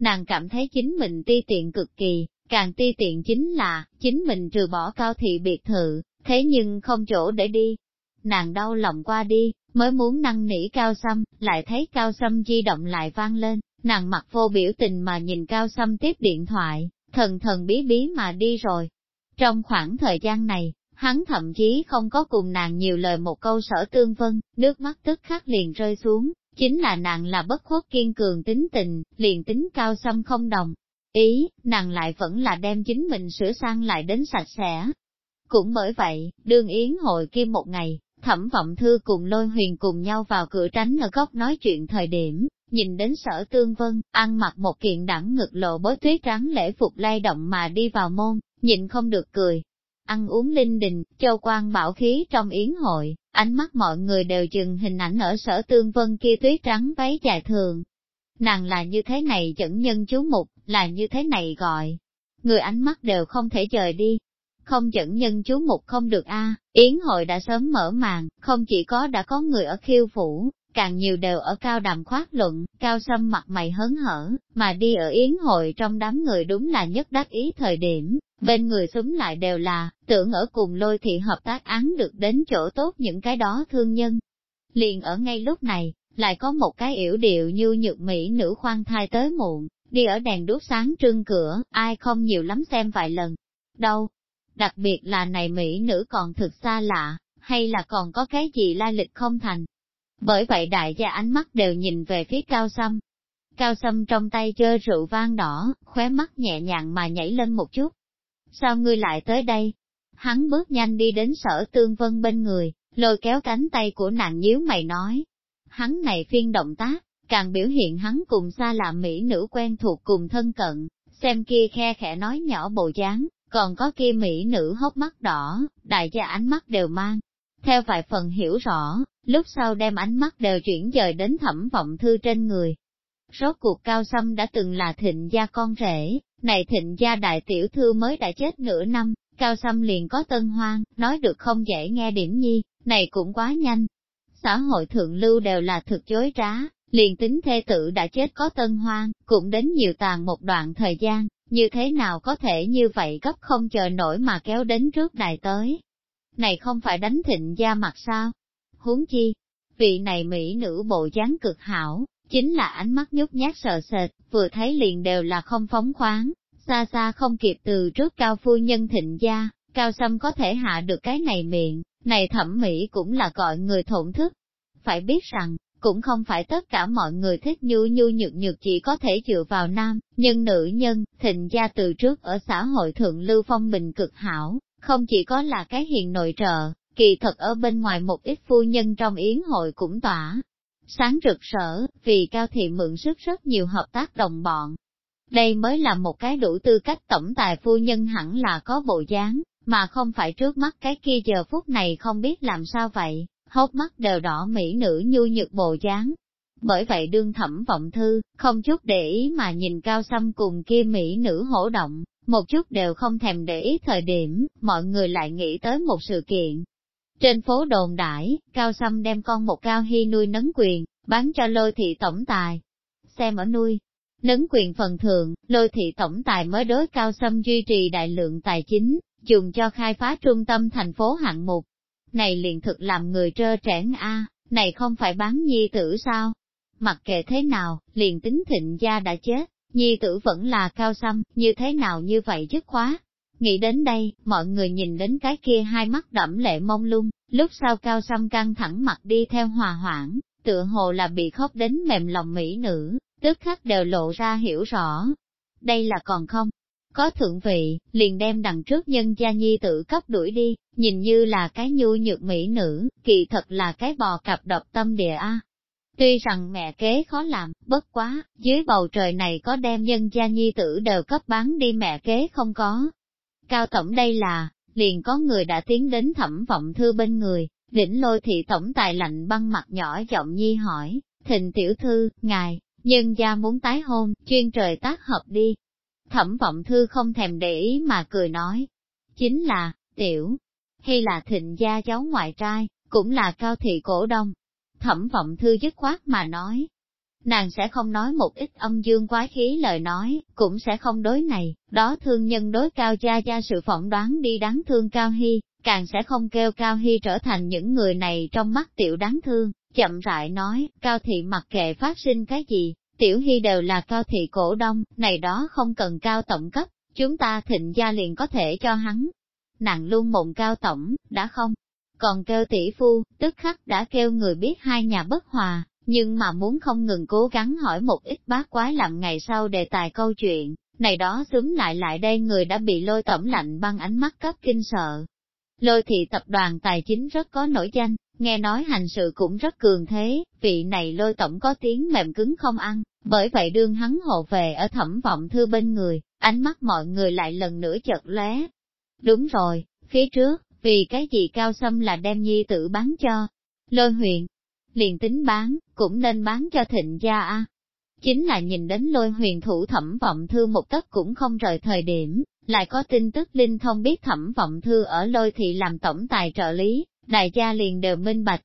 nàng cảm thấy chính mình ti tiện cực kỳ, càng ti tiện chính là, chính mình trừ bỏ cao thị biệt thự, thế nhưng không chỗ để đi. Nàng đau lòng qua đi, mới muốn năn nỉ cao xăm, lại thấy cao xăm di động lại vang lên, nàng mặt vô biểu tình mà nhìn cao xăm tiếp điện thoại, thần thần bí bí mà đi rồi. Trong khoảng thời gian này, hắn thậm chí không có cùng nàng nhiều lời một câu sở tương vân, nước mắt tức khắc liền rơi xuống, chính là nàng là bất khuất kiên cường tính tình, liền tính cao xâm không đồng. Ý, nàng lại vẫn là đem chính mình sửa sang lại đến sạch sẽ. Cũng bởi vậy, đương yến hội kia một ngày, thẩm vọng thư cùng lôi huyền cùng nhau vào cửa tránh ở góc nói chuyện thời điểm, nhìn đến sở tương vân, ăn mặc một kiện đẳng ngực lộ bối tuyết trắng lễ phục lay động mà đi vào môn, nhìn không được cười, ăn uống linh đình, châu quan bảo khí trong yến hội, ánh mắt mọi người đều dừng hình ảnh ở sở tương vân kia tuyết trắng váy dài thường. Nàng là như thế này dẫn nhân chú mục, là như thế này gọi. Người ánh mắt đều không thể rời đi. Không dẫn nhân chú mục không được a yến hội đã sớm mở màn, không chỉ có đã có người ở khiêu phủ, càng nhiều đều ở cao đàm khoát luận, cao sâm mặt mày hớn hở, mà đi ở yến hội trong đám người đúng là nhất đắc ý thời điểm, bên người súng lại đều là, tưởng ở cùng lôi thị hợp tác án được đến chỗ tốt những cái đó thương nhân. Liền ở ngay lúc này, lại có một cái yểu điệu như nhược mỹ nữ khoan thai tới muộn, đi ở đèn đốt sáng trưng cửa, ai không nhiều lắm xem vài lần. Đâu? Đặc biệt là này mỹ nữ còn thực xa lạ, hay là còn có cái gì lai lịch không thành, bởi vậy đại gia ánh mắt đều nhìn về phía cao sâm. Cao sâm trong tay chơi rượu vang đỏ, khóe mắt nhẹ nhàng mà nhảy lên một chút. Sao ngươi lại tới đây? Hắn bước nhanh đi đến sở tương vân bên người, lôi kéo cánh tay của nàng nhíu mày nói. Hắn này phiên động tác, càng biểu hiện hắn cùng xa lạ mỹ nữ quen thuộc cùng thân cận, xem kia khe khẽ nói nhỏ bộ dáng, còn có kia mỹ nữ hốc mắt đỏ, đại gia ánh mắt đều mang. Theo vài phần hiểu rõ, lúc sau đem ánh mắt đều chuyển dời đến thẩm vọng thư trên người. Rốt cuộc cao xâm đã từng là thịnh gia con rể, này thịnh gia đại tiểu thư mới đã chết nửa năm, cao xâm liền có tân hoang, nói được không dễ nghe điểm nhi, này cũng quá nhanh. Xã hội thượng lưu đều là thực chối trá, liền tính thê tử đã chết có tân hoang, cũng đến nhiều tàn một đoạn thời gian, như thế nào có thể như vậy gấp không chờ nổi mà kéo đến trước đài tới. Này không phải đánh thịnh gia mặt sao? huống chi, vị này mỹ nữ bộ dáng cực hảo, chính là ánh mắt nhút nhát sợ sệt, vừa thấy liền đều là không phóng khoáng, xa xa không kịp từ trước cao phu nhân thịnh gia, cao sâm có thể hạ được cái này miệng, này thẩm mỹ cũng là gọi người thổn thức. Phải biết rằng, cũng không phải tất cả mọi người thích nhu nhu nhược nhược chỉ có thể dựa vào nam, nhưng nữ nhân, thịnh gia từ trước ở xã hội thượng lưu phong bình cực hảo, không chỉ có là cái hiền nội trợ, kỳ thật ở bên ngoài một ít phu nhân trong yến hội cũng tỏa. Sáng rực rỡ, vì cao thị mượn sức rất nhiều hợp tác đồng bọn. Đây mới là một cái đủ tư cách tổng tài phu nhân hẳn là có bộ dáng, mà không phải trước mắt cái kia giờ phút này không biết làm sao vậy, hốc mắt đều đỏ mỹ nữ nhu nhược bộ dáng. Bởi vậy đương thẩm vọng thư, không chút để ý mà nhìn cao xăm cùng kia mỹ nữ hổ động, một chút đều không thèm để ý thời điểm, mọi người lại nghĩ tới một sự kiện, trên phố đồn đãi, Cao Sâm đem con một cao hy nuôi nấn quyền, bán cho lôi thị tổng tài. Xem ở nuôi, nấn quyền phần thượng, lôi thị tổng tài mới đối Cao Sâm duy trì đại lượng tài chính, dùng cho khai phá trung tâm thành phố hạng mục. Này liền thực làm người trơ trẽn a, à, này không phải bán nhi tử sao? Mặc kệ thế nào, liền tính thịnh gia đã chết, nhi tử vẫn là cao xăm, như thế nào như vậy dứt khóa, Nghĩ đến đây, mọi người nhìn đến cái kia hai mắt đẫm lệ mông lung, lúc sau cao xăm căng thẳng mặt đi theo hòa hoãn, tựa hồ là bị khóc đến mềm lòng mỹ nữ, tức khắc đều lộ ra hiểu rõ. Đây là còn không? Có thượng vị, liền đem đằng trước nhân gia nhi Tử cấp đuổi đi, nhìn như là cái nhu nhược mỹ nữ, kỳ thật là cái bò cặp độc tâm địa a. Tuy rằng mẹ kế khó làm, bất quá, dưới bầu trời này có đem nhân gia nhi tử đều cấp bán đi mẹ kế không có, Cao tổng đây là, liền có người đã tiến đến thẩm vọng thư bên người, đỉnh lôi thị tổng tài lạnh băng mặt nhỏ giọng nhi hỏi, thịnh tiểu thư, ngài, nhân gia muốn tái hôn, chuyên trời tác hợp đi. Thẩm vọng thư không thèm để ý mà cười nói, chính là, tiểu, hay là thịnh gia cháu ngoại trai, cũng là cao thị cổ đông. Thẩm vọng thư dứt khoát mà nói, nàng sẽ không nói một ít âm dương quái khí lời nói, cũng sẽ không đối này, đó thương nhân đối cao cha cha sự phỏng đoán đi đáng thương cao hy, càng sẽ không kêu cao hy trở thành những người này trong mắt tiểu đáng thương, chậm rãi nói, cao thị mặc kệ phát sinh cái gì, tiểu hy đều là cao thị cổ đông, này đó không cần cao tổng cấp, chúng ta thịnh gia liền có thể cho hắn. Nàng luôn mộng cao tổng, đã không, còn kêu tỷ phu, tức khắc đã kêu người biết hai nhà bất hòa, nhưng mà muốn không ngừng cố gắng hỏi một ít bác quái làm ngày sau đề tài câu chuyện, này đó xúm lại lại đây người đã bị lôi tẩm lạnh băng ánh mắt cấp kinh sợ. Lôi thị tập đoàn tài chính rất có nổi danh, nghe nói hành sự cũng rất cường thế, vị này lôi tổng có tiếng mềm cứng không ăn, bởi vậy đương hắn hộ về ở thẩm vọng thư bên người, ánh mắt mọi người lại lần nữa chợt lóe. Đúng rồi, phía trước, vì cái gì cao xâm là đem nhi tử bán cho lôi huyện, liền tính bán, cũng nên bán cho thịnh gia a. Chính là nhìn đến lôi huyền thủ thẩm vọng thư một tấc cũng không rời thời điểm, lại có tin tức linh thông biết thẩm vọng thư ở lôi thị làm tổng tài trợ lý, đại gia liền đều minh bạch.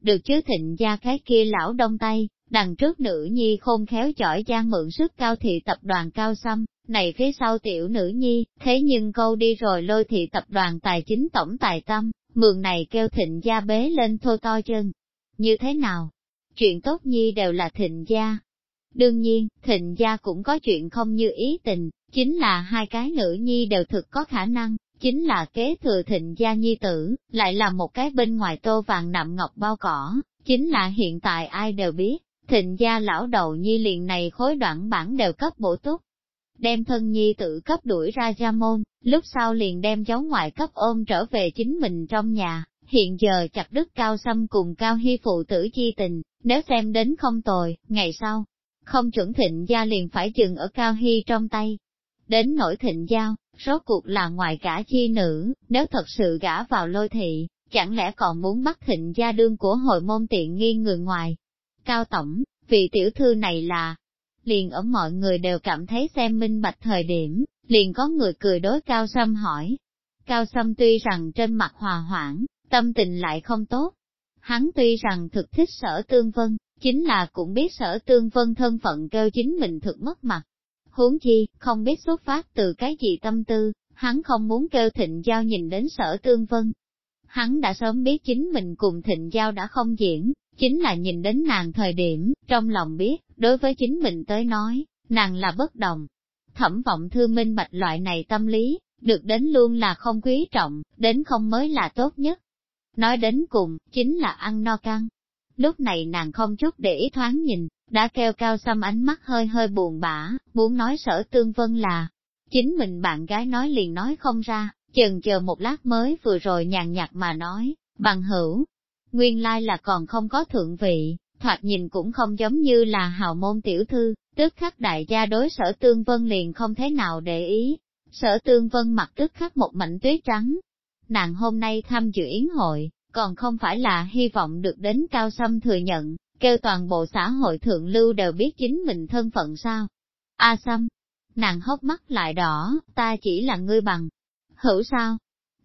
Được chứ thịnh gia cái kia lão đông tay, đằng trước nữ nhi khôn khéo chỏi gian mượn sức cao thị tập đoàn cao xăm, này phía sau tiểu nữ nhi, thế nhưng câu đi rồi lôi thị tập đoàn tài chính tổng tài tâm, mượn này kêu thịnh gia bế lên thô to chân, như thế nào? Chuyện tốt nhi đều là thịnh gia. Đương nhiên, thịnh gia cũng có chuyện không như ý tình, chính là hai cái nữ nhi đều thực có khả năng, chính là kế thừa thịnh gia nhi tử, lại là một cái bên ngoài tô vàng nạm ngọc bao cỏ, chính là hiện tại ai đều biết, thịnh gia lão đầu nhi liền này khối đoạn bản đều cấp bổ túc. Đem thân nhi tự cấp đuổi ra ra môn, lúc sau liền đem cháu ngoại cấp ôm trở về chính mình trong nhà, hiện giờ chặt đứt cao xâm cùng cao hy phụ tử chi tình, nếu xem đến không tồi, ngày sau, không chuẩn thịnh gia liền phải dừng ở cao hy trong tay. Đến nỗi thịnh giao, rốt cuộc là ngoài cả chi nữ, nếu thật sự gả vào lôi thị, chẳng lẽ còn muốn bắt thịnh gia đương của hội môn tiện nghi người ngoài. Cao Tổng, vị tiểu thư này là, liền ở mọi người đều cảm thấy xem minh bạch thời điểm, liền có người cười đối Cao Sâm hỏi. Cao Sâm tuy rằng trên mặt hòa hoãn, tâm tình lại không tốt. Hắn tuy rằng thực thích sở tương vân, chính là cũng biết sở tương vân thân phận kêu chính mình thực mất mặt. Huống chi, không biết xuất phát từ cái gì tâm tư, hắn không muốn kêu thịnh giao nhìn đến sở tương vân. Hắn đã sớm biết chính mình cùng thịnh giao đã không diễn, chính là nhìn đến nàng thời điểm, trong lòng biết, đối với chính mình tới nói, nàng là bất đồng. Thẩm vọng thư minh bạch loại này tâm lý, được đến luôn là không quý trọng, đến không mới là tốt nhất. Nói đến cùng, chính là ăn no căng. Lúc này nàng không chút để ý thoáng nhìn, đã kêu cao xăm ánh mắt hơi hơi buồn bã, muốn nói sở tương vân là, chính mình bạn gái nói liền nói không ra, chần chờ một lát mới vừa rồi nhàn nhạt mà nói, bằng hữu, nguyên lai là còn không có thượng vị, thoạt nhìn cũng không giống như là hào môn tiểu thư, tức khắc đại gia đối sở tương vân liền không thế nào để ý. Sở tương vân mặc tức khắc một mảnh tuyết trắng. Nàng hôm nay tham dự yến hội, còn không phải là hy vọng được đến cao xâm thừa nhận, kêu toàn bộ xã hội thượng lưu đều biết chính mình thân phận sao. A xâm, nàng hốc mắt lại đỏ, ta chỉ là ngươi bằng. Hữu sao?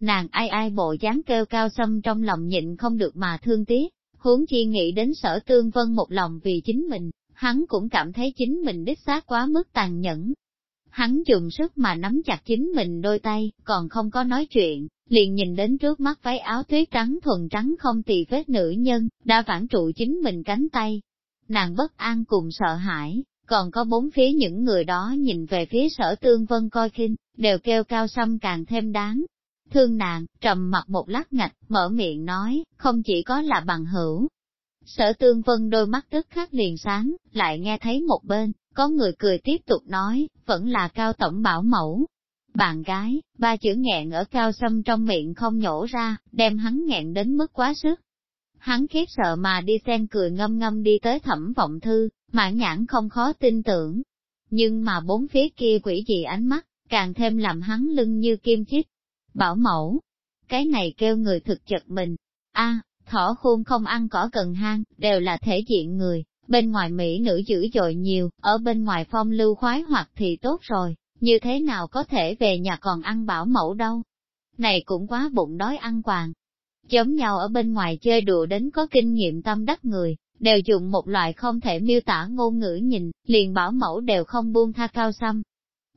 Nàng ai ai bộ dáng kêu cao xâm trong lòng nhịn không được mà thương tiếc, huống chi nghĩ đến sở tương vân một lòng vì chính mình, hắn cũng cảm thấy chính mình đích xác quá mức tàn nhẫn. Hắn dùng sức mà nắm chặt chính mình đôi tay, còn không có nói chuyện, liền nhìn đến trước mắt váy áo tuyết trắng thuần trắng không tì vết nữ nhân, đã vãn trụ chính mình cánh tay. Nàng bất an cùng sợ hãi, còn có bốn phía những người đó nhìn về phía sở tương vân coi khinh, đều kêu cao xăm càng thêm đáng. Thương nàng, trầm mặt một lát ngạch, mở miệng nói, không chỉ có là bằng hữu. Sở tương vân đôi mắt tức khắc liền sáng, lại nghe thấy một bên, có người cười tiếp tục nói, vẫn là cao tổng bảo mẫu, bạn gái, ba chữ nghẹn ở cao sâm trong miệng không nhổ ra, đem hắn nghẹn đến mức quá sức. Hắn khiếp sợ mà đi xem cười ngâm ngâm đi tới thẩm vọng thư, mãn nhãn không khó tin tưởng. Nhưng mà bốn phía kia quỷ dị ánh mắt, càng thêm làm hắn lưng như kim chích. Bảo mẫu, cái này kêu người thực chật mình. a thỏ khuôn không ăn cỏ cần hang, đều là thể diện người, bên ngoài Mỹ nữ dữ dội nhiều, ở bên ngoài phong lưu khoái hoặc thì tốt rồi, như thế nào có thể về nhà còn ăn bảo mẫu đâu. Này cũng quá bụng đói ăn quàng. Giống nhau ở bên ngoài chơi đùa đến có kinh nghiệm tâm đắc người, đều dùng một loại không thể miêu tả ngôn ngữ nhìn, liền bảo mẫu đều không buông tha cao xăm.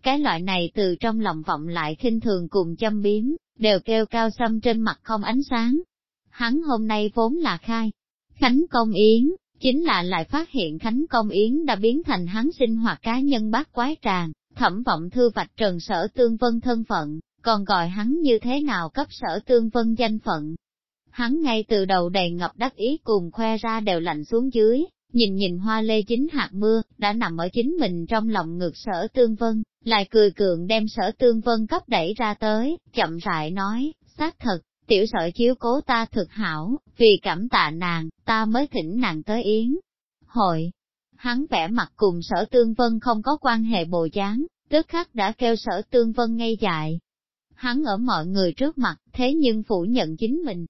Cái loại này từ trong lòng vọng lại khinh thường cùng châm biếm, đều kêu cao xâm trên mặt không ánh sáng. Hắn hôm nay vốn là khai, Khánh Công Yến, chính là lại phát hiện Khánh Công Yến đã biến thành hắn sinh hoạt cá nhân bát quái tràng, thẩm vọng thư vạch trần sở tương vân thân phận, còn gọi hắn như thế nào cấp sở tương vân danh phận. Hắn ngay từ đầu đầy ngập đắc ý cùng khoe ra đều lạnh xuống dưới, nhìn nhìn hoa lê chính hạt mưa, đã nằm ở chính mình trong lòng ngực sở tương vân, lại cười cường đem sở tương vân cấp đẩy ra tới, chậm rãi nói, xác thật, tiểu sở chiếu cố ta thực hảo, vì cảm tạ nàng, ta mới thỉnh nàng tới yến. Hội, hắn vẽ mặt cùng sở tương vân không có quan hệ bồ dáng, tức khắc đã kêu sở tương vân ngay dại. Hắn ở mọi người trước mặt, thế nhưng phủ nhận chính mình.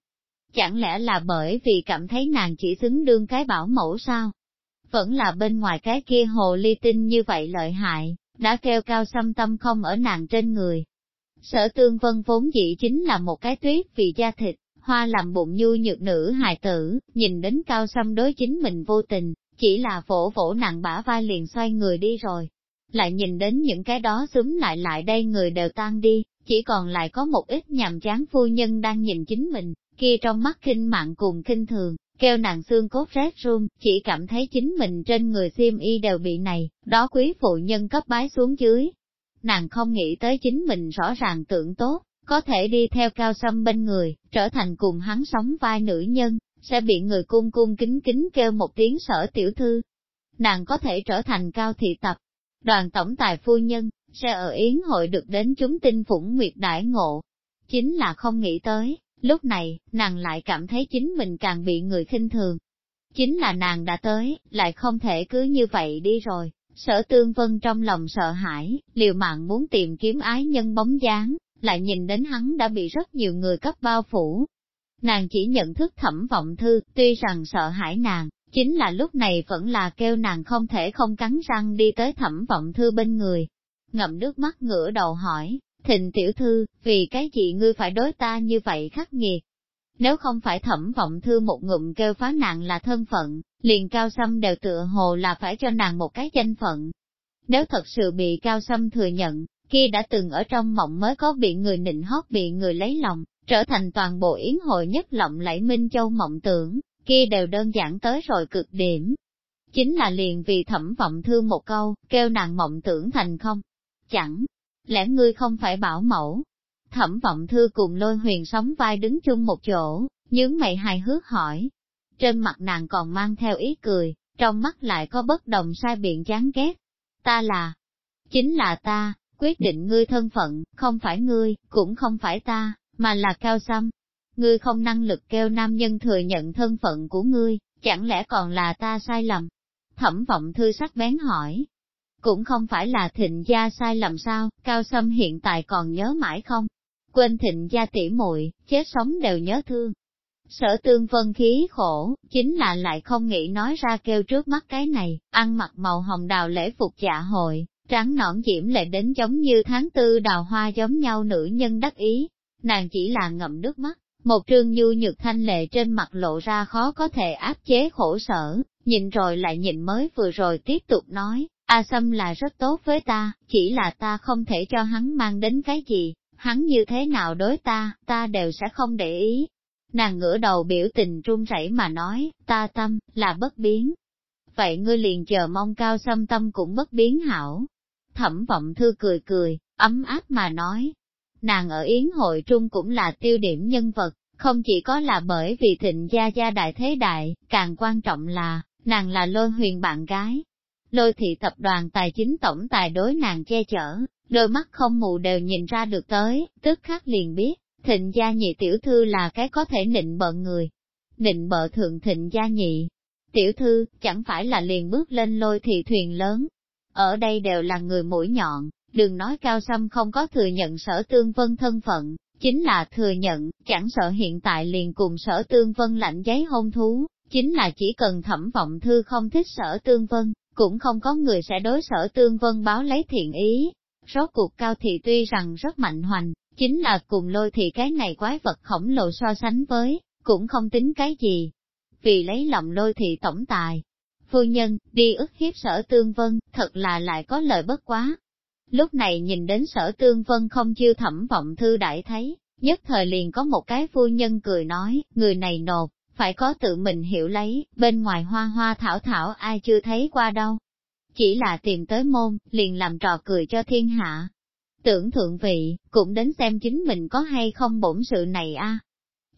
Chẳng lẽ là bởi vì cảm thấy nàng chỉ xứng đương cái bảo mẫu sao? Vẫn là bên ngoài cái kia hồ ly tinh như vậy lợi hại, đã kêu cao xâm tâm không ở nàng trên người, Sở tương vân vốn dĩ chính là một cái tuyết vì da thịt, hoa làm bụng nhu nhược nữ hài tử, nhìn đến cao xâm đối chính mình vô tình, chỉ là vỗ vỗ nặng bả vai liền xoay người đi rồi. Lại nhìn đến những cái đó xúm lại lại đây người đều tan đi, chỉ còn lại có một ít nhàm chán phu nhân đang nhìn chính mình, kia trong mắt kinh mạng cùng kinh thường, kêu nàng xương cốt rét run, chỉ cảm thấy chính mình trên người xiêm y đều bị này, đó quý phụ nhân cấp bái xuống dưới, nàng không nghĩ tới chính mình rõ ràng tưởng tốt, có thể đi theo cao sâm bên người, trở thành cùng hắn sống vai nữ nhân, sẽ bị người cung cung kính kính kêu một tiếng sở tiểu thư. Nàng có thể trở thành cao thị tập, đoàn tổng tài phu nhân, sẽ ở yến hội được đến chúng tinh phủng nguyệt đại ngộ. Chính là không nghĩ tới, lúc này, nàng lại cảm thấy chính mình càng bị người khinh thường. Chính là nàng đã tới, lại không thể cứ như vậy đi rồi. Sở tương vân trong lòng sợ hãi, liều mạng muốn tìm kiếm ái nhân bóng dáng, lại nhìn đến hắn đã bị rất nhiều người cấp bao phủ. Nàng chỉ nhận thức thẩm vọng thư, tuy rằng sợ hãi nàng, chính là lúc này vẫn là kêu nàng không thể không cắn răng đi tới thẩm vọng thư bên người. Ngậm nước mắt ngửa đầu hỏi, thịnh tiểu thư, vì cái gì ngươi phải đối ta như vậy khắc nghiệt? Nếu không phải thẩm vọng thư một ngụm kêu phá nàng là thân phận, liền cao sâm đều tựa hồ là phải cho nàng một cái danh phận. Nếu thật sự bị cao sâm thừa nhận, kia đã từng ở trong mộng mới có bị người nịnh hót bị người lấy lòng, trở thành toàn bộ yến hội nhất lộng lẫy Minh Châu mộng tưởng, kia đều đơn giản tới rồi cực điểm. Chính là liền vì thẩm vọng thương một câu, kêu nàng mộng tưởng thành không. Chẳng, lẽ ngươi không phải bảo mẫu? Thẩm vọng thư cùng lôi huyền sóng vai đứng chung một chỗ, nhướng mày hài hước hỏi, trên mặt nàng còn mang theo ý cười, trong mắt lại có bất đồng sai biện chán ghét. Ta là, chính là ta, quyết định ngươi thân phận, không phải ngươi, cũng không phải ta, mà là cao xăm. Ngươi không năng lực kêu nam nhân thừa nhận thân phận của ngươi, chẳng lẽ còn là ta sai lầm? Thẩm vọng thư sắc bén hỏi. Cũng không phải là thịnh gia sai lầm sao, cao sâm hiện tại còn nhớ mãi không? Quên thịnh gia tỉ muội chết sống đều nhớ thương, Sở tương vân khí khổ, chính là lại không nghĩ nói ra kêu trước mắt cái này, ăn mặc màu hồng đào lễ phục dạ hội, trắng nõn diễm lệ đến giống như tháng tư đào hoa giống nhau nữ nhân đắc ý. Nàng chỉ là ngậm nước mắt, một trương nhu nhược thanh lệ trên mặt lộ ra khó có thể áp chế khổ sở, nhìn rồi lại nhìn mới vừa rồi tiếp tục nói, A Sâm là rất tốt với ta, chỉ là ta không thể cho hắn mang đến cái gì, hắn như thế nào đối ta, ta đều sẽ không để ý, Nàng ngửa đầu biểu tình run rẩy mà nói, ta tâm, là bất biến. Vậy ngươi liền chờ mong cao xâm tâm cũng bất biến hảo. Thẩm vọng thư cười cười, ấm áp mà nói. Nàng ở Yến hội trung cũng là tiêu điểm nhân vật, không chỉ có là bởi vì thịnh gia gia đại thế đại, càng quan trọng là, nàng là lôi huyền bạn gái. Lôi thị tập đoàn tài chính tổng tài đối nàng che chở, đôi mắt không mù đều nhìn ra được tới, tức khắc liền biết, Thịnh gia nhị tiểu thư là cái có thể nịnh bợ người. Nịnh bợ thượng thịnh gia nhị. Tiểu thư, chẳng phải là liền bước lên lôi thị thuyền lớn. Ở đây đều là người mũi nhọn, đừng nói cao xăm không có thừa nhận sở tương vân thân phận, chính là thừa nhận, chẳng sợ hiện tại liền cùng sở tương vân lạnh giấy hôn thú, chính là chỉ cần thẩm vọng thư không thích sở tương vân, cũng không có người sẽ đối sở tương vân báo lấy thiện ý. Rốt cuộc cao thị tuy rằng rất mạnh hoành, chính là cùng lôi thì cái này quái vật khổng lồ so sánh với, cũng không tính cái gì. vì lấy lòng lôi thị tổng tài. Phu nhân, đi ức hiếp sở tương vân, thật là lại có lời bất quá. Lúc này nhìn đến sở tương vân không chiêu thẩm vọng thư đại thấy, nhất thời liền có một cái phu nhân cười nói, người này nộp, phải có tự mình hiểu lấy, bên ngoài hoa hoa thảo thảo ai chưa thấy qua đâu. Chỉ là tìm tới môn, liền làm trò cười cho thiên hạ. Tưởng thượng vị, cũng đến xem chính mình có hay không bổn sự này a.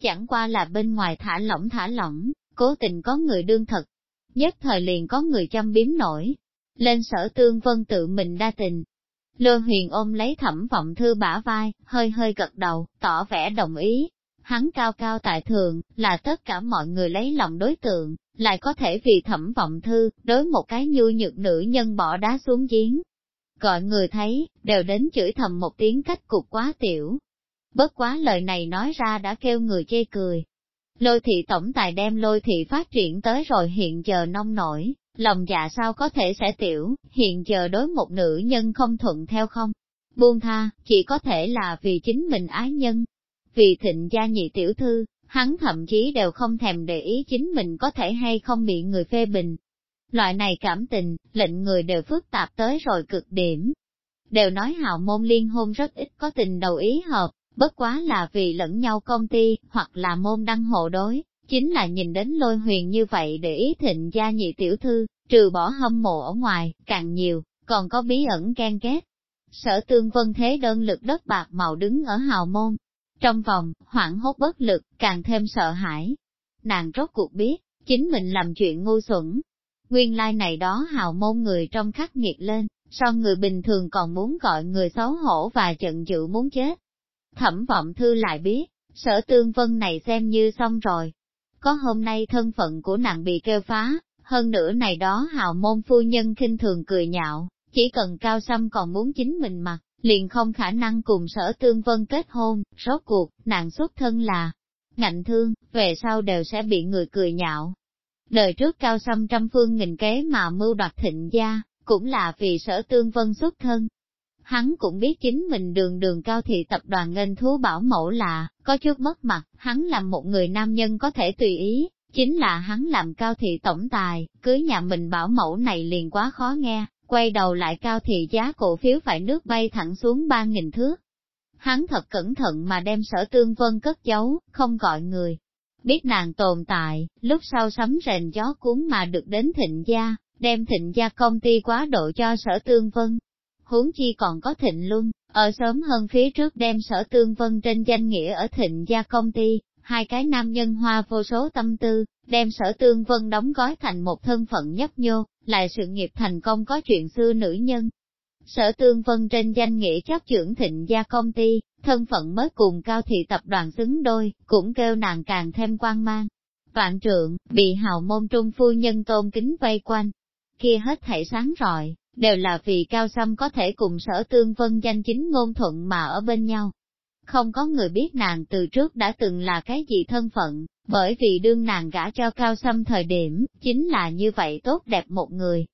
Chẳng qua là bên ngoài thả lỏng thả lỏng, cố tình có người đương thật. Nhất thời liền có người chăm biếm nổi. Lên sở tương vân tự mình đa tình. Lô huyền ôm lấy thẩm vọng thư bả vai, hơi hơi gật đầu, tỏ vẻ đồng ý, hắn cao cao tại thường, là tất cả mọi người lấy lòng đối tượng, lại có thể vì thẩm vọng thư, đối một cái nhu nhược nữ nhân bỏ đá xuống giếng. Gọi người thấy, đều đến chửi thầm một tiếng cách cục quá tiểu. Bất quá lời này nói ra đã kêu người chê cười. Lôi thị tổng tài đem lôi thị phát triển tới rồi hiện giờ nông nổi, lòng dạ sao có thể sẽ tiểu, hiện giờ đối một nữ nhân không thuận theo không. Buông tha, chỉ có thể là vì chính mình ái nhân, vì thịnh gia nhị tiểu thư, hắn thậm chí đều không thèm để ý chính mình có thể hay không bị người phê bình. Loại này cảm tình, lệnh người đều phức tạp tới rồi cực điểm. Đều nói hào môn liên hôn rất ít có tình đầu ý hợp, bất quá là vì lẫn nhau công ty, hoặc là môn đăng hộ đối, chính là nhìn đến lôi huyền như vậy để ý thịnh gia nhị tiểu thư, trừ bỏ hâm mộ ở ngoài, càng nhiều, còn có bí ẩn ghen ghét. Sở tương vân thế đơn lực đất bạc màu đứng ở hào môn, trong vòng, hoảng hốt bất lực, càng thêm sợ hãi. Nàng rốt cuộc biết, chính mình làm chuyện ngu xuẩn. Nguyên lai này đó hào môn người trong khắc nghiệt lên, so người bình thường còn muốn gọi người xấu hổ và giận dữ muốn chết. Thẩm vọng thư lại biết, sở tương vân này xem như xong rồi. Có hôm nay thân phận của nàng bị kêu phá, hơn nữa này đó hào môn phu nhân khinh thường cười nhạo, chỉ cần cao xăm còn muốn chính mình mặc, liền không khả năng cùng sở tương vân kết hôn, rốt cuộc, nàng xuất thân là ngạnh thương, về sau đều sẽ bị người cười nhạo. Đời trước cao xăm trăm phương nghìn kế mà mưu đoạt thịnh gia, cũng là vì sở tương vân xuất thân. Hắn cũng biết chính mình đường đường cao thị tập đoàn ngân thú bảo mẫu là, có chút mất mặt, hắn làm một người nam nhân có thể tùy ý, chính là hắn làm cao thị tổng tài, cưới nhà mình bảo mẫu này liền quá khó nghe, quay đầu lại cao thị giá cổ phiếu phải nước bay thẳng xuống 3.000 thước. Hắn thật cẩn thận mà đem sở tương vân cất giấu, không gọi người. Biết nàng tồn tại, lúc sau sấm rền gió cuốn mà được đến thịnh gia, đem thịnh gia công ty quá độ cho sở tương vân. Huống chi còn có thịnh luân, ở sớm hơn phía trước đem sở tương vân trên danh nghĩa ở thịnh gia công ty, hai cái nam nhân hoa vô số tâm tư, đem sở tương vân đóng gói thành một thân phận nhấp nhô, lại sự nghiệp thành công có chuyện xưa nữ nhân. Sở tương vân trên danh nghĩa chấp trưởng thịnh gia công ty, thân phận mới cùng cao thị tập đoàn xứng đôi, cũng kêu nàng càng thêm quan mang. Vạn trượng, bị hào môn trung phu nhân tôn kính vây quanh, kia hết thảy sáng rọi, đều là vì cao xăm có thể cùng sở tương vân danh chính ngôn thuận mà ở bên nhau không có người biết nàng từ trước đã từng là cái gì thân phận, bởi vì đương nàng gả cho cao xâm thời điểm, chính là như vậy tốt đẹp một người.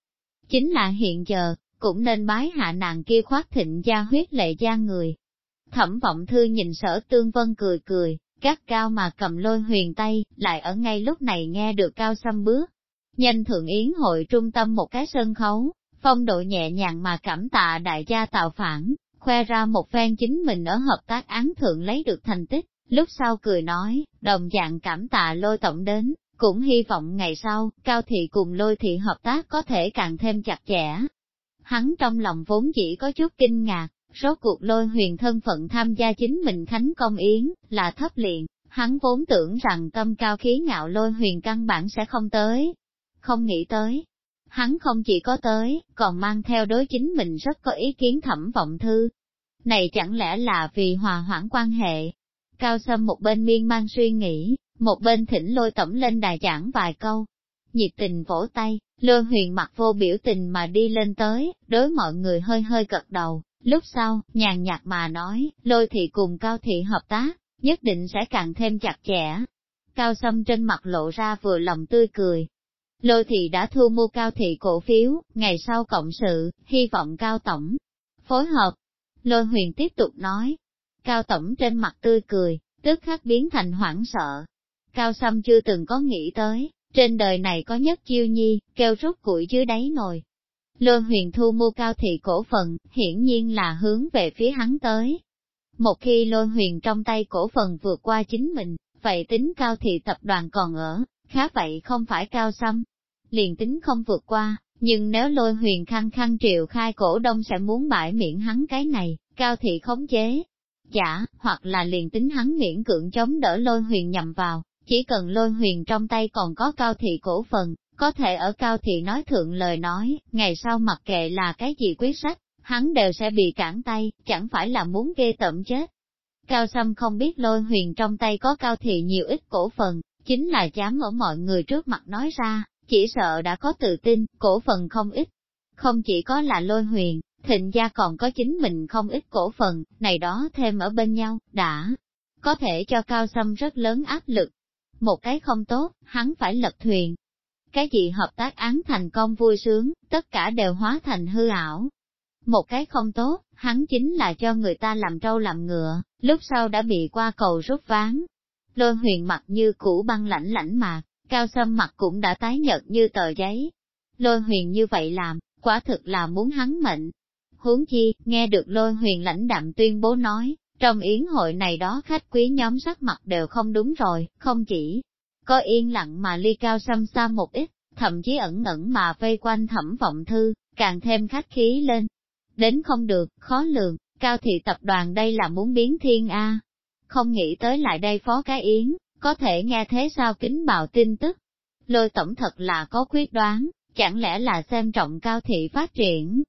Chính là hiện giờ, cũng nên bái hạ nàng kia khoát thịnh gia huyết lệ gia người. Thẩm vọng thư nhìn sở tương vân cười cười, gắt cao mà cầm lôi huyền tay, lại ở ngay lúc này nghe được cao xâm bước. Nhanh thượng yến hội trung tâm một cái sân khấu, phong độ nhẹ nhàng mà cảm tạ đại gia tạo phản, khoe ra một phen chính mình ở hợp tác án thượng lấy được thành tích, lúc sau cười nói, đồng dạng cảm tạ lôi tổng đến, cũng hy vọng ngày sau, cao thị cùng lôi thị hợp tác có thể càng thêm chặt chẽ. Hắn trong lòng vốn chỉ có chút kinh ngạc, số cuộc lôi huyền thân phận tham gia chính mình khánh công yến, là thấp liền, hắn vốn tưởng rằng tâm cao khí ngạo lôi huyền căn bản sẽ không tới. Không nghĩ tới, hắn không chỉ có tới, còn mang theo đối chính mình rất có ý kiến thẩm vọng thư. Này chẳng lẽ là vì hòa hoãn quan hệ? Cao Sâm một bên miên man suy nghĩ, một bên thỉnh lôi tổng lên đài giảng vài câu. Nhiệt tình vỗ tay, lôi huyền mặt vô biểu tình mà đi lên tới, đối mọi người hơi hơi cật đầu, lúc sau, nhàn nhạt mà nói, lôi thị cùng cao thị hợp tác, nhất định sẽ càng thêm chặt chẽ. Cao Sâm trên mặt lộ ra vừa lòng tươi cười, Lôi thị đã thu mua cao thị cổ phiếu, ngày sau cộng sự, hy vọng cao tổng. Phối hợp. Lôi huyền tiếp tục nói. Cao tổng trên mặt tươi cười, tức khắc biến thành hoảng sợ. Cao Sâm chưa từng có nghĩ tới, Trên đời này có nhất chiêu nhi, kêu rút củi dưới đáy nồi. Lôi huyền thu mua cao thị cổ phần, hiển nhiên là hướng về phía hắn tới. Một khi lôi huyền trong tay cổ phần vượt qua chính mình, vậy tính cao thị tập đoàn còn ở, khá vậy không phải cao xăm. Liền tính không vượt qua, nhưng nếu lôi huyền khăng khăng triệu khai cổ đông sẽ muốn bãi miệng hắn cái này, cao thị khống chế. Giả, hoặc là liền tính hắn miễn cưỡng chống đỡ lôi huyền nhầm vào, chỉ cần lôi huyền trong tay còn có cao thị cổ phần, có thể ở cao thị nói thượng lời nói, ngày sau mặc kệ là cái gì quyết sách, hắn đều sẽ bị cản tay, chẳng phải là muốn ghê tẩm chết. Cao Sâm không biết lôi huyền trong tay có cao thị nhiều ít cổ phần, chính là dám ở mọi người trước mặt nói ra, chỉ sợ đã có tự tin, cổ phần không ít. Không chỉ có là lôi huyền, thịnh gia còn có chính mình không ít cổ phần, này đó thêm ở bên nhau, đã có thể cho Cao Sâm rất lớn áp lực. Một cái không tốt, hắn phải lật thuyền. Cái gì hợp tác án thành công vui sướng, tất cả đều hóa thành hư ảo. Một cái không tốt, hắn chính là cho người ta làm trâu làm ngựa, lúc sau đã bị qua cầu rút ván. Lôi huyền mặt như cũ băng lãnh lãnh mạc, cao sâm mặt cũng đã tái nhợt như tờ giấy. Lôi huyền như vậy làm, quả thực là muốn hắn mệnh. Huống chi, nghe được lôi huyền lãnh đạm tuyên bố nói, trong yến hội này đó khách quý nhóm sắc mặt đều không đúng rồi, không chỉ có yên lặng mà ly cao xăm xa một ít, thậm chí ẩn ẩn mà vây quanh thẩm vọng thư, càng thêm khách khí lên. Đến không được, khó lường, cao thị tập đoàn đây là muốn biến thiên A. Không nghĩ tới lại đây phó cái yến, có thể nghe thế sao kính bào tin tức. Lôi tổng thật là có quyết đoán, chẳng lẽ là xem trọng cao thị phát triển.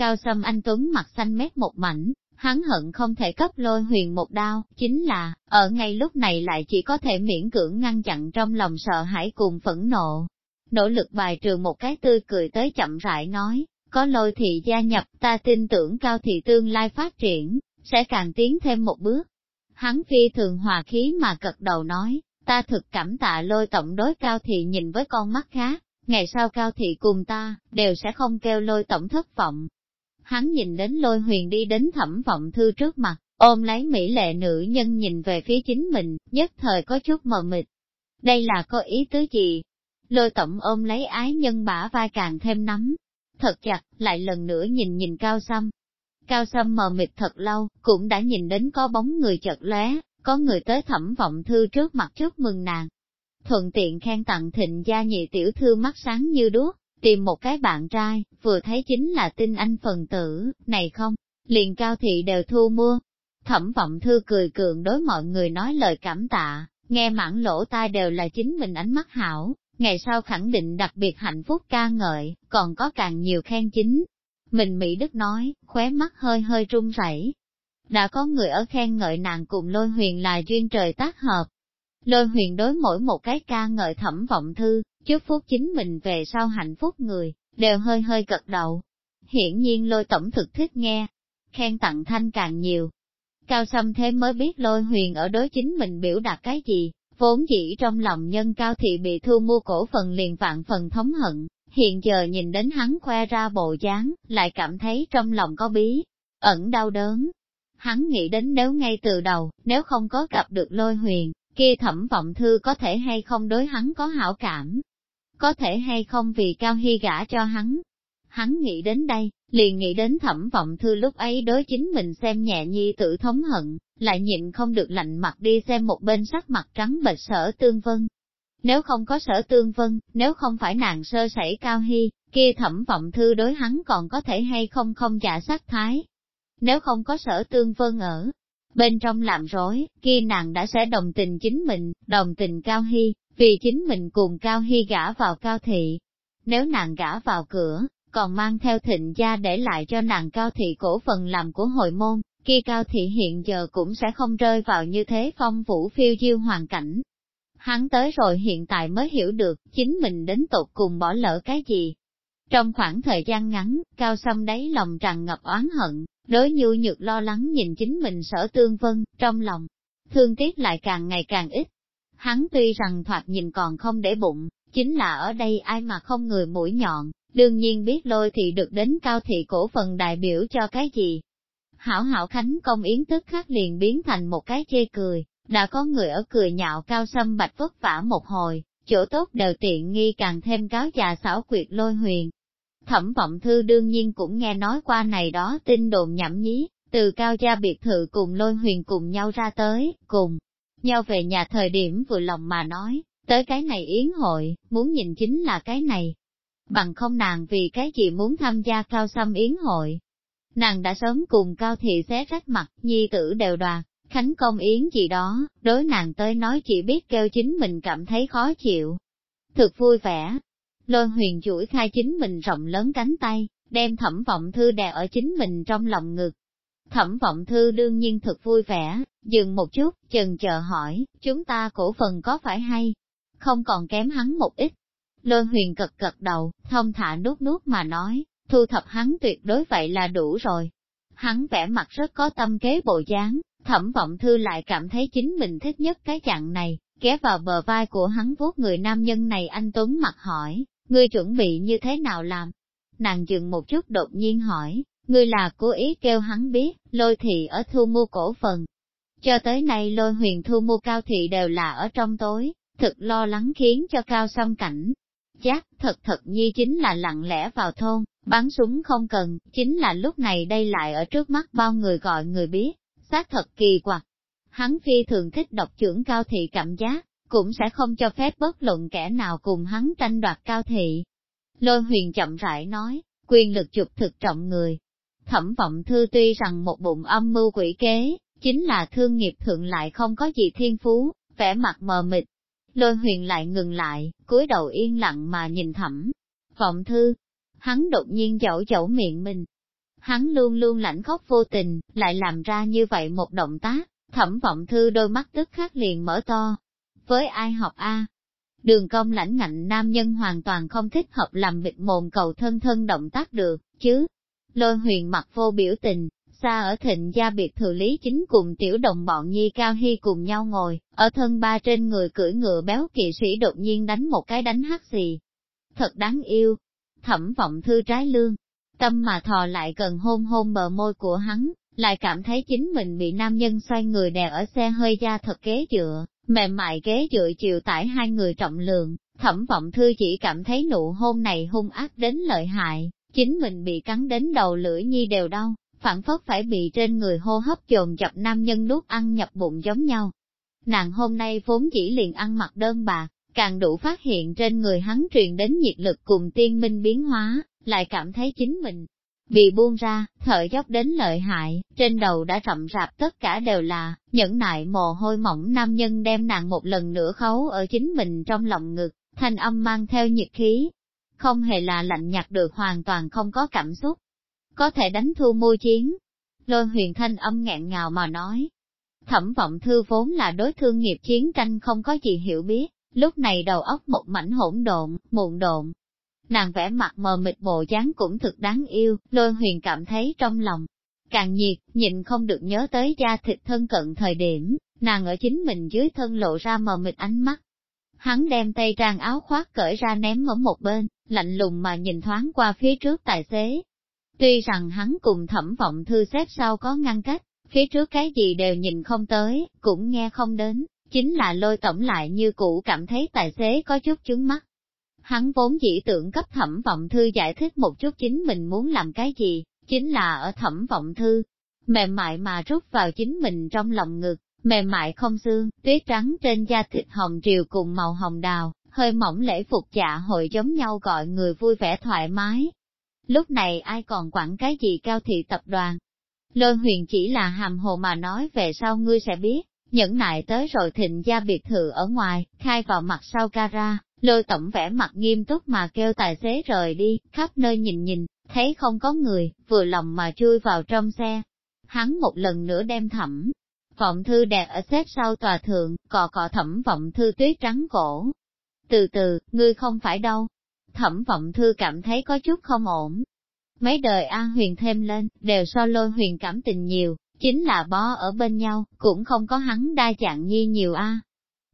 Cao sâm anh Tuấn mặt xanh mét một mảnh, hắn hận không thể cấp lôi huyền một đao, chính là, ở ngay lúc này lại chỉ có thể miễn cưỡng ngăn chặn trong lòng sợ hãi cùng phẫn nộ. Nỗ lực bài trừ một cái tươi cười tới chậm rãi nói, có lôi thị gia nhập ta tin tưởng cao thị tương lai phát triển, sẽ càng tiến thêm một bước. Hắn phi thường hòa khí mà cật đầu nói, ta thực cảm tạ lôi tổng đối cao thị nhìn với con mắt khác, ngày sau cao thị cùng ta, đều sẽ không kêu lôi tổng thất vọng. Hắn nhìn đến lôi huyền đi đến thẩm vọng thư trước mặt, ôm lấy mỹ lệ nữ nhân nhìn về phía chính mình, nhất thời có chút mờ mịt. Đây là có ý tứ gì? Lôi tổng ôm lấy ái nhân bả vai càng thêm nắm, thật chặt, lại lần nữa nhìn nhìn cao xăm. Cao xăm mờ mịt thật lâu, cũng đã nhìn đến có bóng người chợt lóe, có người tới thẩm vọng thư trước mặt chúc mừng nàng. Thuận tiện khen tặng thịnh gia nhị tiểu thư mắt sáng như đuốc, tìm một cái bạn trai, vừa thấy chính là tin anh phần tử, này không, liền cao thị đều thu mua. Thẩm vọng thư cười cường đối mọi người nói lời cảm tạ, nghe mãn lỗ tai đều là chính mình ánh mắt hảo, ngày sau khẳng định đặc biệt hạnh phúc ca ngợi, còn có càng nhiều khen chính. Mình Mỹ Đức nói, khóe mắt hơi hơi run rẩy. Đã có người ở khen ngợi nàng cùng lôi huyền là duyên trời tác hợp. Lôi huyền đối mỗi một cái ca ngợi thẩm vọng thư, chúc phúc chính mình về sau hạnh phúc người, đều hơi hơi cật đầu. Hiển nhiên lôi tổng thực thích nghe, khen tặng thanh càng nhiều. Cao Sâm thế mới biết lôi huyền ở đối chính mình biểu đạt cái gì, vốn dĩ trong lòng nhân cao thị bị thu mua cổ phần liền vạn phần thống hận, hiện giờ nhìn đến hắn khoe ra bộ dáng, lại cảm thấy trong lòng có bí, ẩn đau đớn. Hắn nghĩ đến nếu ngay từ đầu, nếu không có gặp được lôi huyền, kia thẩm vọng thư có thể hay không đối hắn có hảo cảm, có thể hay không vì cao hy gả cho hắn. Hắn nghĩ đến đây, liền nghĩ đến thẩm vọng thư lúc ấy đối chính mình xem nhẹ nhi tự thống hận, lại nhịn không được lạnh mặt đi xem một bên sắc mặt trắng bệch sở tương vân. Nếu không có sở tương vân, nếu không phải nàng sơ sẩy cao hy, kia thẩm vọng thư đối hắn còn có thể hay không không giả sát thái. Nếu không có sở tương vân ở bên trong làm rối, kia nàng đã sẽ đồng tình chính mình, đồng tình cao hy, vì chính mình cùng cao hy gả vào cao thị. Nếu nàng gả vào cửa, còn mang theo thịnh gia để lại cho nàng cao thị cổ phần làm của hội môn, kia cao thị hiện giờ cũng sẽ không rơi vào như thế phong vũ phiêu diêu hoàn cảnh. Hắn tới rồi hiện tại mới hiểu được, chính mình đến tột cùng bỏ lỡ cái gì. Trong khoảng thời gian ngắn, cao sâm đáy lòng tràn ngập oán hận, đối như nhược lo lắng nhìn chính mình sở tương vân, trong lòng, thương tiếc lại càng ngày càng ít. Hắn tuy rằng thoạt nhìn còn không để bụng, chính là ở đây ai mà không người mũi nhọn, đương nhiên biết lôi thì được đến cao thị cổ phần đại biểu cho cái gì, hảo hảo khánh công yến tức khắc liền biến thành một cái chê cười, đã có người ở cười nhạo cao sâm bạch vất vả một hồi, chỗ tốt đều tiện nghi càng thêm cáo già xảo quyệt lôi huyền. Thẩm vọng thư đương nhiên cũng nghe nói qua này đó tin đồn nhảm nhí, từ cao gia biệt thự cùng lôi huyền cùng nhau ra tới, cùng nhau về nhà thời điểm vừa lòng mà nói, tới cái này yến hội, muốn nhìn chính là cái này. Bằng không nàng vì cái gì muốn tham gia cao xăm yến hội. Nàng đã sớm cùng cao thị xé rách mặt, nhi tử đều đoạt, khánh công yến gì đó, đối nàng tới nói chỉ biết kêu chính mình cảm thấy khó chịu. Thực vui vẻ. Lôi huyền chuỗi khai chính mình rộng lớn cánh tay, đem thẩm vọng thư đè ở chính mình trong lòng ngực, Thẩm vọng thư đương nhiên thật vui vẻ, dừng một chút, chần chờ hỏi, chúng ta cổ phần có phải hay? Không còn kém hắn một ít. Lôi huyền cật cật đầu, thông thả nuốt nuốt mà nói, thu thập hắn tuyệt đối vậy là đủ rồi. Hắn vẻ mặt rất có tâm kế bộ dáng, thẩm vọng thư lại cảm thấy chính mình thích nhất cái chặng này, ghé vào bờ vai của hắn vuốt người nam nhân này anh Tuấn mặt hỏi, ngươi chuẩn bị như thế nào làm? Nàng dừng một chút đột nhiên hỏi, Ngươi là cố ý kêu hắn biết, lôi thị ở thu mua cổ phần. Cho tới nay lôi huyền thu mua cao thị đều là ở trong tối, thực lo lắng khiến cho cao xâm cảnh. Giác thật thật nhi chính là lặng lẽ vào thôn, bắn súng không cần, chính là lúc này đây lại ở trước mắt bao người gọi người biết, xác thật kỳ quặc. Hắn phi thường thích độc trưởng cao thị cảm giác, cũng sẽ không cho phép bất luận kẻ nào cùng hắn tranh đoạt cao thị. Lôi huyền chậm rãi nói, quyền lực chụp thực trọng người, Thẩm vọng thư tuy rằng một bụng âm mưu quỷ kế, chính là thương nghiệp thượng lại không có gì thiên phú, vẻ mặt mờ mịt. Lôi huyền lại ngừng lại, cúi đầu yên lặng mà nhìn thẩm. Vọng thư, hắn đột nhiên dẫu dẫu miệng mình. Hắn luôn luôn lãnh khóc vô tình, lại làm ra như vậy một động tác, thẩm vọng thư đôi mắt tức khắc liền mở to. Với ai học A? Đường công lãnh ngạnh nam nhân hoàn toàn không thích hợp làm việc mồm cầu thân thân động tác được, chứ, Lôi huyền mặt vô biểu tình, xa ở thịnh gia biệt thừa lý chính cùng tiểu đồng bọn nhi cao hy cùng nhau ngồi, ở thân ba trên người cưỡi ngựa béo kỵ sĩ đột nhiên đánh một cái đánh hát gì. Thật đáng yêu. Thẩm vọng thư trái lương, tâm mà thò lại gần hôn hôn bờ môi của hắn, lại cảm thấy chính mình bị nam nhân xoay người đè ở xe hơi da thật kế dựa, mềm mại ghế dựa chiều tải hai người trọng lượng, thẩm vọng thư chỉ cảm thấy nụ hôn này hung ác đến lợi hại, Chính mình bị cắn đến đầu lưỡi nhi đều đau, phản phất phải bị trên người hô hấp dồn dập nam nhân nuốt ăn nhập bụng giống nhau. Nàng hôm nay vốn chỉ liền ăn mặc đơn bạc, càng đủ phát hiện trên người hắn truyền đến nhiệt lực cùng tiên minh biến hóa, lại cảm thấy chính mình bị buông ra, thở dốc đến lợi hại, trên đầu đã rậm rạp tất cả đều là, những nại mồ hôi mỏng nam nhân đem nàng một lần nữa khấu ở chính mình trong lòng ngực, thanh âm mang theo nhiệt khí, không hề là lạnh nhạt được hoàn toàn không có cảm xúc. Có thể đánh thu môi chiến. Lôi huyền thanh âm nghẹn ngào mà nói. Thẩm vọng thư vốn là đối thương nghiệp chiến tranh không có gì hiểu biết, lúc này đầu óc một mảnh hỗn độn, muộn độn. Nàng vẽ mặt mờ mịt bộ dáng cũng thực đáng yêu, lôi huyền cảm thấy trong lòng. Càng nhiệt, nhịn không được nhớ tới da thịt thân cận thời điểm, nàng ở chính mình dưới thân lộ ra mờ mịt ánh mắt, hắn đem tay trang áo khoác cởi ra ném ở một bên, lạnh lùng mà nhìn thoáng qua phía trước tài xế. Tuy rằng hắn cùng thẩm vọng thư xếp sau có ngăn cách, phía trước cái gì đều nhìn không tới, cũng nghe không đến, chính là lôi tổng lại như cũ cảm thấy tài xế có chút chứng mắt. Hắn vốn chỉ tưởng cấp thẩm vọng thư giải thích một chút chính mình muốn làm cái gì, chính là ở thẩm vọng thư, mềm mại mà rút vào chính mình trong lòng ngực, mềm mại không xương, tuyết trắng trên da thịt hồng triều cùng màu hồng đào, hơi mỏng lễ phục dạ hội giống nhau gọi người vui vẻ thoải mái. Lúc này ai còn quản cái gì cao thị tập đoàn? Lôi huyền chỉ là hàm hồ mà nói về sau ngươi sẽ biết, nhẫn nại tới rồi thịnh gia biệt thự ở ngoài, khai vào mặt sau gara, lôi tổng vẻ mặt nghiêm túc mà kêu tài xế rời đi, khắp nơi nhìn nhìn, thấy không có người, vừa lòng mà chui vào trong xe. Hắn một lần nữa đem thẩm, Vọng thư đẹp ở xếp sau tòa thượng, cọ cọ thẩm vọng thư tuyết trắng cổ. Từ từ, ngươi không phải đâu. Thẩm vọng thư cảm thấy có chút không ổn. Mấy đời a huyền thêm lên, đều so lôi huyền cảm tình nhiều, chính là bó ở bên nhau, cũng không có hắn đa dạng nhi nhiều a.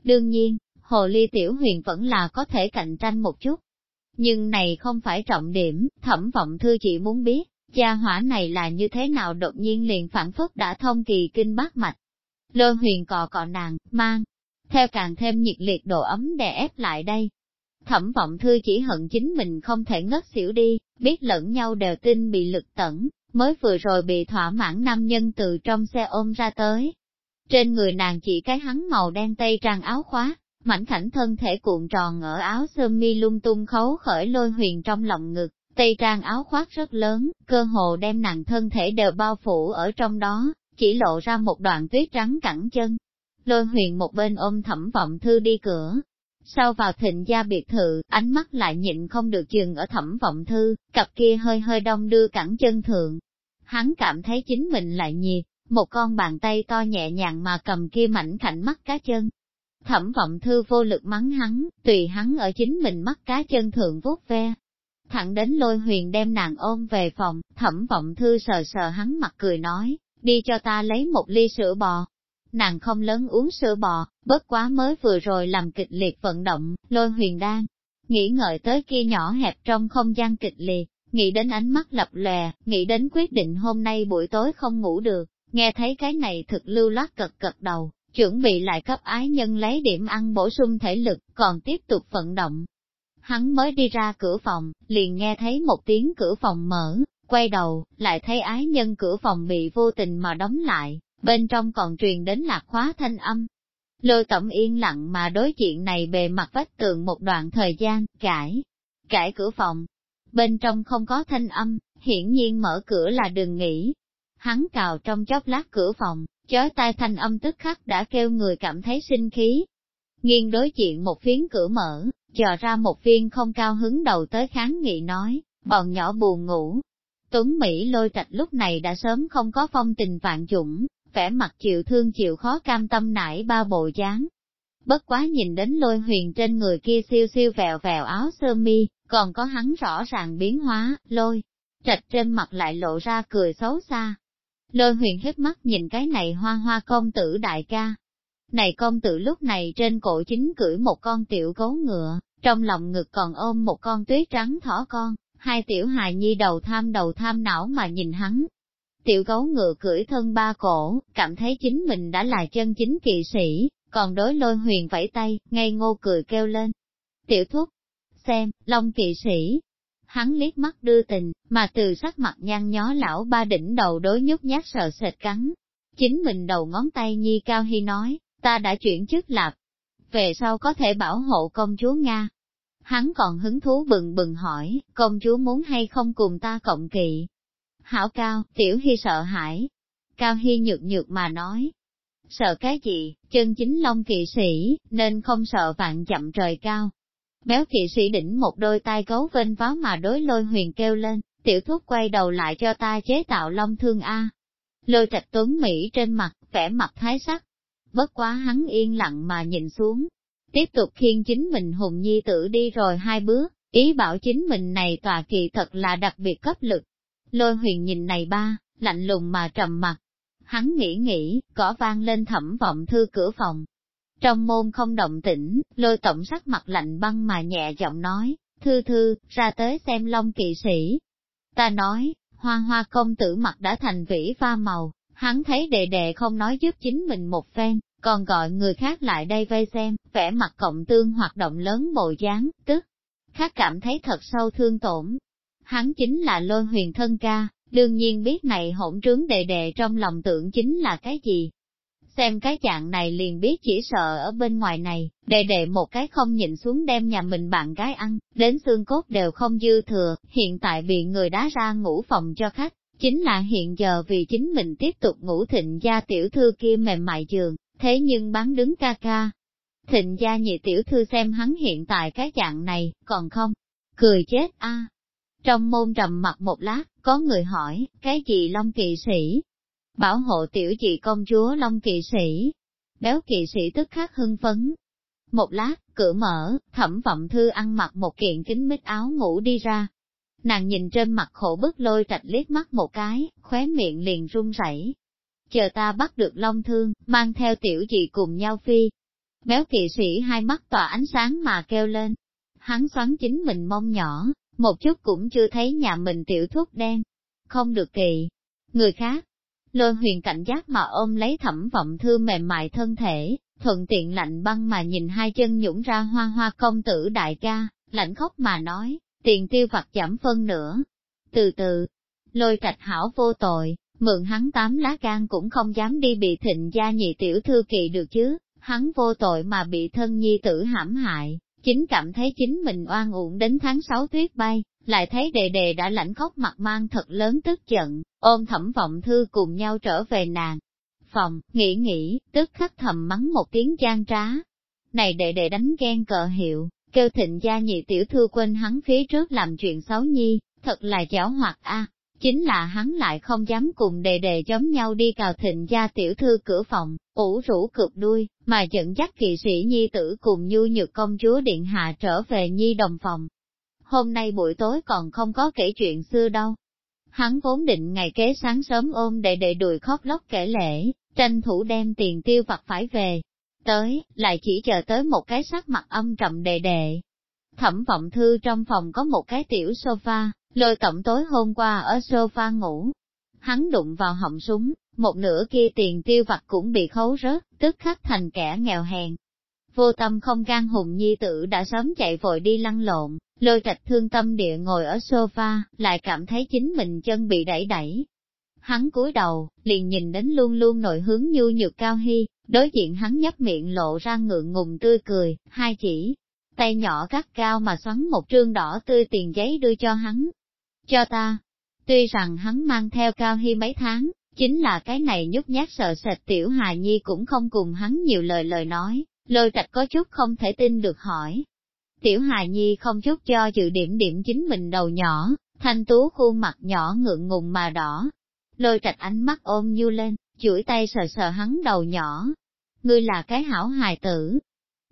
Đương nhiên, hồ ly tiểu huyền vẫn là có thể cạnh tranh một chút. Nhưng này không phải trọng điểm, thẩm vọng thư chỉ muốn biết, gia hỏa này là như thế nào đột nhiên liền phản phất đã thông kỳ kinh bát mạch. Lôi huyền cọ cọ nàng, mang, theo càng thêm nhiệt liệt độ ấm đè ép lại đây. Thẩm vọng thư chỉ hận chính mình không thể ngất xỉu đi, biết lẫn nhau đều tin bị lực tẩn, mới vừa rồi bị thỏa mãn nam nhân từ trong xe ôm ra tới. Trên người nàng chỉ cái hắn màu đen tây trang áo khóa, mảnh khảnh thân thể cuộn tròn ở áo sơ mi lung tung khấu khởi lôi huyền trong lòng ngực, tây trang áo khoác rất lớn, cơ hồ đem nàng thân thể đều bao phủ ở trong đó, chỉ lộ ra một đoạn tuyết trắng cẳng chân. Lôi huyền một bên ôm thẩm vọng thư đi cửa, sau vào thịnh gia biệt thự, ánh mắt lại nhịn không được dừng ở thẩm vọng thư, cặp kia hơi hơi đông đưa cẳng chân thượng. Hắn cảm thấy chính mình lại nhiệt, một con bàn tay to nhẹ nhàng mà cầm kia mảnh khảnh mắt cá chân. Thẩm vọng thư vô lực mắng hắn, tùy hắn ở chính mình mắt cá chân thượng vuốt ve. Thẳng đến lôi huyền đem nàng ôm về phòng, thẩm vọng thư sờ sờ hắn mặt cười nói, đi cho ta lấy một ly sữa bò. Nàng không lớn uống sữa bò, bất quá mới vừa rồi làm kịch liệt vận động, lôi huyền đang nghĩ ngợi tới kia nhỏ hẹp trong không gian kịch liệt, nghĩ đến ánh mắt lập lè, nghĩ đến quyết định hôm nay buổi tối không ngủ được, nghe thấy cái này thực lưu loát cật cật đầu, chuẩn bị lại cấp ái nhân lấy điểm ăn bổ sung thể lực, còn tiếp tục vận động. Hắn mới đi ra cửa phòng, liền nghe thấy một tiếng cửa phòng mở, quay đầu, lại thấy ái nhân cửa phòng bị vô tình mà đóng lại, bên trong còn truyền đến lạc khóa thanh âm. Lôi tổng yên lặng mà đối chuyện này bề mặt vách tường một đoạn thời gian, cãi, cãi cửa phòng. Bên trong không có thanh âm, hiển nhiên mở cửa là đừng nghỉ. Hắn cào trong chóp lát cửa phòng, chói tai thanh âm tức khắc đã kêu người cảm thấy sinh khí. Nghiêng đối diện một phiến cửa mở, dò ra một viên không cao hứng đầu tới kháng nghị nói, bọn nhỏ buồn ngủ, Tuấn Mỹ lôi trạch lúc này đã sớm không có phong tình vạn dũng, vẻ mặt chịu thương chịu khó cam tâm nải ba bộ dáng. Bất quá nhìn đến lôi huyền trên người kia siêu siêu vẹo vẹo áo sơ mi, còn có hắn rõ ràng biến hóa, lôi, trạch trên mặt lại lộ ra cười xấu xa. Lôi huyền hết mắt nhìn cái này hoa hoa công tử đại ca. Này công tử lúc này trên cổ chính cưỡi một con tiểu gấu ngựa, trong lòng ngực còn ôm một con tuyết trắng thỏ con, hai tiểu hài nhi đầu tham đầu tham não mà nhìn hắn. Tiểu gấu ngựa cưỡi thân ba cổ, cảm thấy chính mình đã là chân chính kỵ sĩ, còn đối lôi huyền vẫy tay, ngây ngô cười kêu lên. Tiểu thúc, xem, long kỵ sĩ. Hắn liếc mắt đưa tình, mà từ sắc mặt nhăn nhó lão ba đỉnh đầu đối nhút nhát sợ sệt cắn. Chính mình đầu ngón tay nhi cao hy nói, ta đã chuyển chức lạp. Về sau có thể bảo hộ công chúa Nga, Hắn còn hứng thú bừng bừng hỏi, công chúa muốn hay không cùng ta cộng kỵ. Hảo cao, tiểu hy sợ hãi. Cao hy nhược nhược mà nói. Sợ cái gì, chân chính long kỵ sĩ, nên không sợ vạn chậm trời cao. Béo kỵ sĩ đỉnh một đôi tai gấu vênh váo mà đối lôi huyền kêu lên, tiểu thúc quay đầu lại cho ta chế tạo long thương A. Lôi trạch tuấn Mỹ trên mặt, vẻ mặt thái sắc. Bất quá hắn yên lặng mà nhìn xuống, tiếp tục khiên chính mình hùng nhi tử đi rồi hai bước, ý bảo chính mình này tòa kỳ thật là đặc biệt cấp lực. Lôi huyền nhìn này ba, lạnh lùng mà trầm mặt. Hắn nghĩ nghĩ, cỏ vang lên thẩm vọng thư cửa phòng. Trong môn không động tĩnh, lôi tổng sắc mặt lạnh băng mà nhẹ giọng nói, thư thư, ra tới xem long kỵ sĩ. Ta nói, hoa hoa công tử mặt đã thành vĩ pha màu, hắn thấy đệ đệ không nói giúp chính mình một phen, còn gọi người khác lại đây vây xem, vẻ mặt cộng tương hoạt động lớn bộ dáng, tức, khác cảm thấy thật sâu thương tổn. Hắn chính là lôi huyền thân ca, đương nhiên biết này hỗn trướng đệ đệ trong lòng tưởng chính là cái gì. Xem cái dạng này liền biết chỉ sợ ở bên ngoài này, đề đệ một cái không nhìn xuống đem nhà mình bạn gái ăn, đến xương cốt đều không dư thừa, hiện tại bị người đá ra ngủ phòng cho khách, chính là hiện giờ vì chính mình tiếp tục ngủ thịnh gia tiểu thư kia mềm mại giường, thế nhưng bán đứng ca ca. Thịnh gia nhị tiểu thư xem hắn hiện tại cái dạng này, còn không, cười chết a. Trong môn trầm mặt một lát, có người hỏi, cái gì Long kỵ sĩ? Bảo hộ tiểu chị công chúa Long kỵ sĩ. Béo kỵ sĩ tức khắc hưng phấn. Một lát, cửa mở, thẩm vọng thư ăn mặc một kiện kính mít áo ngủ đi ra. Nàng nhìn trên mặt khổ bức lôi trạch liếc mắt một cái, khóe miệng liền run rẩy, chờ ta bắt được long thương, mang theo tiểu chị cùng nhau phi. Béo kỵ sĩ hai mắt tỏa ánh sáng mà kêu lên. Hắn xoắn chính mình mông nhỏ, một chút cũng chưa thấy nhà mình tiểu thuốc đen. Không được kỳ. Người khác, lôi huyền cảnh giác mà ôm lấy thẩm vọng thư mềm mại thân thể, thuận tiện lạnh băng mà nhìn hai chân nhũng ra hoa hoa công tử đại ca, lạnh khóc mà nói, tiền tiêu vặt giảm phân nữa. Từ từ, lôi trạch hảo vô tội, mượn hắn tám lá gan cũng không dám đi bị thịnh gia nhị tiểu thư kỳ được chứ, hắn vô tội mà bị thân nhi tử hãm hại, chính cảm thấy chính mình oan uổng đến tháng 6 tuyết bay, lại thấy đề đề đã lãnh khóc mặt mang thật lớn tức giận, ôm thẩm vọng thư cùng nhau trở về nàng. Phòng, nghĩ nghĩ, tức khắc thầm mắng một tiếng gian trá. Này đệ đệ đánh ghen cờ hiệu, kêu thịnh gia nhị tiểu thư quên hắn phía trước làm chuyện xấu nhi, thật là chảo hoạt a. Chính là hắn lại không dám cùng đề đề giống nhau đi cào thịnh gia tiểu thư cửa phòng, ủ rũ cực đuôi, mà dẫn dắt kỵ sĩ nhi tử cùng nhu nhược công chúa điện hạ trở về nhi đồng phòng. Hôm nay buổi tối còn không có kể chuyện xưa đâu. Hắn vốn định ngày kế sáng sớm ôm đệ đệ đùi khóc lóc kể lễ, tranh thủ đem tiền tiêu vặt phải về. Tới, lại chỉ chờ tới một cái sắc mặt âm trầm đệ đệ. Thẩm vọng thư trong phòng có một cái tiểu sofa, lôi tổng tối hôm qua ở sofa ngủ. Hắn đụng vào họng súng, một nửa kia tiền tiêu vặt cũng bị khấu rớt, tức khắc thành kẻ nghèo hèn. Vô tâm không gan hùng nhi tử đã sớm chạy vội đi lăn lộn, lôi trạch thương tâm địa ngồi ở sofa, lại cảm thấy chính mình chân bị đẩy đẩy. Hắn cúi đầu, liền nhìn đến luôn luôn nội hướng nhu nhược cao hy, đối diện hắn nhấp miệng lộ ra ngượng ngùng tươi cười, hai chỉ, tay nhỏ cắt cao mà xoắn một trương đỏ tươi tiền giấy đưa cho hắn. Cho ta, tuy rằng hắn mang theo cao hy mấy tháng, chính là cái này nhút nhát sợ sệt tiểu hài nhi cũng không cùng hắn nhiều lời lời nói, lôi trạch có chút không thể tin được hỏi. Tiểu hài nhi không chút cho dự điểm điểm chính mình đầu nhỏ, thanh tú khuôn mặt nhỏ ngượng ngùng mà đỏ. Lôi trạch ánh mắt ôm nhu lên, chuỗi tay sờ sờ hắn đầu nhỏ. Ngươi là cái hảo hài tử.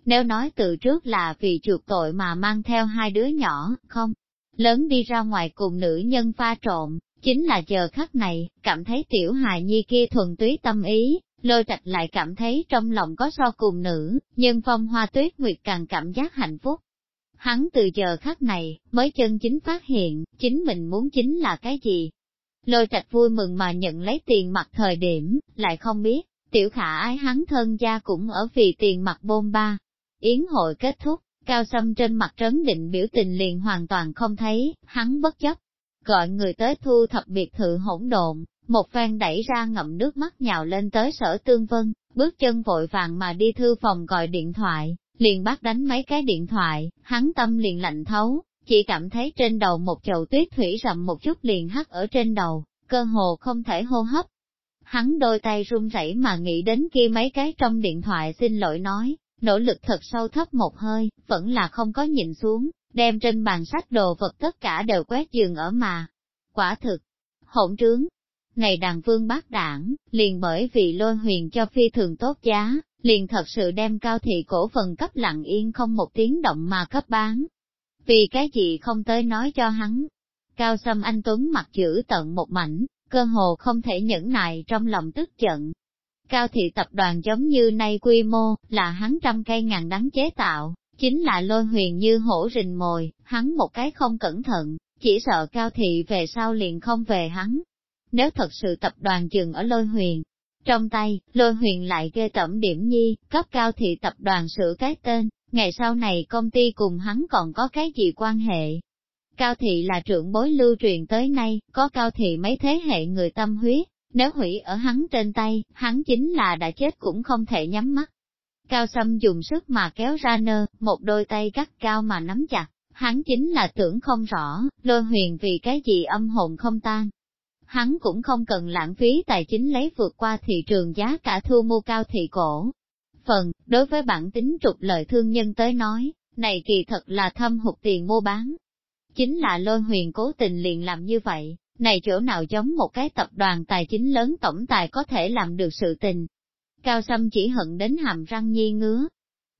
Nếu nói từ trước là vì chuộc tội mà mang theo hai đứa nhỏ, không, lớn đi ra ngoài cùng nữ nhân pha trộn, chính là giờ khắc này, cảm thấy tiểu hài nhi kia thuần túy tâm ý, lôi trạch lại cảm thấy trong lòng có so cùng nữ, nhưng phong hoa tuyết nguyệt càng cảm giác hạnh phúc. Hắn từ giờ khắc này, mới chân chính phát hiện, chính mình muốn chính là cái gì. Lôi trạch vui mừng mà nhận lấy tiền mặt thời điểm, lại không biết, tiểu khả ái hắn thân gia cũng ở vì tiền mặt bôn ba. Yến hội kết thúc, cao sâm trên mặt trấn định biểu tình liền hoàn toàn không thấy, hắn bất chấp, gọi người tới thu thập biệt thự hỗn độn, một phen đẩy ra ngậm nước mắt nhào lên tới sở tương vân, bước chân vội vàng mà đi thư phòng gọi điện thoại, liền bắt đánh mấy cái điện thoại, hắn tâm liền lạnh thấu, chỉ cảm thấy trên đầu một chậu tuyết thủy rầm một chút liền hắt ở trên đầu, cơ hồ không thể hô hấp. Hắn đôi tay run rẩy mà nghĩ đến kia mấy cái trong điện thoại xin lỗi nói, nỗ lực thật sâu thấp một hơi, vẫn là không có nhìn xuống, đem trên bàn sách đồ vật tất cả đều quét giường ở mà. Quả thực, hỗn trướng. Ngày đàn vương bác đảng, liền bởi vì lôi huyền cho phi thường tốt giá, liền thật sự đem cao thị cổ phần cấp lặng yên không một tiếng động mà cấp bán. Vì cái gì không tới nói cho hắn. Cao Sâm Anh Tuấn mặt chữ tận một mảnh, cơ hồ không thể nhẫn nại trong lòng tức giận. Cao thị tập đoàn giống như nay quy mô, là hắn trăm cây ngàn đắng chế tạo, Chính là lôi huyền như hổ rình mồi, hắn một cái không cẩn thận, chỉ sợ cao thị về sau liền không về hắn. Nếu thật sự tập đoàn dừng ở lôi huyền, trong tay, lôi huyền lại ghê tẩm điểm nhi, cấp cao thị tập đoàn sửa cái tên, ngày sau này công ty cùng hắn còn có cái gì quan hệ. Cao thị là trưởng bối lưu truyền tới nay, có cao thị mấy thế hệ người tâm huyết, nếu hủy ở hắn trên tay, hắn chính là đã chết cũng không thể nhắm mắt. Cao Sâm dùng sức mà kéo ra nơ, một đôi tay gắt cao mà nắm chặt, hắn chính là tưởng không rõ, lôi huyền vì cái gì âm hồn không tan. Hắn cũng không cần lãng phí tài chính lấy vượt qua thị trường giá cả thu mua cao thị cổ. Phần, đối với bản tính trục lợi thương nhân tới nói, này kỳ thật là thâm hụt tiền mua bán. Chính là lôi huyền cố tình liền làm như vậy, này chỗ nào giống một cái tập đoàn tài chính lớn tổng tài có thể làm được sự tình, Cao Sâm chỉ hận đến hàm răng nhi ngứa.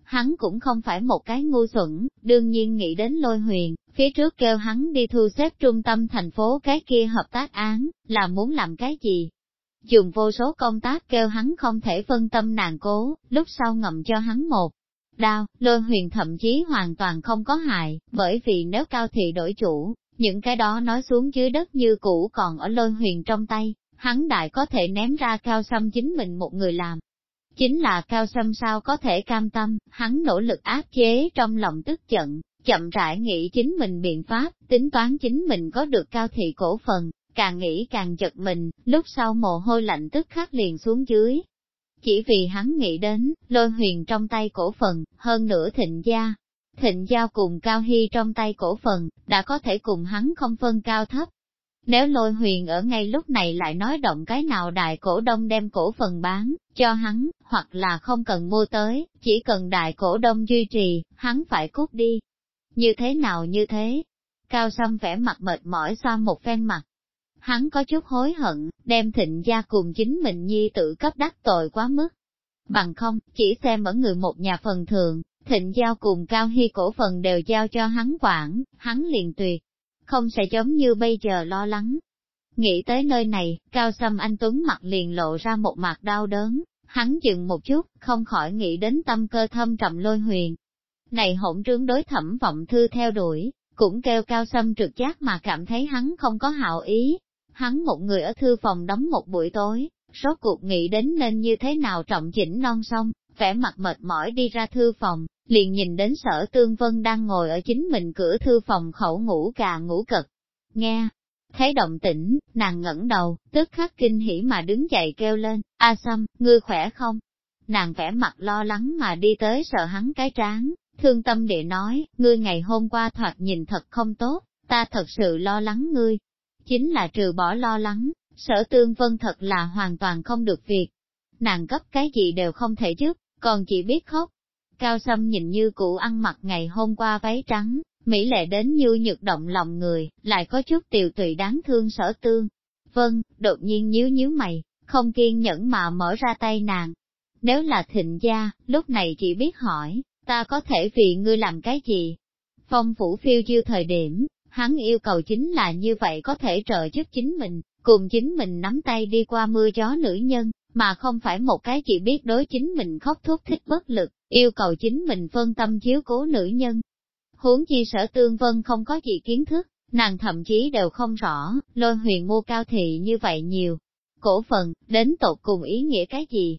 Hắn cũng không phải một cái ngu xuẩn, đương nhiên nghĩ đến lôi huyền, phía trước kêu hắn đi thu xếp trung tâm thành phố cái kia hợp tác án, là muốn làm cái gì? Dùng vô số công tác kêu hắn không thể phân tâm nàng cố, lúc sau ngậm cho hắn một đao, lôi huyền thậm chí hoàn toàn không có hại, bởi vì nếu cao thị đổi chủ, những cái đó nói xuống dưới đất như cũ còn ở lôi huyền trong tay, hắn đại có thể ném ra cao xăm chính mình một người làm, Chính là cao sâm sao có thể cam tâm, hắn nỗ lực áp chế trong lòng tức giận, chậm rãi nghĩ chính mình biện pháp, tính toán chính mình có được cao thị cổ phần, càng nghĩ càng giật mình, lúc sau mồ hôi lạnh tức khắc liền xuống dưới. Chỉ vì hắn nghĩ đến, lôi huyền trong tay cổ phần, hơn nữa thịnh gia. Thịnh giao cùng cao hy trong tay cổ phần, đã có thể cùng hắn không phân cao thấp. Nếu lôi huyền ở ngay lúc này lại nói động cái nào đại cổ đông đem cổ phần bán, cho hắn, hoặc là không cần mua tới, chỉ cần đại cổ đông duy trì, hắn phải cút đi. Như thế nào như thế? Cao Sâm vẻ mặt mệt mỏi xoa một phen mặt, hắn có chút hối hận, đem thịnh gia cùng chính mình nhi tự cấp đắc tội quá mức. Bằng không, chỉ xem ở người một nhà phần thường, thịnh giao cùng cao hy cổ phần đều giao cho hắn quản, hắn liền tuyệt, không sẽ giống như bây giờ lo lắng. Nghĩ tới nơi này, cao sâm anh Tuấn mặt liền lộ ra một mặt đau đớn, hắn dừng một chút, không khỏi nghĩ đến tâm cơ thâm trầm lôi huyền. Này hỗn trướng đối thẩm vọng thư theo đuổi, cũng kêu cao sâm trực giác mà cảm thấy hắn không có hảo ý, hắn một người ở thư phòng đóng một buổi tối, rốt cuộc nghĩ đến nên như thế nào trọng chỉnh non sông, vẻ mặt mệt mỏi đi ra thư phòng, liền nhìn đến sở tương vân đang ngồi ở chính mình cửa thư phòng khẩu ngủ cà ngủ cật. Nghe, thấy động tĩnh, nàng ngẩng đầu, tức khắc kinh hỉ mà đứng dậy kêu lên, A Sâm, ngươi khỏe không? Nàng vẻ mặt lo lắng mà đi tới sợ hắn cái trán, thương tâm địa nói, ngươi ngày hôm qua thoạt nhìn thật không tốt, ta thật sự lo lắng ngươi, chính là trừ bỏ lo lắng, sở tương vân thật là hoàn toàn không được việc. Nàng cấp cái gì đều không thể giúp, còn chỉ biết khóc. Cao Sâm nhìn như cụ ăn mặc ngày hôm qua váy trắng, mỹ lệ đến như nhược động lòng người, lại có chút tiều tùy đáng thương sở tương. Vâng, đột nhiên nhíu nhíu mày, không kiên nhẫn mà mở ra tay nàng. Nếu là thịnh gia, lúc này chỉ biết hỏi, ta có thể vì ngươi làm cái gì? Phong phủ phiêu chiêu thời điểm, hắn yêu cầu chính là như vậy có thể trợ giúp chính mình, cùng chính mình nắm tay đi qua mưa gió nữ nhân, mà không phải một cái chỉ biết đối chính mình khóc thúc thích bất lực, yêu cầu chính mình phân tâm chiếu cố nữ nhân. Huống chi sở tương vân không có gì kiến thức, nàng thậm chí đều không rõ, lôi huyền mua cao thị như vậy nhiều. Cổ phần, đến tột cùng ý nghĩa cái gì?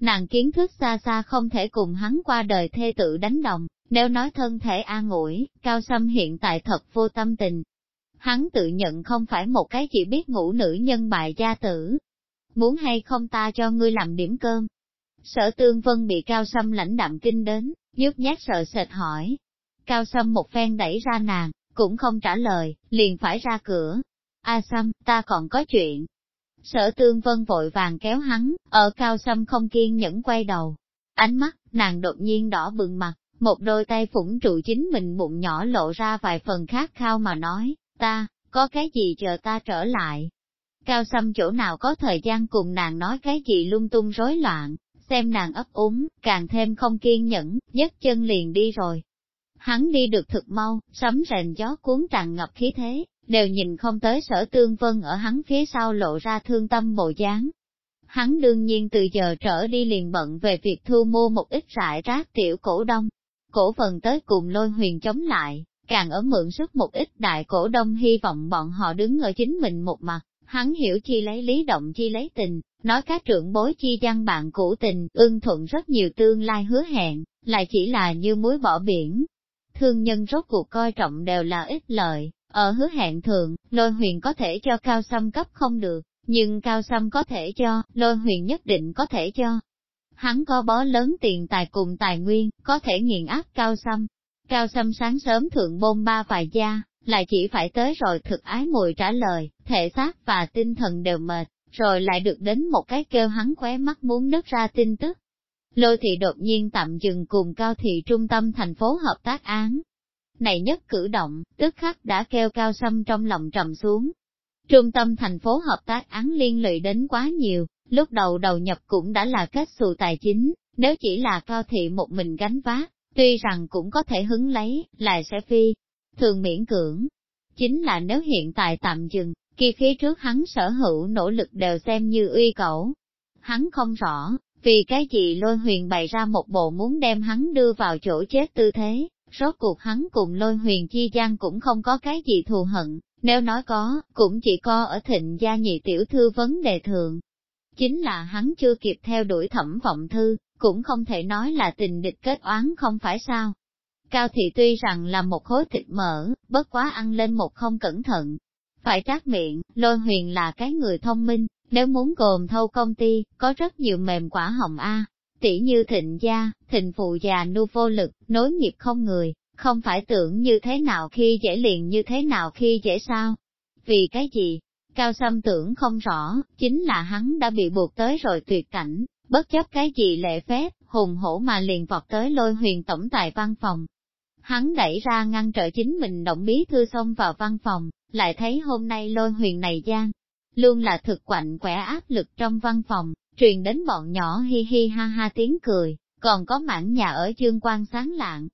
Nàng kiến thức xa xa không thể cùng hắn qua đời thê tự đánh đồng, nếu nói thân thể an ủi, Cao Sâm hiện tại thật vô tâm tình. Hắn tự nhận không phải một cái chỉ biết ngủ nữ nhân bại gia tử. Muốn hay không ta cho ngươi làm điểm cơm? Sở tương vân bị Cao Sâm lãnh đạm kinh đến, nhút nhát sợ sệt hỏi. Cao Sâm một phen đẩy ra nàng, cũng không trả lời, liền phải ra cửa. A Sâm, ta còn có chuyện. Sở tương vân vội vàng kéo hắn, ở Cao Sâm không kiên nhẫn quay đầu. Ánh mắt, nàng đột nhiên đỏ bừng mặt, một đôi tay phủng trụ chính mình bụng nhỏ lộ ra vài phần khát khao mà nói, ta, có cái gì chờ ta trở lại. Cao xăm chỗ nào có thời gian cùng nàng nói cái gì lung tung rối loạn, xem nàng ấp úng, càng thêm không kiên nhẫn, nhấc chân liền đi rồi. Hắn đi được thực mau, sấm rền gió cuốn tràn ngập khí thế, đều nhìn không tới sở tương vân ở hắn phía sau lộ ra thương tâm bộ dáng. Hắn đương nhiên từ giờ trở đi liền bận về việc thu mua một ít rải rác tiểu cổ đông, cổ phần tới cùng lôi huyền chống lại, càng ở mượn sức một ít đại cổ đông hy vọng bọn họ đứng ở chính mình một mặt, hắn hiểu chi lấy lý động chi lấy tình, nói các trưởng bối chi gian bạn cũ tình, ưng thuận rất nhiều tương lai hứa hẹn, lại chỉ là như muối bỏ biển. Thương nhân rốt cuộc coi trọng đều là ít lợi, ở hứa hẹn thường, lôi huyền có thể cho cao xâm cấp không được, nhưng cao xâm có thể cho, lôi huyền nhất định có thể cho, hắn có bó lớn tiền tài cùng tài nguyên, có thể nghiền áp cao xâm. Cao xâm sáng sớm thượng bôn ba vài gia, lại chỉ phải tới rồi thực ái mùi trả lời, thể xác và tinh thần đều mệt, rồi lại được đến một cái kêu hắn khóe mắt muốn nứt ra tin tức. Lôi thị đột nhiên tạm dừng cùng cao thị trung tâm thành phố hợp tác án. Này nhất cử động, tức khắc đã kêu cao xâm trong lòng trầm xuống. Trung tâm thành phố hợp tác án liên lụy đến quá nhiều, Lúc đầu đầu nhập cũng đã là kết xù tài chính, nếu chỉ là cao thị một mình gánh vác, tuy rằng cũng có thể hứng lấy, lại sẽ phi, thường miễn cưỡng. Chính là nếu hiện tại tạm dừng, kia phía trước hắn sở hữu nỗ lực đều xem như uy cẩu. Hắn không rõ, vì cái gì lôi huyền bày ra một bộ muốn đem hắn đưa vào chỗ chết tư thế, rốt cuộc hắn cùng lôi huyền chi gian cũng không có cái gì thù hận, nếu nói có, cũng chỉ có ở thịnh gia nhị tiểu thư vấn đề thường, chính là hắn chưa kịp theo đuổi thẩm vọng thư, cũng không thể nói là tình địch kết oán không phải sao. Cao thị tuy rằng là một khối thịt mỡ, bất quá ăn lên một không cẩn thận. Phải trát miệng, lôi huyền là cái người thông minh, nếu muốn gồm thâu công ty, có rất nhiều mềm quả hồng A. Tỷ như thịnh gia, thịnh phụ già nu vô lực, nối nghiệp không người, không phải tưởng như thế nào khi dễ liền như thế nào khi dễ sao. Vì cái gì? Cao Sâm tưởng không rõ, chính là hắn đã bị buộc tới rồi tuyệt cảnh, bất chấp cái gì lệ phép, hùng hổ mà liền vọt tới lôi huyền tổng tài văn phòng. Hắn đẩy ra ngăn trở chính mình động bí thư xông vào văn phòng, lại thấy hôm nay lôi huyền này gian, luôn là thực quạnh quẻ áp lực trong văn phòng, truyền đến bọn nhỏ hi hi ha ha tiếng cười, còn có mảng nhà ở chương quan sáng lạng.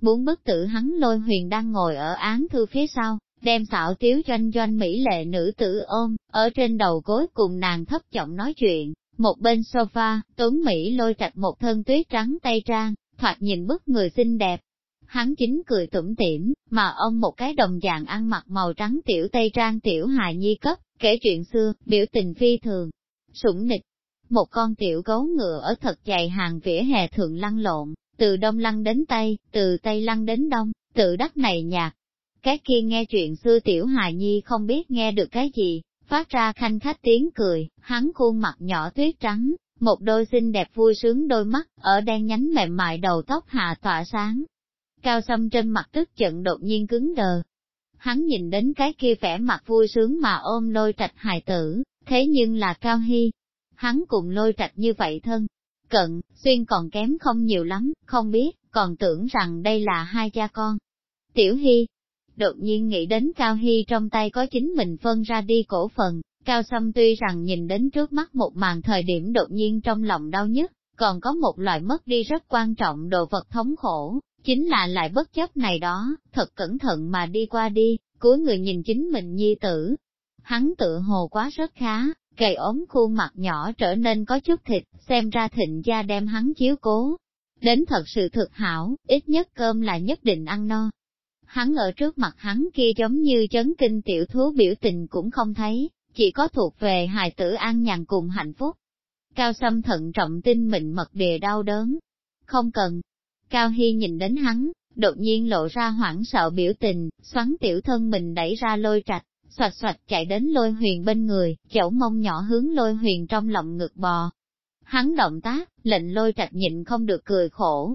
Muốn bức tử hắn lôi huyền đang ngồi ở án thư phía sau, đem xạo tiếu doanh doanh mỹ lệ nữ tử ôm, ở trên đầu gối cùng nàng thấp giọng nói chuyện, một bên sofa, tuấn Mỹ lôi trạch một thân tuyết trắng tay trang, thoạt nhìn bức người xinh đẹp. Hắn chính cười tủm tỉm, mà ông một cái đồng dạng ăn mặc màu trắng tiểu tây trang tiểu hài nhi cấp, kể chuyện xưa, biểu tình phi thường, sủng nịch. Một con tiểu gấu ngựa ở thật dày hàng vỉa hè thượng lăn lộn, từ đông lăn đến tây, từ tây lăn đến đông, tự đắc này nhạc. Cái kia nghe chuyện xưa tiểu hài nhi không biết nghe được cái gì, phát ra khanh khách tiếng cười, hắn khuôn mặt nhỏ tuyết trắng, một đôi xinh đẹp vui sướng đôi mắt, ở đen nhánh mềm mại đầu tóc hạ tỏa sáng. Cao Sâm trên mặt tức giận đột nhiên cứng đờ. Hắn nhìn đến cái kia vẻ mặt vui sướng mà ôm lôi trạch hài tử, thế nhưng là Cao Hy. Hắn cùng lôi trạch như vậy thân. Cận, xuyên còn kém không nhiều lắm, không biết, còn tưởng rằng đây là hai cha con. Tiểu Hy, đột nhiên nghĩ đến Cao Hy trong tay có chính mình phân ra đi cổ phần, Cao Sâm tuy rằng nhìn đến trước mắt một màn thời điểm đột nhiên trong lòng đau nhất, còn có một loại mất đi rất quan trọng đồ vật thống khổ, chính là lại bất chấp này đó, thật cẩn thận mà đi qua đi, cuối người nhìn chính mình nhi tử. Hắn tự hồ quá rất khá, gầy ốm khuôn mặt nhỏ trở nên có chút thịt, xem ra thịnh gia đem hắn chiếu cố. Đến thật sự thực hảo, ít nhất cơm là nhất định ăn no, hắn ở trước mặt hắn kia giống như chấn kinh tiểu thú biểu tình cũng không thấy, chỉ có thuộc về hài tử an nhàn cùng hạnh phúc. Cao Sâm thận trọng tin mình mật đề đau đớn. Không cần. Cao Hy nhìn đến hắn, đột nhiên lộ ra hoảng sợ biểu tình, xoắn tiểu thân mình đẩy ra lôi trạch, xoạch xoạch chạy đến lôi huyền bên người, chẩu mông nhỏ hướng lôi huyền trong lòng ngực bò. Hắn động tác, lệnh lôi trạch nhịn không được cười khổ.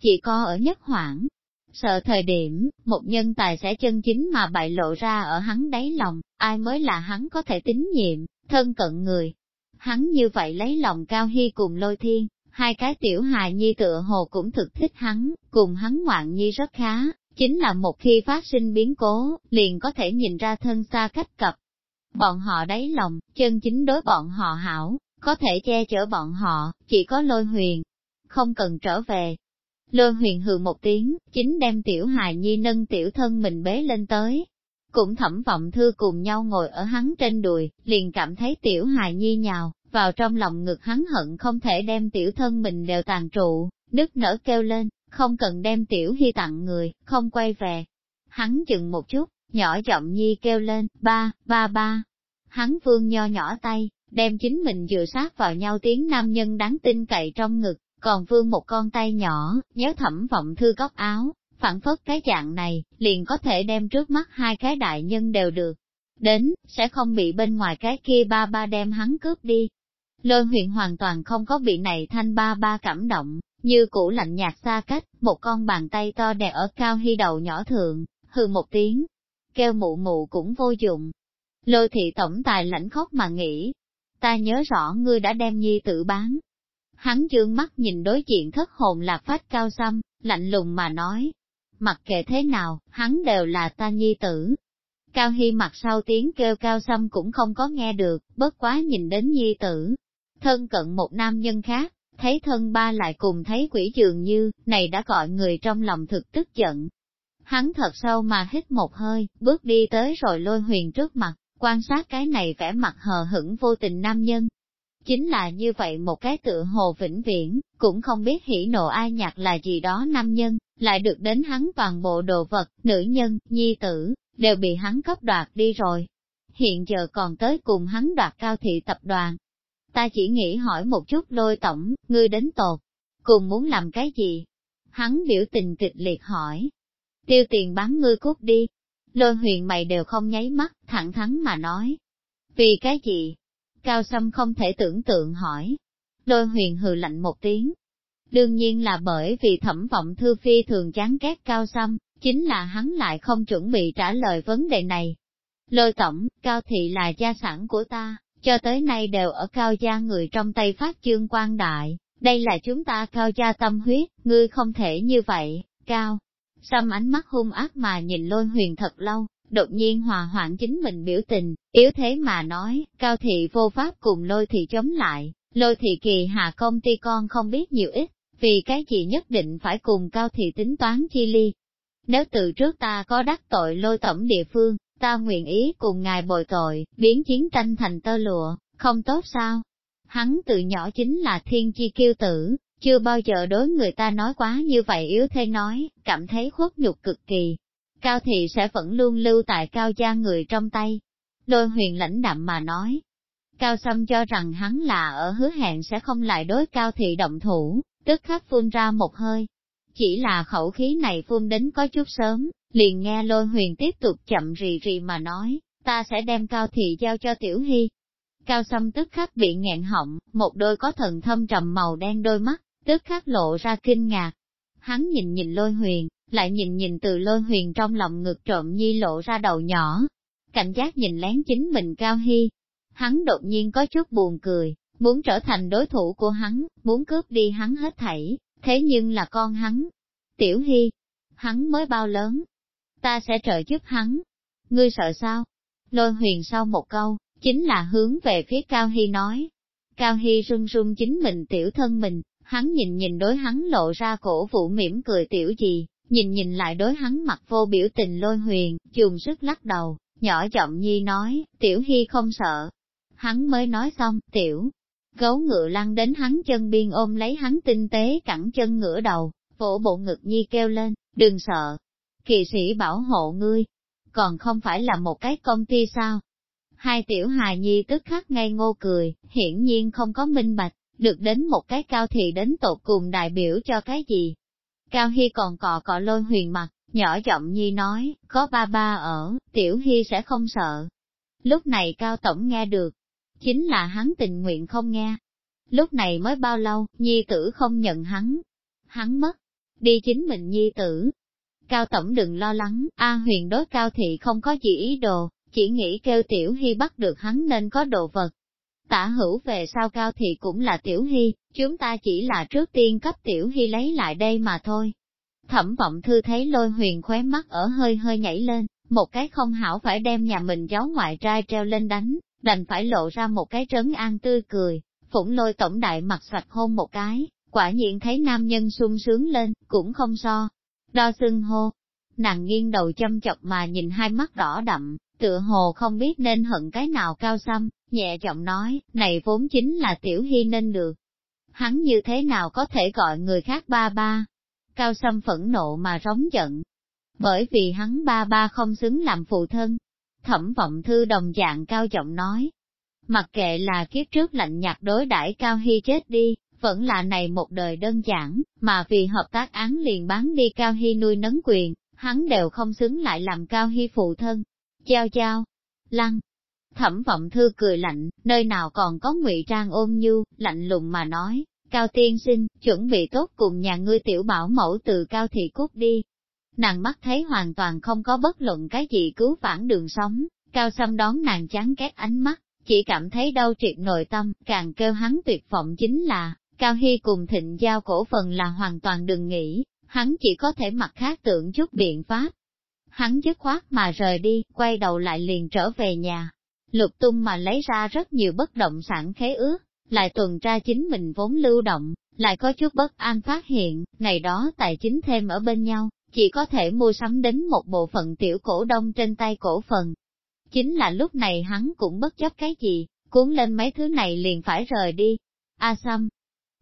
Chỉ có ở nhất hoảng, sợ thời điểm, một nhân tài sẽ chân chính mà bại lộ ra ở hắn đáy lòng, ai mới là hắn có thể tín nhiệm, thân cận người. Hắn như vậy lấy lòng cao hy cùng lôi thiên, hai cái tiểu hài nhi tựa hồ cũng thực thích hắn, cùng hắn ngoạn nhi rất khá, chính là một khi phát sinh biến cố, liền có thể nhìn ra thân xa cách cập. Bọn họ đáy lòng, chân chính đối bọn họ hảo, có thể che chở bọn họ, chỉ có lôi huyền. Không cần trở về, Lôi huyền hừ một tiếng, chính đem tiểu hài nhi nâng tiểu thân mình bế lên tới. Cũng thẩm vọng thư cùng nhau ngồi ở hắn trên đùi, liền cảm thấy tiểu hài nhi nhào, vào trong lòng ngực hắn hận không thể đem tiểu thân mình đều tàn trụ, nức nở kêu lên, không cần đem tiểu hy tặng người, không quay về. Hắn chừng một chút, nhỏ giọng nhi kêu lên, ba, ba ba. Hắn vương nho nhỏ tay, đem chính mình dựa sát vào nhau tiếng nam nhân đáng tin cậy trong ngực, còn vương một con tay nhỏ, nhớ thẩm vọng thư góc áo, phản phất cái dạng này, liền có thể đem trước mắt hai cái đại nhân đều được. Đến, sẽ không bị bên ngoài cái kia ba ba đem hắn cướp đi. Lôi huyện hoàn toàn không có bị này thanh ba ba cảm động, như cũ lạnh nhạt xa cách, một con bàn tay to đè ở cao hy đầu nhỏ thượng, hừ một tiếng, kêu mụ mụ cũng vô dụng. Lôi thị tổng tài lãnh khóc mà nghĩ, ta nhớ rõ ngươi đã đem nhi tự bán, Hắn dương mắt nhìn đối diện thất hồn lạc phát cao xăm, lạnh lùng mà nói. Mặc kệ thế nào, hắn đều là ta nhi tử. Cao Hy mặt sau tiếng kêu cao xăm cũng không có nghe được, bất quá nhìn đến nhi tử. Thân cận một nam nhân khác, thấy thân ba lại cùng thấy quỷ dường như, này đã gọi người trong lòng thực tức giận. Hắn thật sâu mà hít một hơi, bước đi tới rồi lôi huyền trước mặt, quan sát cái này vẻ mặt hờ hững vô tình nam nhân, Chính là như vậy một cái tựa hồ vĩnh viễn, cũng không biết hỉ nộ ai nhạc là gì đó nam nhân, lại được đến hắn toàn bộ đồ vật, nữ nhân, nhi tử, đều bị hắn cấp đoạt đi rồi. Hiện giờ còn tới cùng hắn đoạt cao thị tập đoàn ta chỉ nghĩ hỏi một chút lôi tổng, ngươi đến tột, cùng muốn làm cái gì? Hắn biểu tình kịch liệt hỏi. Tiêu tiền bán ngươi cút đi. Lôi huyền mày đều không nháy mắt, thẳng thắn mà nói. Vì cái gì? Cao Sâm không thể tưởng tượng hỏi. Lôi huyền hừ lạnh một tiếng. Đương nhiên là bởi vì thẩm vọng thư phi thường chán ghét Cao Sâm, chính là hắn lại không chuẩn bị trả lời vấn đề này. Lôi tổng, Cao Thị là gia sản của ta, cho tới nay đều ở Cao gia người trong tay phát chương quan đại, đây là chúng ta Cao gia tâm huyết, ngươi không thể như vậy, Cao. Xăm ánh mắt hung ác mà nhìn lôi huyền thật lâu, đột nhiên hòa hoãn chính mình biểu tình, yếu thế mà nói, Cao Thị vô pháp cùng lôi thị chống lại, lôi thị kỳ hạ công ty con không biết nhiều ít, vì cái gì nhất định phải cùng Cao Thị tính toán chi ly, nếu từ trước ta có đắc tội lôi tổng địa phương, ta nguyện ý cùng ngài bồi tội, biến chiến tranh thành tơ lụa, không tốt sao? Hắn từ nhỏ chính là thiên chi kiêu tử, chưa bao giờ đối người ta nói quá như vậy yếu thế nói, cảm thấy khuất nhục cực kỳ. Cao thị sẽ vẫn luôn lưu tại cao gia người trong tay. Lôi huyền lãnh đạm mà nói. Cao Sâm cho rằng hắn là ở hứa hẹn sẽ không lại đối cao thị động thủ, tức khắc phun ra một hơi, chỉ là khẩu khí này phun đến có chút sớm, liền nghe lôi huyền tiếp tục chậm rì rì mà nói, ta sẽ đem cao thị giao cho tiểu hy. Cao sâm tức khắc bị nghẹn họng, một đôi có thần thâm trầm màu đen đôi mắt, tức khắc lộ ra kinh ngạc. Hắn nhìn nhìn lôi huyền, lại nhìn nhìn từ lôi huyền trong lòng ngực trộm nhi lộ ra đầu nhỏ. Cảnh giác nhìn lén chính mình cao hy. Hắn đột nhiên có chút buồn cười, muốn trở thành đối thủ của hắn, muốn cướp đi hắn hết thảy, thế nhưng là con hắn. Tiểu Hy, hắn mới bao lớn, ta sẽ trợ giúp hắn. Ngươi sợ sao? Lôi huyền sau một câu, chính là hướng về phía Cao Hy nói. Cao Hy run run chính mình tiểu thân mình, hắn nhìn nhìn đối hắn lộ ra cổ vũ mỉm cười tiểu gì, nhìn nhìn lại đối hắn mặt vô biểu tình lôi huyền, dùng sức lắc đầu, nhỏ giọng nhi nói, tiểu hy không sợ. Hắn mới nói xong, tiểu, Gấu ngựa lăn đến hắn chân biên ôm lấy hắn tinh tế cẳng chân ngửa đầu, vỗ bộ ngực nhi kêu lên, đừng sợ. Kỳ sĩ bảo hộ ngươi, còn không phải là một cái công ty sao? Hai tiểu hài nhi tức khắc ngay ngô cười, hiển nhiên không có minh bạch, được đến một cái cao thì đến tột cùng đại biểu cho cái gì. Cao Hy còn cọ cọ lôi huyền mặt, nhỏ giọng nhi nói, có ba ba ở, tiểu Hy sẽ không sợ. Lúc này Cao Tổng nghe được, chính là hắn tình nguyện không nghe. Lúc này mới bao lâu, nhi tử không nhận hắn. Hắn mất, đi chính mình nhi tử. Cao Tổng đừng lo lắng, A huyền đối Cao Thị không có gì ý đồ, chỉ nghĩ kêu Tiểu Hy bắt được hắn nên có đồ vật. Tả hữu về sau Cao Thị cũng là Tiểu Hy, chúng ta chỉ là trước tiên cấp Tiểu Hy lấy lại đây mà thôi. Thẩm vọng thư thấy lôi huyền khóe mắt ở hơi hơi nhảy lên, một cái không hảo phải đem nhà mình cháu ngoại trai treo lên đánh, đành phải lộ ra một cái trấn an tươi cười, phủng lôi tổng đại mặt sạch hôn một cái, quả nhiên thấy nam nhân sung sướng lên, cũng không so. Đo xưng hô, nàng nghiêng đầu châm chọc mà nhìn hai mắt đỏ đậm, tựa hồ không biết nên hận cái nào cao xăm, nhẹ giọng nói, này vốn chính là tiểu hy nên được. Hắn như thế nào có thể gọi người khác ba ba? Cao xăm phẫn nộ mà rống giận. Bởi vì hắn ba ba không xứng làm phụ thân, Thẩm vọng thư đồng dạng cao giọng nói. Mặc kệ là kiếp trước lạnh nhạt đối đãi Cao Hy chết đi, vẫn là này một đời đơn giản, mà vì hợp tác án liền bán đi Cao Hy nuôi nấng quyền, hắn đều không xứng lại làm Cao Hy phụ thân. Chao chao, lăng. Thẩm vọng thư cười lạnh, nơi nào còn có ngụy trang ôm nhu, lạnh lùng mà nói, Cao tiên sinh, chuẩn bị tốt cùng nhà ngươi tiểu bảo mẫu từ Cao thị cút đi, Nàng mắt thấy hoàn toàn không có bất luận cái gì cứu vãn đường sống, cao xâm đón nàng chán ghét ánh mắt, chỉ cảm thấy đau triệt nội tâm, càng kêu hắn tuyệt vọng chính là, Cao Hy cùng thịnh giao cổ phần là hoàn toàn đừng nghĩ, hắn chỉ có thể mặt khác tưởng chút biện pháp. Hắn dứt khoát mà rời đi, quay đầu lại liền trở về nhà. Lục tung mà lấy ra rất nhiều bất động sản khế ước, lại tuần tra chính mình vốn lưu động, lại có chút bất an phát hiện, này đó tài chính thêm ở bên nhau, chỉ có thể mua sắm đến một bộ phận tiểu cổ đông trên tay cổ phần. Chính là lúc này hắn cũng bất chấp cái gì, cuốn lên mấy thứ này liền phải rời đi. A Sâm,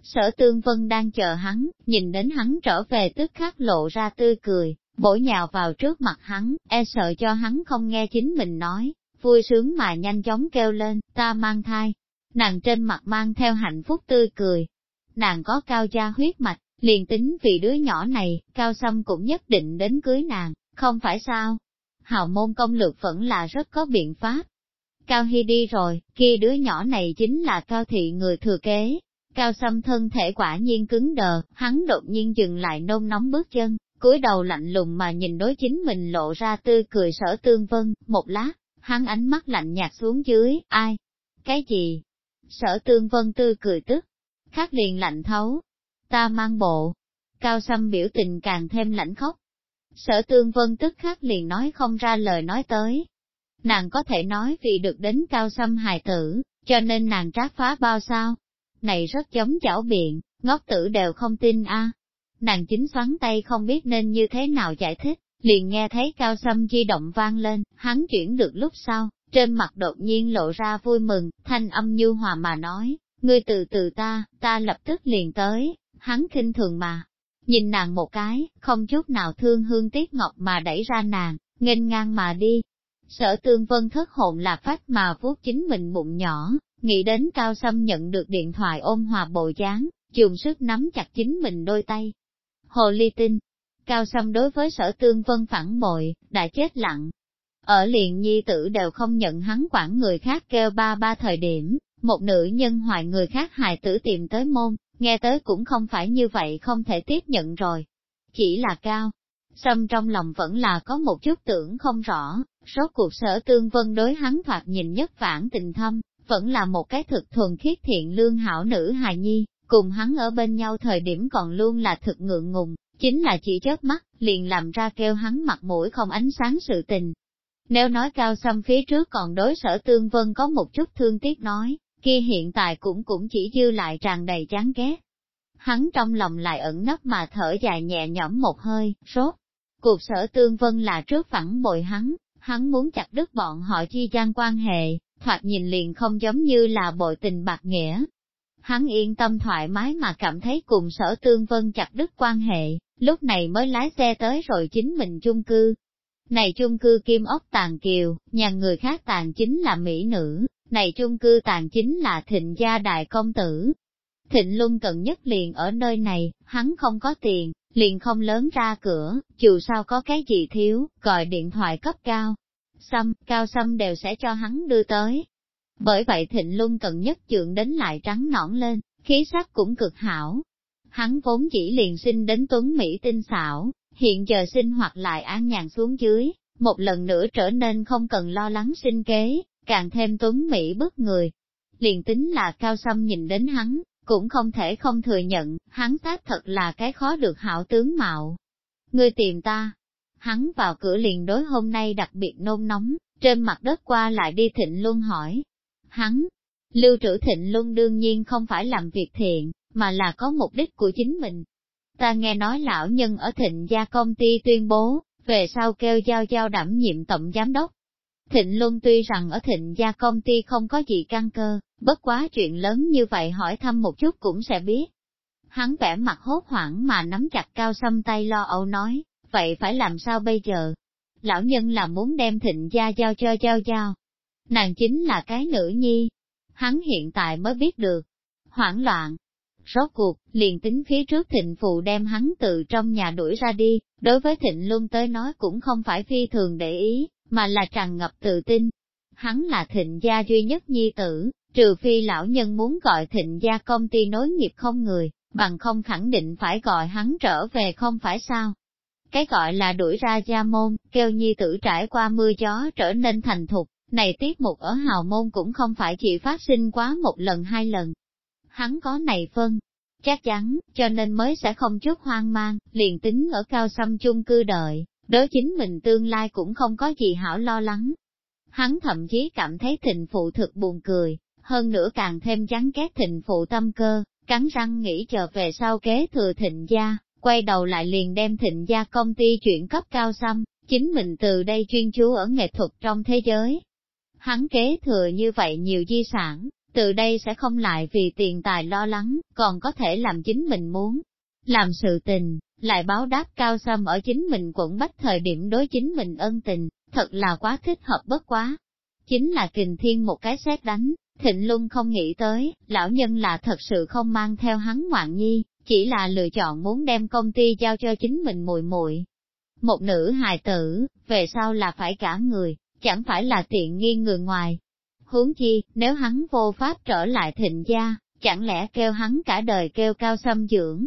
sở tương vân đang chờ hắn, nhìn đến hắn trở về tức khắc lộ ra tươi cười, bổ nhào vào trước mặt hắn, e sợ cho hắn không nghe chính mình nói, vui sướng mà nhanh chóng kêu lên, ta mang thai. nàng trên mặt mang theo hạnh phúc tươi cười. Nàng có cao gia huyết mạch, liền tính vì đứa nhỏ này, cao sâm cũng nhất định đến cưới nàng, không phải sao? Hào môn công lược vẫn là rất có biện pháp. Cao Hy đi rồi, kia đứa nhỏ này chính là cao thị người thừa kế. Cao sâm thân thể quả nhiên cứng đờ, hắn đột nhiên dừng lại nôn nóng bước chân, cúi đầu lạnh lùng mà nhìn đối chính mình lộ ra tươi cười sở tương vân, một lát, hắn ánh mắt lạnh nhạt xuống dưới, ai? Cái gì? Sở tương vân tươi cười tức, khắc liền lạnh thấu. Ta mang bộ. Cao Sâm biểu tình càng thêm lạnh khóc. Sở tương vân tức khắc liền nói không ra lời nói tới. Nàng có thể nói vì được đến Cao Sâm hài tử, cho nên nàng trát phá bao sao? Này rất giống chảo biện, ngốc tử đều không tin a. Nàng chính xoắn tay không biết nên như thế nào giải thích, liền nghe thấy cao sâm di động vang lên, hắn chuyển được lúc sau, trên mặt đột nhiên lộ ra vui mừng, thanh âm như hòa mà nói, ngươi từ từ ta, ta lập tức liền tới, hắn khinh thường mà. Nhìn nàng một cái, không chút nào thương hương tiếc ngọc mà đẩy ra nàng, nghênh ngang mà đi. Sở tương vân thất hồn là phách mà vuốt chính mình bụng nhỏ, nghĩ đến cao sâm nhận được điện thoại ôm hòa bộ dáng, dùng sức nắm chặt chính mình đôi tay. Hồ ly tinh, cao sâm đối với sở tương vân phản bội, đã chết lặng, ở liền nhi tử đều không nhận hắn quản người khác kêu ba ba thời điểm, một nữ nhân hoài người khác hài tử tìm tới môn, nghe tới cũng không phải như vậy không thể tiếp nhận rồi. Chỉ là cao. Sâm trong lòng vẫn là có một chút tưởng không rõ, rốt cuộc sở tương vân đối hắn thoạt nhìn nhất phản tình thâm, vẫn là một cái thực thuần khiết thiện lương hảo nữ hài nhi, cùng hắn ở bên nhau thời điểm còn luôn là thực ngượng ngùng, chính là chỉ chớp mắt, liền làm ra kêu hắn mặt mũi không ánh sáng sự tình, nếu nói cao xâm phía trước còn đối sở tương vân có một chút thương tiếc nói, kia hiện tại cũng cũng chỉ dư lại tràn đầy chán ghét. Hắn trong lòng lại ẩn nấp mà thở dài nhẹ nhõm một hơi, sốt. Cuộc sở tương vân là trước phẳng bội hắn, hắn muốn chặt đứt bọn họ chi gian quan hệ, thoạt nhìn liền không giống như là bội tình bạc nghĩa. Hắn yên tâm thoải mái mà cảm thấy cùng sở tương vân chặt đứt quan hệ, lúc này mới lái xe tới rồi chính mình chung cư, này chung cư kim ốc tàn kiều, nhà người khác tàn chính là mỹ nữ, này chung cư tàn chính là thịnh gia đại công tử. Thịnh Luân cận nhất liền ở nơi này, hắn không có tiền, liền không lớn ra cửa, dù sao có cái gì thiếu, gọi điện thoại cấp cao. Xăm, cao xăm đều sẽ cho hắn đưa tới. Bởi vậy Thịnh Luân cận nhất trượng đến lại trắng nõn lên, khí sắc cũng cực hảo. Hắn vốn chỉ liền sinh đến tuấn Mỹ tinh xảo, hiện giờ sinh hoạt lại an nhàn xuống dưới, một lần nữa trở nên không cần lo lắng sinh kế, càng thêm tuấn mỹ bức người. Liền tính là cao sâm nhìn đến hắn, cũng không thể không thừa nhận, hắn tác thật là cái khó được hảo tướng mạo. Ngươi tìm ta, hắn vào cửa liền đối hôm nay đặc biệt nôn nóng, trên mặt đất qua lại đi thịnh luân hỏi. Hắn, lưu trữ thịnh luân đương nhiên không phải làm việc thiện, mà là có mục đích của chính mình, ta nghe nói lão nhân ở thịnh gia công ty tuyên bố, về sau kêu giao giao đảm nhiệm tổng giám đốc. Thịnh Luân tuy rằng ở thịnh gia công ty không có gì căn cơ, bất quá chuyện lớn như vậy hỏi thăm một chút cũng sẽ biết. Hắn vẻ mặt hốt hoảng mà nắm chặt cao xăm tay lo âu nói, vậy phải làm sao bây giờ? Lão nhân là muốn đem thịnh gia giao cho giao giao. Nàng chính là cái nữ nhi. Hắn hiện tại mới biết được. Hoảng loạn, Rốt cuộc, liền tính phía trước thịnh phụ đem hắn từ trong nhà đuổi ra đi, đối với thịnh luân tới nói cũng không phải phi thường để ý, mà là tràn ngập tự tin. Hắn là thịnh gia duy nhất nhi tử, trừ phi lão nhân muốn gọi thịnh gia công ty nối nghiệp không người, bằng không khẳng định phải gọi hắn trở về không phải sao. Cái gọi là đuổi ra gia môn, kêu nhi tử trải qua mưa gió trở nên thành thục, này tiết mục ở hào môn cũng không phải chỉ phát sinh quá một lần hai lần, hắn có này phân. Chắc chắn, cho nên mới sẽ không chút hoang mang, liền tính ở cao xăm chung cư đợi, đối chính mình tương lai cũng không có gì hảo lo lắng. Hắn thậm chí cảm thấy thịnh phụ thực buồn cười, hơn nữa càng thêm chán ghét thịnh phụ tâm cơ, cắn răng nghĩ chờ về sau kế thừa thịnh gia, quay đầu lại liền đem thịnh gia công ty chuyển cấp cao xăm, chính mình từ đây chuyên chú ở nghệ thuật trong thế giới. Hắn kế thừa như vậy nhiều di sản, từ đây sẽ không lại vì tiền tài lo lắng, còn có thể làm chính mình muốn. Làm sự tình, lại báo đáp cao xâm ở chính mình quận bách thời điểm đối chính mình ân tình, thật là quá thích hợp bất quá. Chính là kình thiên một cái xét đánh, Thịnh Luân không nghĩ tới, lão nhân là thật sự không mang theo hắn ngoạn nhi, chỉ là lựa chọn muốn đem công ty giao cho chính mình muội muội. Một nữ hài tử, về sau là phải cả người, chẳng phải là tiện nghi người ngoài. Huống chi, nếu hắn vô pháp trở lại thịnh gia, chẳng lẽ kêu hắn cả đời kêu cao xâm dưỡng.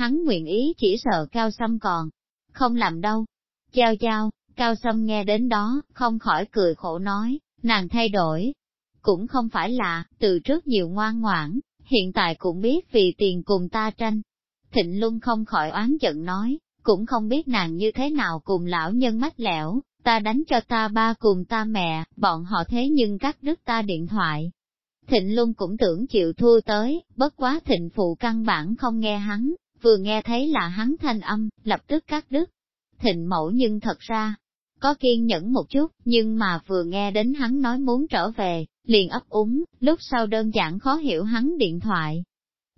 Hắn nguyện ý chỉ sợ cao xâm còn, không làm đâu. Chao chao, cao xâm nghe đến đó, không khỏi cười khổ nói, nàng thay đổi. Cũng không phải là, từ trước nhiều ngoan ngoãn, hiện tại cũng biết vì tiền cùng ta tranh. Thịnh Luân không khỏi oán giận nói, cũng không biết nàng như thế nào cùng lão nhân mách lẻo, ta đánh cho ta ba cùng ta mẹ, bọn họ thế nhưng cắt đứt ta điện thoại. Thịnh Luân cũng tưởng chịu thua tới, bất quá thịnh phụ căn bản không nghe hắn, vừa nghe thấy là hắn thanh âm, lập tức cắt đứt. Thịnh mẫu nhưng thật ra, có kiên nhẫn một chút, nhưng mà vừa nghe đến hắn nói muốn trở về, liền ấp úng, lúc sau đơn giản khó hiểu hắn điện thoại.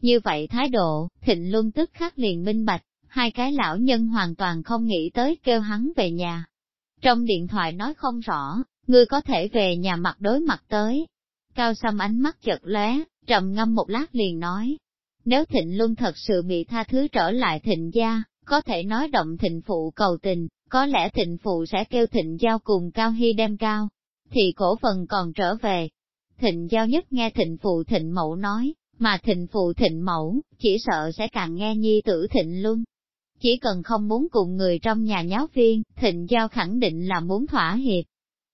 Như vậy thái độ, thịnh luôn tức khắc liền minh bạch, hai cái lão nhân hoàn toàn không nghĩ tới kêu hắn về nhà. Trong điện thoại nói không rõ, ngươi có thể về nhà mặt đối mặt tới. Cao Sâm ánh mắt chật lóe, trầm ngâm một lát liền nói. Nếu thịnh luân thật sự bị tha thứ trở lại thịnh gia, có thể nói động thịnh phụ cầu tình, có lẽ thịnh phụ sẽ kêu thịnh giao cùng Cao Hy đem cao, thì cổ phần còn trở về. Thịnh giao nhất nghe thịnh phụ thịnh mẫu nói, mà thịnh phụ thịnh mẫu, chỉ sợ sẽ càng nghe nhi tử thịnh luân. Chỉ cần không muốn cùng người trong nhà nháo phiên, thịnh giao khẳng định là muốn thỏa hiệp.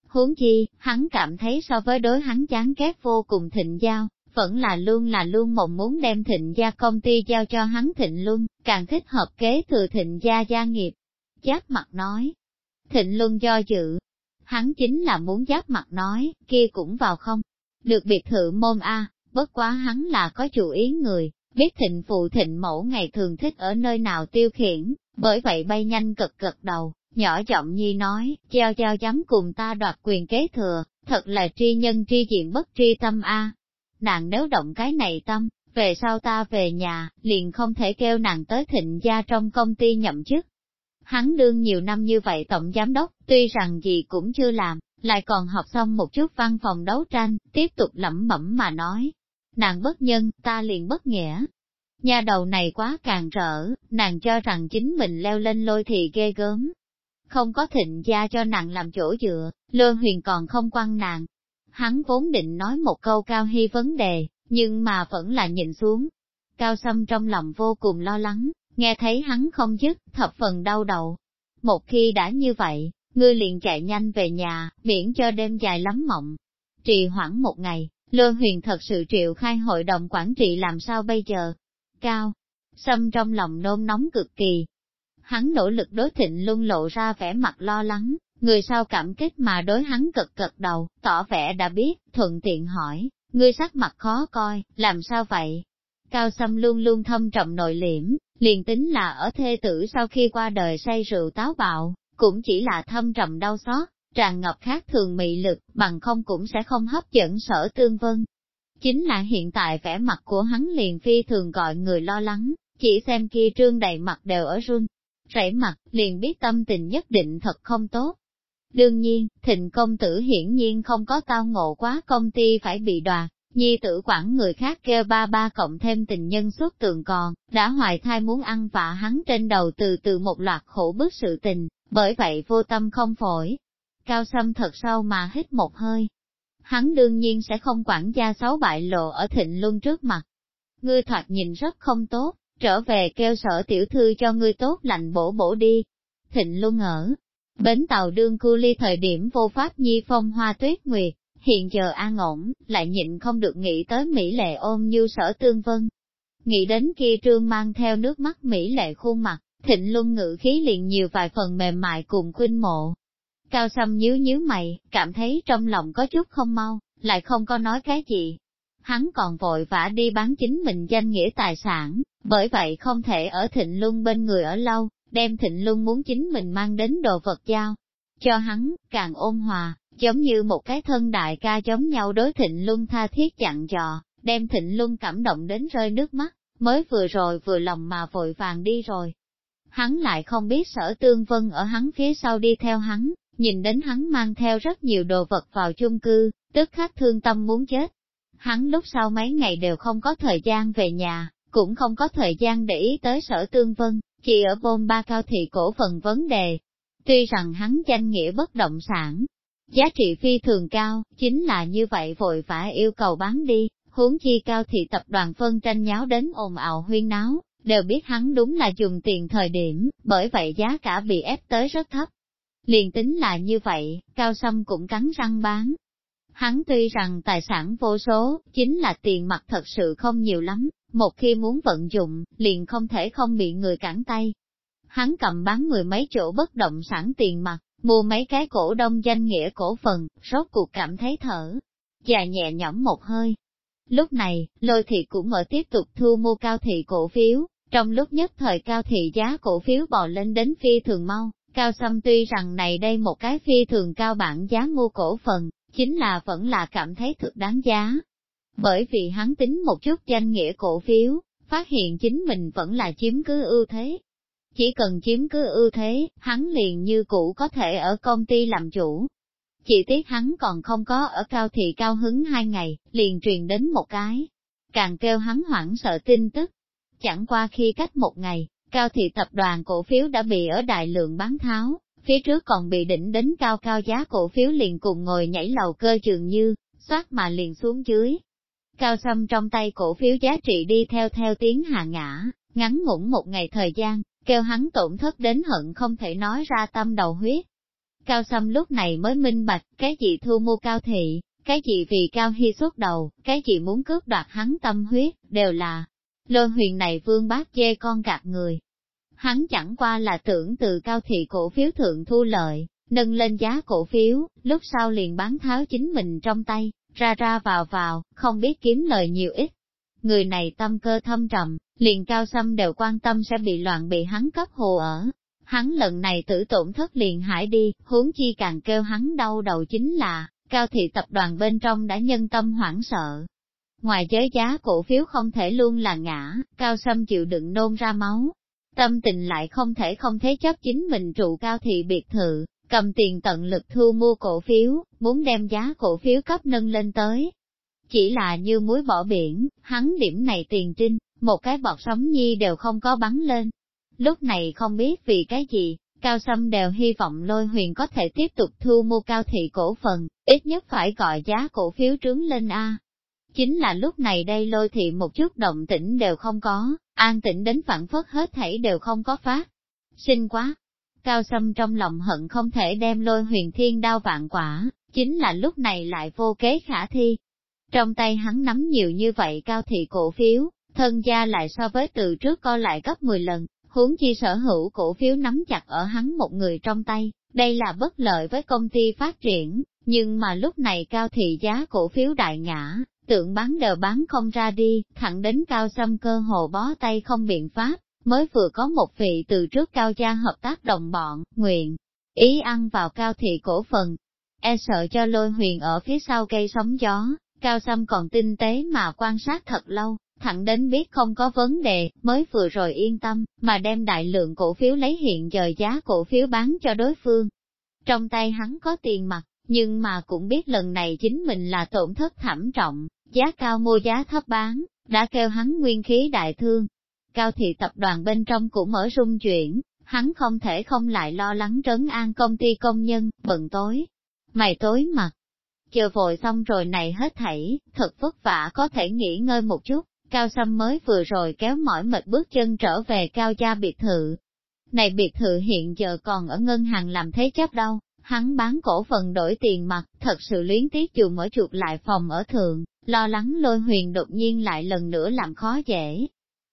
Huống chi, hắn cảm thấy so với đối hắn chán ghét vô cùng thịnh giao, vẫn là luôn là luôn mộng muốn đem thịnh gia công ty giao cho hắn thịnh luân, càng thích hợp kế thừa thịnh gia gia nghiệp. Giáp mặt nói, thịnh luân do dự, hắn chính là muốn giáp mặt nói, kia cũng vào không, được biệt thự môn A, bất quá hắn là có chủ ý người, biết thịnh phụ thịnh mẫu ngày thường thích ở nơi nào tiêu khiển, bởi vậy bay nhanh cực cực đầu, nhỏ giọng nhi nói, treo treo dám cùng ta đoạt quyền kế thừa, thật là tri nhân tri diện bất tri tâm a. Nàng nếu động cái này tâm, về sau ta về nhà, liền không thể kêu nàng tới thịnh gia trong công ty nhậm chức. Hắn đương nhiều năm như vậy tổng giám đốc, tuy rằng gì cũng chưa làm, lại còn học xong một chút văn phòng đấu tranh, tiếp tục lẩm bẩm mà nói. Nàng bất nhân, ta liền bất nghĩa. Nhà đầu này quá càng rỡ, nàng cho rằng chính mình leo lên lôi thì ghê gớm. Không có thịnh gia cho nàng làm chỗ dựa, lương huyền còn không quăng nàng. Hắn vốn định nói một câu cao hy vấn đề, nhưng mà vẫn là nhìn xuống. Cao Sâm trong lòng vô cùng lo lắng, nghe thấy hắn không dứt, thập phần đau đầu. Một khi đã như vậy, ngươi liền chạy nhanh về nhà, miễn cho đêm dài lắm mộng. Trì hoãn một ngày, Lơ huyền thật sự triệu khai hội đồng quản trị làm sao bây giờ? Cao, Sâm trong lòng nôn nóng cực kỳ. Hắn nỗ lực đối thịnh luôn lộ ra vẻ mặt lo lắng, người sau cảm kích mà đối hắn cực cực đầu, tỏ vẻ đã biết, thuận tiện hỏi, ngươi sắc mặt khó coi, làm sao vậy? Cao Sâm luôn luôn thâm trọng nội liễm, liền tính là ở thê tử sau khi qua đời say rượu táo bạo, cũng chỉ là thâm trầm đau xót, tràn ngập khác thường mị lực, bằng không cũng sẽ không hấp dẫn sở tương vân. Chính là hiện tại vẻ mặt của hắn liền phi thường gọi người lo lắng, chỉ xem kia trương đầy mặt đều ở run, rảy mặt, liền biết tâm tình nhất định thật không tốt. Đương nhiên, thịnh công tử hiển nhiên không có tao ngộ quá công ty phải bị đoạt, nhi tử quản người khác kêu ba ba cộng thêm tình nhân xuất tường còn, đã hoài thai muốn ăn vạ hắn trên đầu từ từ một loạt khổ bức sự tình, bởi vậy vô tâm không phổi. Cao Sâm thật sâu mà hít một hơi. Hắn đương nhiên sẽ không quản gia xấu bại lộ ở thịnh luân trước mặt. Ngươi thoạt nhìn rất không tốt, trở về kêu sở tiểu thư cho ngươi tốt lạnh bổ bổ đi. Thịnh luân ở, bến tàu đương cu ly thời điểm vô pháp nhi phong hoa tuyết nguyệt, hiện giờ an ổn, lại nhịn không được nghĩ tới Mỹ lệ ôm như sở tương vân. Nghĩ đến kia trương mang theo nước mắt Mỹ lệ khuôn mặt, thịnh luân ngữ khí liền nhiều vài phần mềm mại cùng khuynh mộ. Cao Sâm nhíu nhíu mày, cảm thấy trong lòng có chút không mau, lại không có nói cái gì. Hắn còn vội vã đi bán chính mình danh nghĩa tài sản, bởi vậy không thể ở thịnh luân bên người ở lâu, đem thịnh luân muốn chính mình mang đến đồ vật giao. Cho hắn, càng ôn hòa, giống như một cái thân đại ca giống nhau đối thịnh luân tha thiết chặn dò, đem thịnh luân cảm động đến rơi nước mắt, mới vừa rồi vừa lòng mà vội vàng đi rồi. Hắn lại không biết sở tương vân ở hắn phía sau đi theo hắn, nhìn đến hắn mang theo rất nhiều đồ vật vào chung cư, tức khắc thương tâm muốn chết. hắn lúc sau mấy ngày đều không có thời gian về nhà, cũng không có thời gian để ý tới sở tương vân, chỉ ở bôn ba cao thị cổ phần vấn đề. Tuy rằng hắn danh nghĩa bất động sản, giá trị phi thường cao, chính là như vậy vội vã yêu cầu bán đi, huống chi cao thị tập đoàn phân tranh nháo đến ồn ào huyên náo, đều biết hắn đúng là dùng tiền thời điểm, bởi vậy giá cả bị ép tới rất thấp. Liền tính là như vậy, cao sâm cũng cắn răng bán. Hắn tuy rằng tài sản vô số, chính là tiền mặt thật sự không nhiều lắm, một khi muốn vận dụng, liền không thể không bị người cản tay. Hắn cầm bán mười mấy chỗ bất động sản tiền mặt, mua mấy cái cổ đông danh nghĩa cổ phần, rốt cuộc cảm thấy thở, và nhẹ nhõm một hơi. Lúc này, lôi thị cũng ở tiếp tục thu mua cao thị cổ phiếu, trong lúc nhất thời cao thị giá cổ phiếu bò lên đến phi thường mau, cao xâm tuy rằng này đây một cái phi thường cao bản giá mua cổ phần, chính là vẫn là cảm thấy thực đáng giá. Bởi vì hắn tính một chút danh nghĩa cổ phiếu, phát hiện chính mình vẫn là chiếm cứ ưu thế. Chỉ cần chiếm cứ ưu thế, hắn liền như cũ có thể ở công ty làm chủ. Chỉ tiếc hắn còn không có ở cao thị cao hứng hai ngày, liền truyền đến một cái. Càng kêu hắn hoảng sợ tin tức, Chẳng qua khi cách một ngày, cao thị tập đoàn cổ phiếu đã bị ở đại lượng bán tháo, phía trước còn bị đỉnh đến cao cao giá cổ phiếu liền cùng ngồi nhảy lầu cơ trường như, xoát mà liền xuống dưới. Cao xâm trong tay cổ phiếu giá trị đi theo theo tiếng hạ ngã, ngắn ngủn một ngày thời gian, kêu hắn tổn thất đến hận không thể nói ra tâm đầu huyết. Cao xâm lúc này mới minh bạch, cái gì thu mua cao thị, cái gì vì cao hy xuất đầu, cái gì muốn cướp đoạt hắn tâm huyết, đều là Lôi huyền này vương bác chê con gạt người. Hắn chẳng qua là tưởng từ cao thị cổ phiếu thượng thu lợi, nâng lên giá cổ phiếu, lúc sau liền bán tháo chính mình trong tay, ra ra vào vào, không biết kiếm lời nhiều ít. Người này tâm cơ thâm trầm, liền cao xâm đều quan tâm sẽ bị loạn bị hắn cấp hồ ở. Hắn lần này tử tổn thất liền hải đi, huống chi càng kêu hắn đau đầu chính là, cao thị tập đoàn bên trong đã nhân tâm hoảng sợ, Ngoài giới giá cổ phiếu không thể luôn là ngã, cao sâm chịu đựng nôn ra máu. Tâm tình lại không thể không thế chấp chính mình trụ cao thị biệt thự, cầm tiền tận lực thu mua cổ phiếu, muốn đem giá cổ phiếu cấp nâng lên tới. Chỉ là như muối bỏ biển, hắn điểm này tiền trinh, một cái bọt sóng nhi đều không có bắn lên. Lúc này không biết vì cái gì, Cao Sâm đều hy vọng lôi huyền có thể tiếp tục thu mua cao thị cổ phần, ít nhất phải gọi giá cổ phiếu trướng lên A. Chính là lúc này đây lôi thị một chút động tĩnh đều không có, an tĩnh đến phản phất hết thảy đều không có phát. Xin quá! Cao Sâm trong lòng hận không thể đem lôi huyền thiên đao vạn quả, chính là lúc này lại vô kế khả thi. Trong tay hắn nắm nhiều như vậy cao thị cổ phiếu, thân gia lại so với từ trước co lại gấp 10 lần, huống chi sở hữu cổ phiếu nắm chặt ở hắn một người trong tay, đây là bất lợi với công ty phát triển, nhưng mà lúc này cao thị giá cổ phiếu đại ngã, tượng bán đờ bán không ra đi, thẳng đến cao xâm cơ hồ bó tay không biện pháp, mới vừa có một vị từ trước cao gia hợp tác đồng bọn, nguyện, ý ăn vào cao thị cổ phần. E sợ cho lôi huyền ở phía sau cây sóng gió, cao xăm còn tinh tế mà quan sát thật lâu, thẳng đến biết không có vấn đề, mới vừa rồi yên tâm, mà đem đại lượng cổ phiếu lấy hiện giờ giá cổ phiếu bán cho đối phương. Trong tay hắn có tiền mặt, nhưng mà cũng biết lần này chính mình là tổn thất thảm trọng, giá cao mua giá thấp bán, đã kêu hắn nguyên khí đại thương. Cao thị tập đoàn bên trong cũng mở rung chuyển, hắn không thể không lại lo lắng trấn an công ty công nhân, bận tối. Mày tối mặt, chờ vội xong rồi này hết thảy, thật vất vả có thể nghỉ ngơi một chút, cao sâm mới vừa rồi kéo mỏi mệt bước chân trở về cao gia biệt thự. Này biệt thự hiện giờ còn ở ngân hàng làm thế chấp đâu, hắn bán cổ phần đổi tiền mặt, thật sự luyến tiếc dù mở chuột lại phòng ở thượng, lo lắng lôi huyền đột nhiên lại lần nữa làm khó dễ.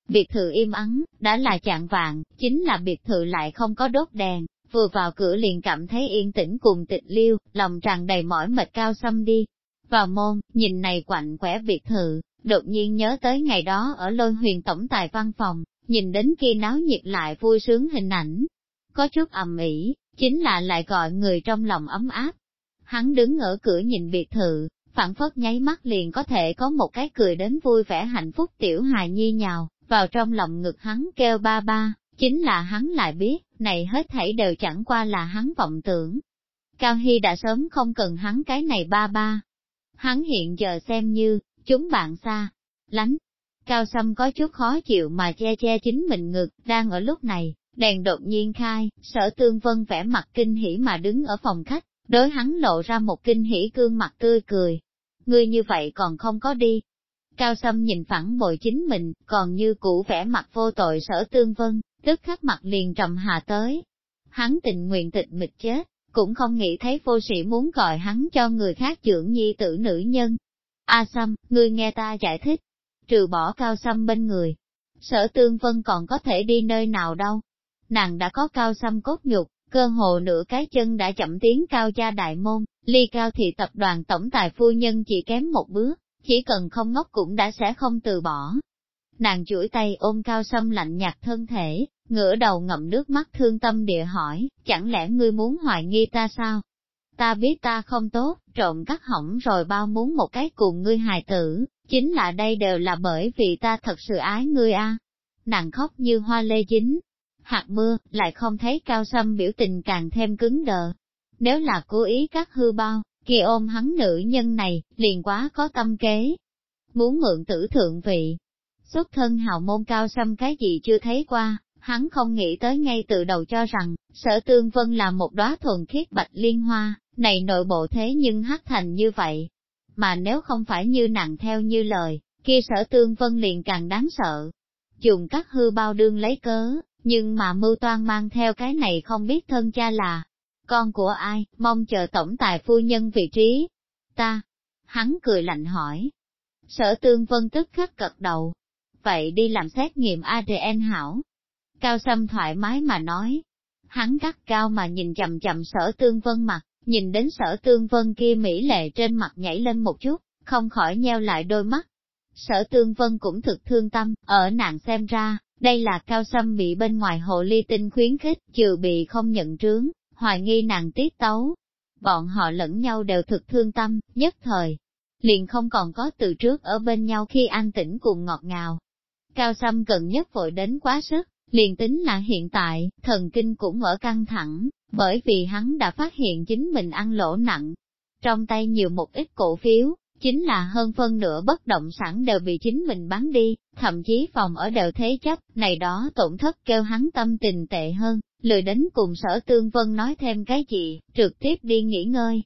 Biệt thự im ắng, đã là chạng vạn, chính là biệt thự lại không có đốt đèn, vừa vào cửa liền cảm thấy yên tĩnh cùng tịch liêu, lòng tràn đầy mỏi mệt cao xâm đi. Vào môn, nhìn này quạnh quẻ biệt thự, đột nhiên nhớ tới ngày đó ở lôi huyền tổng tài văn phòng, nhìn đến khi náo nhiệt lại vui sướng hình ảnh. Có chút ầm ĩ, chính là lại gọi người trong lòng ấm áp. Hắn đứng ở cửa nhìn biệt thự, phản phất nháy mắt liền có thể có một cái cười đến vui vẻ hạnh phúc tiểu hài nhi nhào, vào trong lòng ngực hắn kêu ba ba, chính là hắn lại biết, này hết thảy đều chẳng qua là hắn vọng tưởng. Cao Hy đã sớm không cần hắn cái này ba ba. Hắn hiện giờ xem như, chúng bạn xa, lánh. Cao Sâm có chút khó chịu mà che che chính mình ngực, đang ở lúc này, đèn đột nhiên khai, sở tương vân vẻ mặt kinh hỉ mà đứng ở phòng khách, đối hắn lộ ra một kinh hỉ gương mặt tươi cười. Ngươi như vậy còn không có đi. Cao Sâm nhìn phẳng bội chính mình, còn như cũ vẻ mặt vô tội sở tương vân, tức khắc mặt liền trầm hạ tới. Hắn tình nguyện tịch mịch chết, cũng không nghĩ thấy vô sĩ muốn gọi hắn cho người khác trưởng nhi tử nữ nhân. A Sâm, ngươi nghe ta giải thích, trừ bỏ cao Sâm bên người. Sở tương vân còn có thể đi nơi nào đâu. Nàng đã có cao Sâm cốt nhục, cơ hồ nửa cái chân đã chậm tiến cao gia đại môn, ly cao thị tập đoàn tổng tài phu nhân chỉ kém một bước, chỉ cần không ngốc cũng đã sẽ không từ bỏ. Nàng chuỗi tay ôm cao sâm lạnh nhạt thân thể, ngửa đầu ngậm nước mắt thương tâm địa hỏi, chẳng lẽ ngươi muốn hoài nghi ta sao? Ta biết ta không tốt, trộm cắt hỏng rồi bao muốn một cái cùng ngươi hài tử, chính là đây đều là bởi vì ta thật sự ái ngươi a. Nàng khóc như hoa lê dính, hạt mưa, lại không thấy cao sâm biểu tình càng thêm cứng đờ. Nếu là cố ý cắt hư bao, kia ôm hắn nữ nhân này, liền quá có tâm kế. Muốn mượn tử thượng vị, xuất thân hào môn cao sâm cái gì chưa thấy qua, hắn không nghĩ tới ngay từ đầu cho rằng, sở tương vân là một đóa thuần khiết bạch liên hoa, này nội bộ thế nhưng hắc thành như vậy. Mà nếu không phải như nặng theo như lời, kia sở tương vân liền càng đáng sợ. Dùng các hư bao đương lấy cớ, nhưng mà mưu toan mang theo cái này không biết thân cha là con của ai, mong chờ tổng tài phu nhân vị trí. Ta, hắn cười lạnh hỏi. Sở tương vân tức khắc cật đầu. Vậy đi làm xét nghiệm ADN hảo. Cao Sâm thoải mái mà nói. Hắn gắt cao mà nhìn chậm chậm sở tương vân mặt, nhìn đến sở tương vân kia mỹ lệ trên mặt nhảy lên một chút, không khỏi nheo lại đôi mắt. Sở tương vân cũng thực thương tâm, ở nàng xem ra, đây là cao sâm bị bên ngoài hộ ly tinh khuyến khích, trừ bị không nhận trướng, hoài nghi nàng tiết tấu. Bọn họ lẫn nhau đều thực thương tâm, nhất thời. Liền không còn có từ trước ở bên nhau khi an tĩnh cùng ngọt ngào. Cao Sâm gần nhất vội đến quá sức, liền tính là hiện tại, thần kinh cũng ở căng thẳng, bởi vì hắn đã phát hiện chính mình ăn lỗ nặng. Trong tay nhiều một ít cổ phiếu, chính là hơn phân nửa bất động sản đều bị chính mình bán đi, thậm chí phòng ở đều thế chấp, này đó tổn thất kêu hắn tâm tình tệ hơn, lười đến cùng sở tương vân nói thêm cái gì, trực tiếp đi nghỉ ngơi.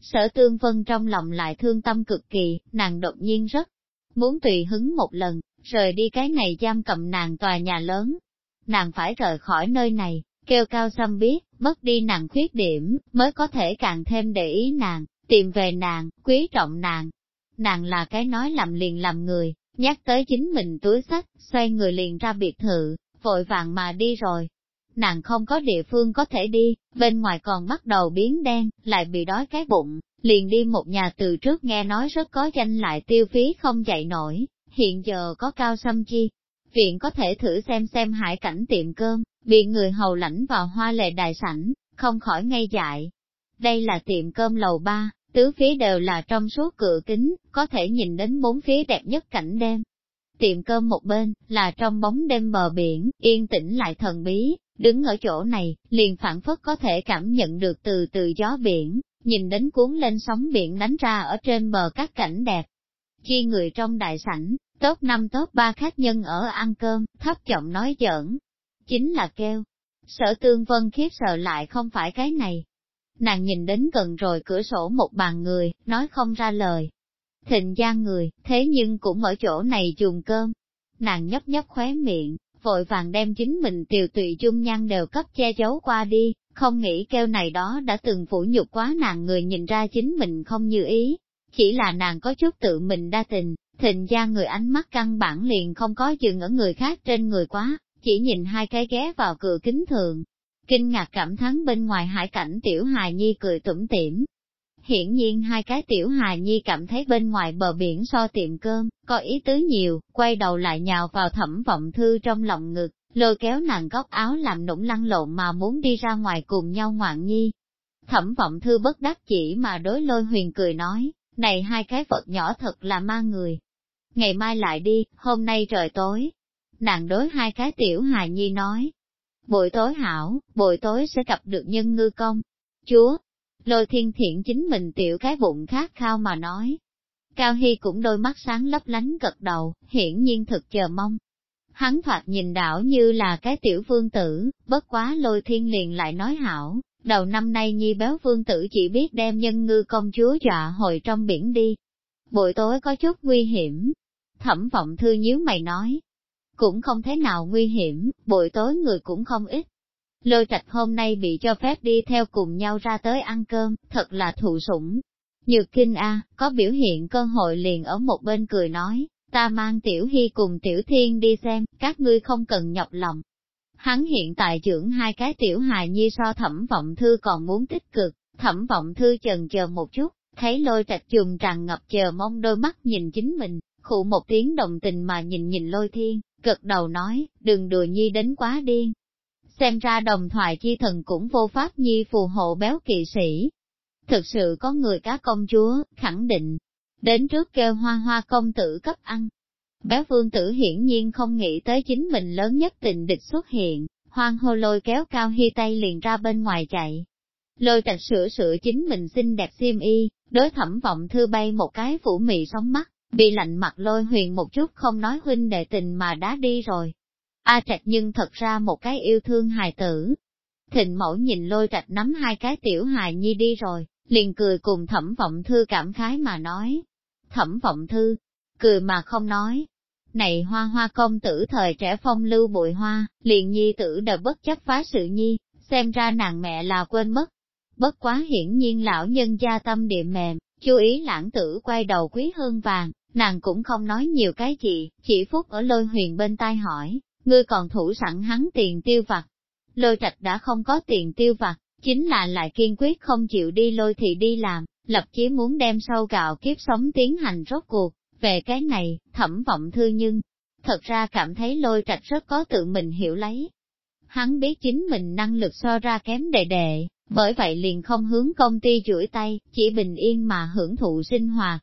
Sở tương vân trong lòng lại thương tâm cực kỳ, nàng đột nhiên rất muốn tùy hứng một lần, rời đi cái này giam cầm nàng tòa nhà lớn. Nàng phải rời khỏi nơi này, kêu cao xâm biết, mất đi nàng khuyết điểm, mới có thể càng thêm để ý nàng, tìm về nàng, quý trọng nàng. Nàng là cái nói làm liền làm người, nhắc tới chính mình túi sách, xoay người liền ra biệt thự, vội vàng mà đi rồi. Nàng không có địa phương có thể đi, bên ngoài còn bắt đầu biến đen, lại bị đói cái bụng, liền đi một nhà từ trước nghe nói rất có danh lại tiêu phí không dậy nổi, hiện giờ có cao xâm chi. Viện có thể thử xem xem hải cảnh tiệm cơm, bị người hầu lãnh vào hoa lệ đại sảnh, không khỏi ngây dại. Đây là tiệm cơm lầu ba, tứ phía đều là trong suốt cửa kính, có thể nhìn đến bốn phía đẹp nhất cảnh đêm. Tiệm cơm một bên, là trong bóng đêm bờ biển, yên tĩnh lại thần bí, đứng ở chỗ này, liền phản phất có thể cảm nhận được từ từ gió biển, nhìn đến cuốn lên sóng biển đánh ra ở trên bờ các cảnh đẹp. Chi người trong đại sảnh, tốt năm tốt ba khách nhân ở ăn cơm, thấp giọng nói giỡn. Chính là kêu. Sở tương vân khiếp sợ lại không phải cái này, Nàng nhìn đến gần rồi cửa sổ một bàn người, nói không ra lời. Thịnh gia người, thế nhưng cũng ở chỗ này dùng cơm. Nàng nhấp nhấp khóe miệng, vội vàng đem chính mình tiều tụy chung nhan đều cấp che giấu qua đi, không nghĩ kêu này đó đã từng phủ nhục quá nàng người nhìn ra chính mình không như ý. Chỉ là nàng có chút tự mình đa tình, thịnh gia người ánh mắt căn bản liền không có dừng ở người khác trên người quá, chỉ nhìn hai cái ghé vào cửa kính thường, kinh ngạc cảm thán bên ngoài hải cảnh tiểu hài nhi cười tủm tỉm. Hiển nhiên hai cái tiểu hài nhi cảm thấy bên ngoài bờ biển so tiệm cơm, có ý tứ nhiều, quay đầu lại nhào vào thẩm vọng thư trong lòng ngực, lôi kéo nàng góc áo làm nũng lăn lộn mà muốn đi ra ngoài cùng nhau ngoạn nhi. Thẩm vọng thư bất đắc chỉ mà đối lôi huyền cười nói, này hai cái vật nhỏ thật là ma người. Ngày mai lại đi, hôm nay trời tối. Nàng đối hai cái tiểu hài nhi nói, buổi tối hảo, buổi tối sẽ gặp được nhân ngư công. Chúa, lôi thiên thiện chính mình tiểu cái bụng khát khao mà nói. Cao Hy cũng đôi mắt sáng lấp lánh gật đầu, hiển nhiên thực chờ mong. Hắn thoạt nhìn đảo như là cái tiểu vương tử, bất quá lôi thiên liền lại nói hảo, đầu năm nay nhi béo vương tử chỉ biết đem nhân ngư công chúa dọa hồi trong biển đi. Buổi tối có chút nguy hiểm. Thẩm vọng thư nhíu mày nói. Cũng không thế nào nguy hiểm, buổi tối người cũng không ít. Lôi trạch hôm nay bị cho phép đi theo cùng nhau ra tới ăn cơm, thật là thụ sủng. Nhược kinh A, có biểu hiện cơ hội liền ở một bên cười nói, ta mang tiểu hy cùng tiểu thiên đi xem, các ngươi không cần nhọc lòng. Hắn hiện tại trưởng hai cái tiểu hài nhi so thẩm vọng thư còn muốn tích cực, thẩm vọng thư chần chờ một chút, thấy lôi trạch chùm tràn ngập chờ mong đôi mắt nhìn chính mình, khụ một tiếng đồng tình mà nhìn nhìn lôi thiên, gật đầu nói, đừng đùa nhi đến quá điên. Xem ra đồng thoại chi thần cũng vô pháp nhi phù hộ béo kỵ sĩ. Thực sự có người cá công chúa, khẳng định, đến trước kêu hoa hoa công tử cấp ăn. Béo vương tử hiển nhiên không nghĩ tới chính mình lớn nhất tình địch xuất hiện, hoang hô lôi kéo cao hy tay liền ra bên ngoài chạy. Lôi trạch sửa sửa chính mình xinh đẹp xiêm y, đối thẩm vọng thư bay một cái phủ mị sóng mắt, bị lạnh mặt lôi huyền một chút không nói huynh đệ tình mà đã đi rồi. A trạch nhưng thật ra một cái yêu thương hài tử. Thịnh mẫu nhìn lôi trạch nắm hai cái tiểu hài nhi đi rồi, liền cười cùng thẩm vọng thư cảm khái mà nói. Thẩm vọng thư, cười mà không nói. Này hoa hoa công tử thời trẻ phong lưu bụi hoa, liền nhi tử đã bất chấp phá sự nhi, xem ra nàng mẹ là quên mất. Bất quá hiển nhiên lão nhân gia tâm địa mềm, chú ý lãng tử quay đầu quý hơn vàng, nàng cũng không nói nhiều cái gì, chỉ phút ở lôi huyền bên tai hỏi, ngươi còn thủ sẵn hắn tiền tiêu vặt. Lôi trạch đã không có tiền tiêu vặt, chính là lại kiên quyết không chịu đi lôi thì đi làm, lập chí muốn đem sâu gạo kiếp sống tiến hành rốt cuộc. Về cái này, thẩm vọng thư nhưng, thật ra cảm thấy lôi trạch rất có tự mình hiểu lấy. Hắn biết chính mình năng lực so ra kém đệ đệ, bởi vậy liền không hướng công ty chuỗi tay, chỉ bình yên mà hưởng thụ sinh hoạt.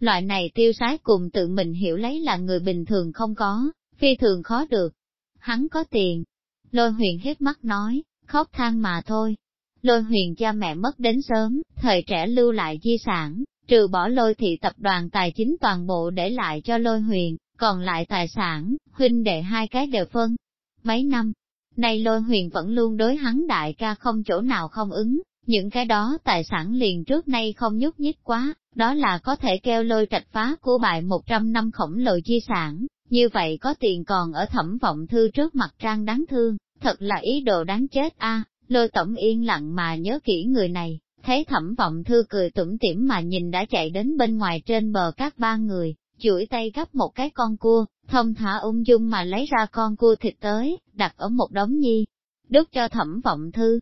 Loại này tiêu sái cùng tự mình hiểu lấy là người bình thường không có, phi thường khó được. Hắn có tiền. Lôi huyền hết mắt nói, khóc than mà thôi. Lôi huyền cha mẹ mất đến sớm, thời trẻ lưu lại di sản, trừ bỏ lôi thị tập đoàn tài chính toàn bộ để lại cho lôi huyền, còn lại tài sản, huynh đệ hai cái đều phân. Mấy năm, nay lôi huyền vẫn luôn đối hắn đại ca không chỗ nào không ứng, những cái đó tài sản liền trước nay không nhúc nhích quá, đó là có thể kêu lôi trạch phá của bại 100 năm khổng lồ di sản, như vậy có tiền còn ở thẩm vọng thư trước mặt trang đáng thương, thật là ý đồ đáng chết a lôi tổng yên lặng mà nhớ kỹ người này, thấy thẩm vọng thư cười tủm tỉm mà nhìn đã chạy đến bên ngoài trên bờ các ba người, chuỗi tay gấp một cái con cua, thông thả ung dung mà lấy ra con cua thịt tới, đặt ở một đống nhi, đút cho thẩm vọng thư.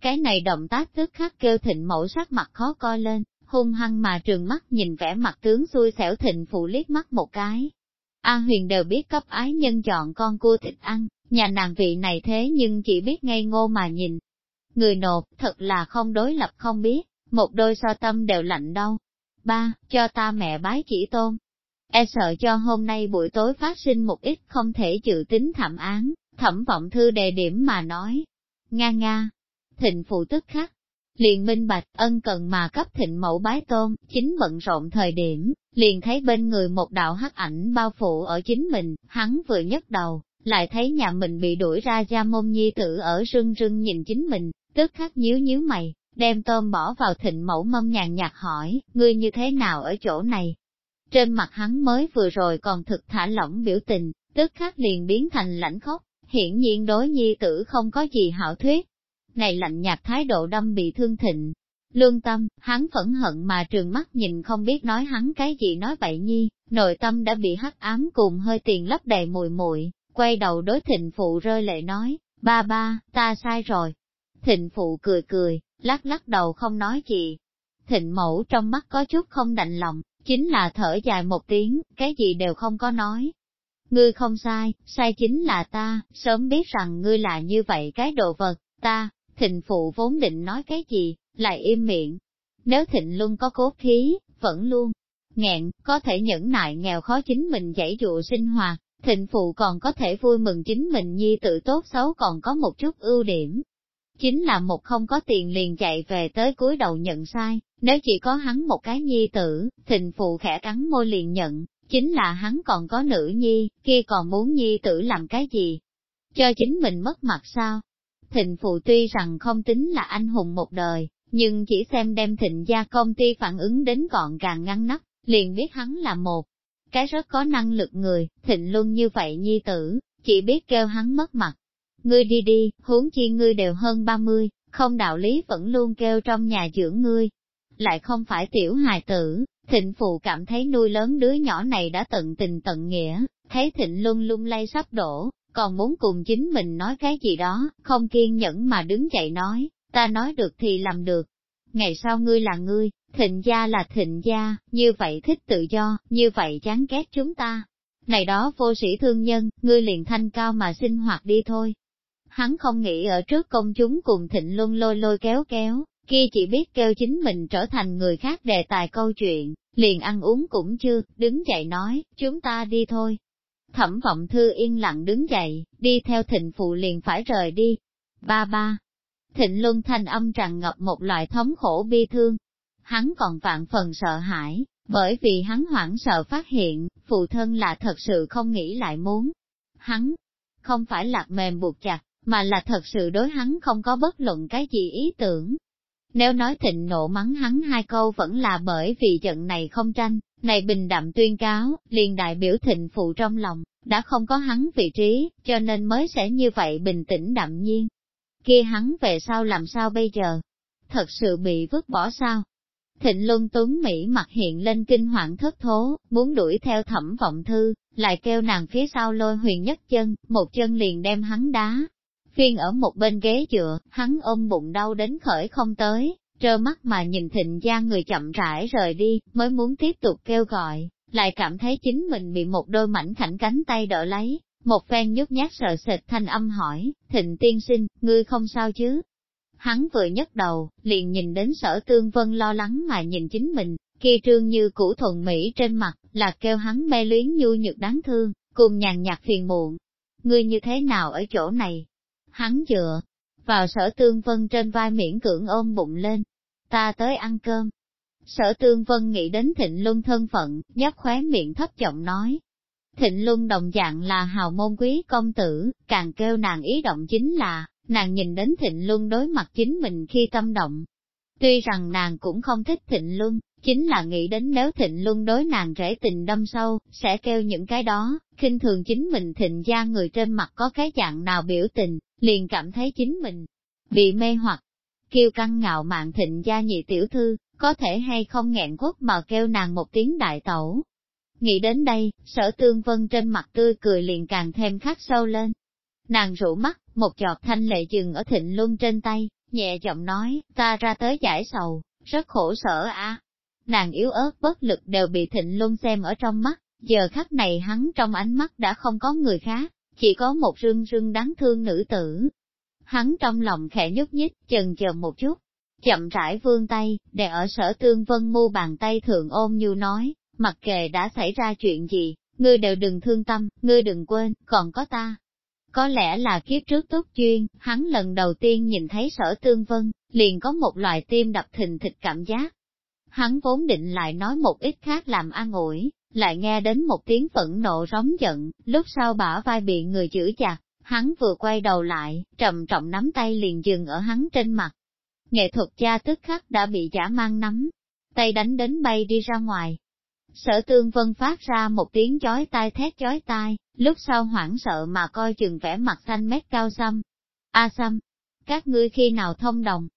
Cái này động tác tức khắc kêu thịnh mẫu sắc mặt khó coi lên, hung hăng mà trường mắt nhìn vẻ mặt tướng xui xẻo thịnh phụ liếc mắt một cái. A huyền đều biết cấp ái nhân chọn con cua thịt ăn, nhà nàng vị này thế nhưng chỉ biết ngây ngô mà nhìn. Người nộp thật là không đối lập không biết, một đôi so tâm đều lạnh đâu. Ba, cho ta mẹ bái chỉ tôn. E sợ cho hôm nay buổi tối phát sinh một ít không thể chịu tính thẩm án, thẩm vọng thư đề điểm mà nói. Nga nga, thịnh phụ tức khắc, liền minh bạch ân cần mà cấp thịnh mẫu bái tôn, chính bận rộn thời điểm, liền thấy bên người một đạo hắc ảnh bao phủ ở chính mình, hắn vừa nhấc đầu, lại thấy nhà mình bị đuổi ra gia môn nhi tử ở rưng rưng nhìn chính mình, tức khắc nhíu nhíu mày, đem tôm bỏ vào thịnh mẫu mâm nhàn nhạt hỏi, ngươi như thế nào ở chỗ này? Trên mặt hắn mới vừa rồi còn thực thả lỏng biểu tình, tức khắc liền biến thành lãnh khóc, hiển nhiên đối nhi tử không có gì hảo thuyết, này lạnh nhạt thái độ đâm bị thương thịnh. Lương tâm, hắn phẫn hận mà trường mắt nhìn không biết nói hắn cái gì nói bậy nhi, nội tâm đã bị hắc ám cùng hơi tiền lấp đầy mùi muội quay đầu đối thịnh phụ rơi lệ nói, ba ba, ta sai rồi. Thịnh phụ cười cười, lắc lắc đầu không nói gì. Thịnh mẫu trong mắt có chút không đành lòng, chính là thở dài một tiếng, cái gì đều không có nói. Ngươi không sai, sai chính là ta, sớm biết rằng ngươi là như vậy cái đồ vật, ta, thịnh phụ vốn định nói cái gì, lại im miệng. Nếu thịnh luôn có cố khí, vẫn luôn nghẹn, có thể nhẫn nại nghèo khó chính mình dãy dụ sinh hoạt, thịnh phụ còn có thể vui mừng chính mình nhi tự tốt xấu còn có một chút ưu điểm. chính là một không có tiền liền chạy về tới cuối đầu nhận sai, nếu chỉ có hắn một cái nhi tử, thịnh phụ khẽ cắn môi liền nhận, chính là hắn còn có nữ nhi, kia còn muốn nhi tử làm cái gì? Cho chính mình mất mặt sao? Thịnh phụ tuy rằng không tính là anh hùng một đời, nhưng chỉ xem đem thịnh gia công ty phản ứng đến gọn gàng ngăn nắp, liền biết hắn là một cái rất có năng lực người, thịnh luôn như vậy nhi tử, chỉ biết kêu hắn mất mặt. Ngươi đi đi, huống chi ngươi đều hơn 30, không đạo lý vẫn luôn kêu trong nhà dưỡng ngươi. Lại không phải tiểu hài tử, thịnh phụ cảm thấy nuôi lớn đứa nhỏ này đã tận tình tận nghĩa, thấy thịnh luân lung lay sắp đổ, còn muốn cùng chính mình nói cái gì đó, không kiên nhẫn mà đứng dậy nói, ta nói được thì làm được. Ngày sau ngươi là ngươi, thịnh gia là thịnh gia, như vậy thích tự do, như vậy chán ghét chúng ta. Này đó vô sĩ thương nhân, ngươi liền thanh cao mà sinh hoạt đi thôi. Hắn không nghĩ ở trước công chúng cùng thịnh luân lôi lôi kéo kéo, kia chỉ biết kêu chính mình trở thành người khác đề tài câu chuyện, liền ăn uống cũng chưa, đứng dậy nói, chúng ta đi thôi. Thẩm vọng thư yên lặng đứng dậy, đi theo thịnh phụ liền phải rời đi. Ba ba. Thịnh luân thanh âm tràn ngập một loại thống khổ bi thương. Hắn còn vạn phần sợ hãi, bởi vì hắn hoảng sợ phát hiện, phụ thân là thật sự không nghĩ lại muốn. Hắn, không phải lạc mềm buộc chặt, mà là thật sự đối hắn không có bất luận cái gì ý tưởng. Nếu nói thịnh nộ mắng hắn hai câu vẫn là bởi vì giận này không tranh, này bình đạm tuyên cáo, liền đại biểu thịnh phụ trong lòng, đã không có hắn vị trí, cho nên mới sẽ như vậy bình tĩnh đạm nhiên. Kia hắn về sau làm sao bây giờ? Thật sự bị vứt bỏ sao? Thịnh Luân Tuấn Mỹ mặt hiện lên kinh hoàng thất thố, muốn đuổi theo thẩm vọng thư, lại kêu nàng phía sau lôi huyền nhất chân, một chân liền đem hắn đá. Phiên ở một bên ghế dựa, hắn ôm bụng đau đến khởi không tới, trơ mắt mà nhìn thịnh gia người chậm rãi rời đi, mới muốn tiếp tục kêu gọi, lại cảm thấy chính mình bị một đôi mảnh khảnh cánh tay đỡ lấy, một phen nhút nhát sợ sệt thanh âm hỏi, thịnh tiên sinh, ngươi không sao chứ? Hắn vừa nhấc đầu, liền nhìn đến sở tương vân lo lắng mà nhìn chính mình, kia trương như củ thuần Mỹ trên mặt, là kêu hắn mê luyến nhu nhược đáng thương, cùng nhàn nhạt phiền muộn. Ngươi như thế nào ở chỗ này? Hắn dựa, vào sở tương vân trên vai miễn cưỡng ôm bụng lên. Ta tới ăn cơm. Sở tương vân nghĩ đến thịnh luân thân phận, nhấp khóe miệng thấp giọng nói. Thịnh luân đồng dạng là hào môn quý công tử, càng kêu nàng ý động chính là, nàng nhìn đến thịnh luân đối mặt chính mình khi tâm động. Tuy rằng nàng cũng không thích thịnh luân, chính là nghĩ đến nếu thịnh luân đối nàng rễ tình đâm sâu, sẽ kêu những cái đó, khinh thường chính mình thịnh gia người trên mặt có cái dạng nào biểu tình, liền cảm thấy chính mình bị mê hoặc. kêu căng ngạo mạn thịnh gia nhị tiểu thư, có thể hay không nghẹn quốc mà kêu nàng một tiếng đại tẩu. Nghĩ đến đây, sở tương vân trên mặt tươi cười liền càng thêm khắc sâu lên. Nàng rủ mắt, một giọt thanh lệ dừng ở thịnh luân trên tay, nhẹ giọng nói, ta ra tới giải sầu, rất khổ sở a. Nàng yếu ớt bất lực đều bị thịnh luân xem ở trong mắt, giờ khắc này hắn trong ánh mắt đã không có người khác, chỉ có một rưng rưng đáng thương nữ tử. Hắn trong lòng khẽ nhúc nhích, chần chờ một chút, chậm rãi vươn tay, để ở sở tương vân mu bàn tay thượng ôm như nói, mặc kệ đã xảy ra chuyện gì, ngươi đều đừng thương tâm, ngươi đừng quên, còn có ta. Có lẽ là kiếp trước tốt duyên, hắn lần đầu tiên nhìn thấy sở tương vân, liền có một loại tim đập thình thịch cảm giác. Hắn vốn định lại nói một ít khác làm an ủi, lại nghe đến một tiếng phẫn nộ rống giận, lúc sau bả vai bị người giữ chặt, hắn vừa quay đầu lại, trầm trọng nắm tay liền dừng ở hắn trên mặt. Nghệ thuật gia tức khắc đã bị giả mang nắm, tay đánh đến bay đi ra ngoài. Sở tương vân phát ra một tiếng chói tai thét chói tai, lúc sau hoảng sợ mà coi chừng vẻ mặt xanh mét cao xăm. A xăm, các ngươi khi nào thông đồng?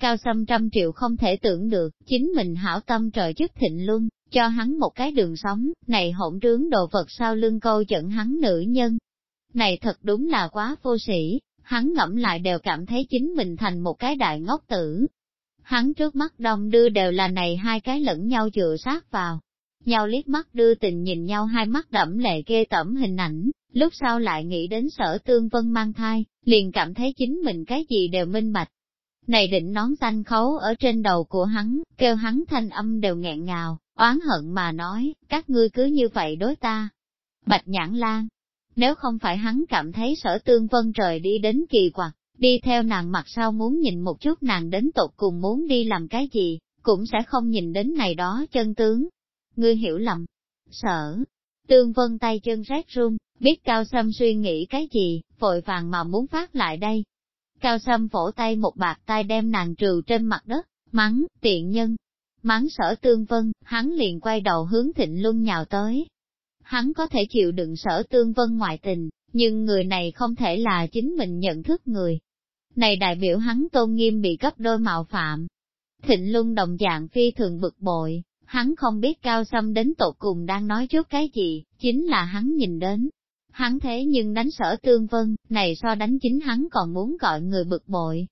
Cao xăm trăm triệu không thể tưởng được, chính mình hảo tâm trời chức thịnh luân, cho hắn một cái đường sống, này hỗn trướng đồ vật sau lưng câu dẫn hắn nữ nhân. Này thật đúng là quá vô sĩ, hắn ngẫm lại đều cảm thấy chính mình thành một cái đại ngốc tử. Hắn trước mắt đông đưa đều là này hai cái lẫn nhau dựa sát vào. Nhau liếc mắt đưa tình nhìn nhau hai mắt đẫm lệ ghê tẩm hình ảnh, lúc sau lại nghĩ đến sở tương vân mang thai, liền cảm thấy chính mình cái gì đều minh bạch. Này định nón xanh khấu ở trên đầu của hắn, kêu hắn thanh âm đều nghẹn ngào, oán hận mà nói, các ngươi cứ như vậy đối ta. Bạch nhãn lan, nếu không phải hắn cảm thấy sở tương vân trời đi đến kỳ quặc, đi theo nàng mặt sau muốn nhìn một chút nàng đến tột cùng muốn đi làm cái gì, cũng sẽ không nhìn đến này đó chân tướng. Ngươi hiểu lầm. Sợ. Tương vân tay chân rét run, biết cao sâm suy nghĩ cái gì, vội vàng mà muốn phát lại đây. Cao sâm vỗ tay một bạc tay đem nàng trừ trên mặt đất, mắng, tiện nhân. Mắng sở tương vân, hắn liền quay đầu hướng thịnh luân nhào tới. Hắn có thể chịu đựng sở tương vân ngoại tình, nhưng người này không thể là chính mình nhận thức người. Này đại biểu hắn tôn nghiêm bị cấp đôi mạo phạm. Thịnh Luân đồng dạng phi thường bực bội, hắn không biết cao xâm đến tột cùng đang nói trước cái gì, chính là hắn nhìn đến. Hắn thế nhưng đánh sở tương vân, này so đánh chính hắn còn muốn gọi người bực bội.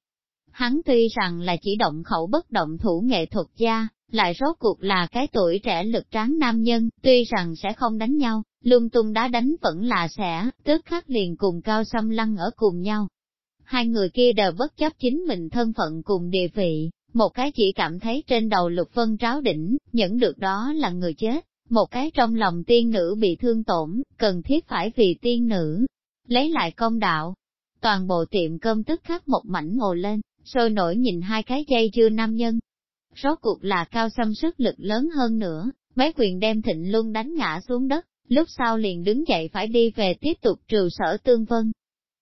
Hắn tuy rằng là chỉ động khẩu bất động thủ nghệ thuật gia, lại rốt cuộc là cái tuổi trẻ lực tráng nam nhân, tuy rằng sẽ không đánh nhau, lung tung đá đánh vẫn là sẽ, tức khắc liền cùng cao xâm lăng ở cùng nhau. Hai người kia đều bất chấp chính mình thân phận cùng địa vị, một cái chỉ cảm thấy trên đầu lục vân tráo đỉnh, nhận được đó là người chết, một cái trong lòng tiên nữ bị thương tổn, cần thiết phải vì tiên nữ, lấy lại công đạo. Toàn bộ tiệm cơm tức khắc một mảnh ngồi lên, sôi nổi nhìn hai cái dây dưa nam nhân. Rốt cuộc là cao xâm sức lực lớn hơn nữa, mấy quyền đem thịnh luôn đánh ngã xuống đất, lúc sau liền đứng dậy phải đi về tiếp tục trừ sở tương vân.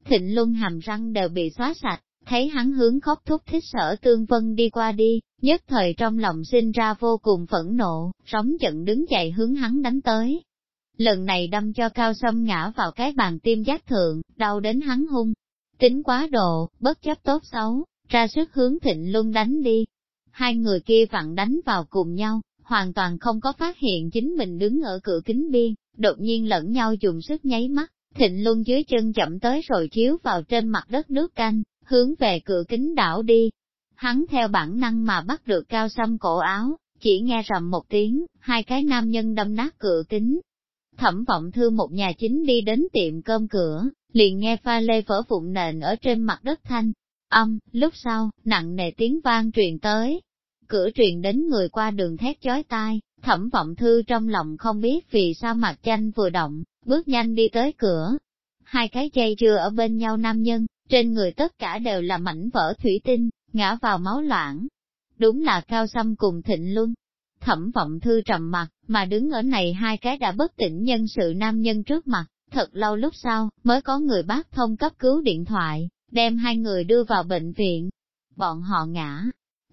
Thịnh luân hàm răng đều bị xóa sạch, thấy hắn hướng khóc thúc thích sở tương vân đi qua đi, nhất thời trong lòng sinh ra vô cùng phẫn nộ, sóng giận đứng dậy hướng hắn đánh tới. Lần này đâm cho cao sâm ngã vào cái bàn tim giác thượng, đau đến hắn hung. Tính quá độ, bất chấp tốt xấu, ra sức hướng thịnh luân đánh đi. Hai người kia vặn đánh vào cùng nhau, hoàn toàn không có phát hiện chính mình đứng ở cửa kính biên, đột nhiên lẫn nhau dùng sức nháy mắt, thịnh luân dưới chân chậm tới rồi chiếu vào trên mặt đất nước canh, hướng về cửa kính đảo đi. Hắn theo bản năng mà bắt được cao xăm cổ áo, chỉ nghe rầm một tiếng, hai cái nam nhân đâm nát cửa kính. Thẩm vọng thư một nhà chính đi đến tiệm cơm cửa, liền nghe pha lê vỡ vụn nền ở trên mặt đất thanh. Âm, lúc sau, nặng nề tiếng vang truyền tới. Cửa truyền đến người qua đường thét chói tai, thẩm vọng thư trong lòng không biết vì sao mặt chanh vừa động, bước nhanh đi tới cửa. Hai cái dây chưa ở bên nhau nam nhân, trên người tất cả đều là mảnh vỡ thủy tinh, ngã vào máu loãng. Đúng là cao xăm cùng thịnh luân. Thẩm vọng thư trầm mặt, mà đứng ở này hai cái đã bất tỉnh nhân sự nam nhân trước mặt, thật lâu lúc sau, mới có người bác thông cấp cứu điện thoại, đem hai người đưa vào bệnh viện. Bọn họ ngã,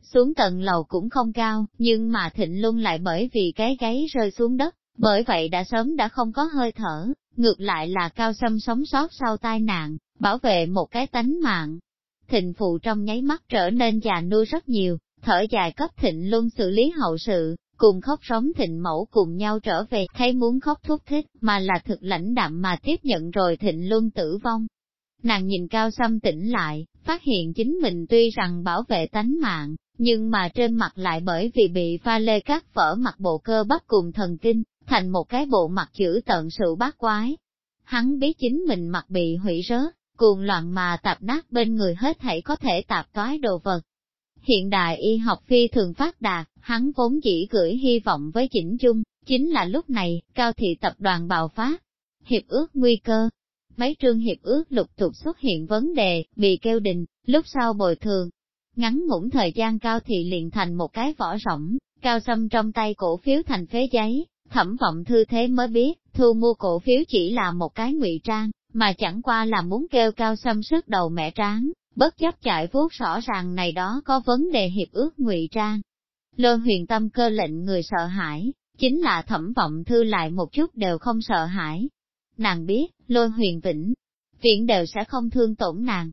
xuống tầng lầu cũng không cao, nhưng mà thịnh luân lại bởi vì cái gáy rơi xuống đất, bởi vậy đã sớm đã không có hơi thở, ngược lại là cao xâm sống sót sau tai nạn, bảo vệ một cái tánh mạng. Thịnh phụ trong nháy mắt trở nên già nuôi rất nhiều, thở dài cấp thịnh luôn xử lý hậu sự, cùng khóc sống thịnh mẫu cùng nhau trở về, thấy muốn khóc thúc thích, mà là thực lãnh đạm mà tiếp nhận rồi thịnh luôn tử vong. Nàng nhìn cao xâm tỉnh lại, phát hiện chính mình tuy rằng bảo vệ tánh mạng, nhưng mà trên mặt lại bởi vì bị pha lê cắt vỡ mặt bộ cơ bắp cùng thần kinh, thành một cái bộ mặt chữ tận sự bát quái. Hắn biết chính mình mặt bị hủy rớt, cuồng loạn mà tạp nát bên người hết thảy có thể tạp toái đồ vật. Hiện đại y học phi thường phát đạt, hắn vốn chỉ gửi hy vọng với chỉnh chung, chính là lúc này, cao thị tập đoàn bạo phát. Hiệp ước nguy cơ. Mấy trương hiệp ước lục tục xuất hiện vấn đề, bị kêu đình, lúc sau bồi thường. Ngắn ngủn thời gian cao thị liền thành một cái vỏ rỗng, cao xâm trong tay cổ phiếu thành phế giấy, thẩm vọng thư thế mới biết, thu mua cổ phiếu chỉ là một cái ngụy trang, mà chẳng qua là muốn kêu cao xâm sức đầu mẹ tráng, bất chấp chạy vuốt rõ ràng này đó có vấn đề hiệp ước ngụy trang. Lôi huyền tâm cơ lệnh người sợ hãi, chính là thẩm vọng thư lại một chút đều không sợ hãi. Nàng biết, lôi huyền vĩnh, viện đều sẽ không thương tổn nàng.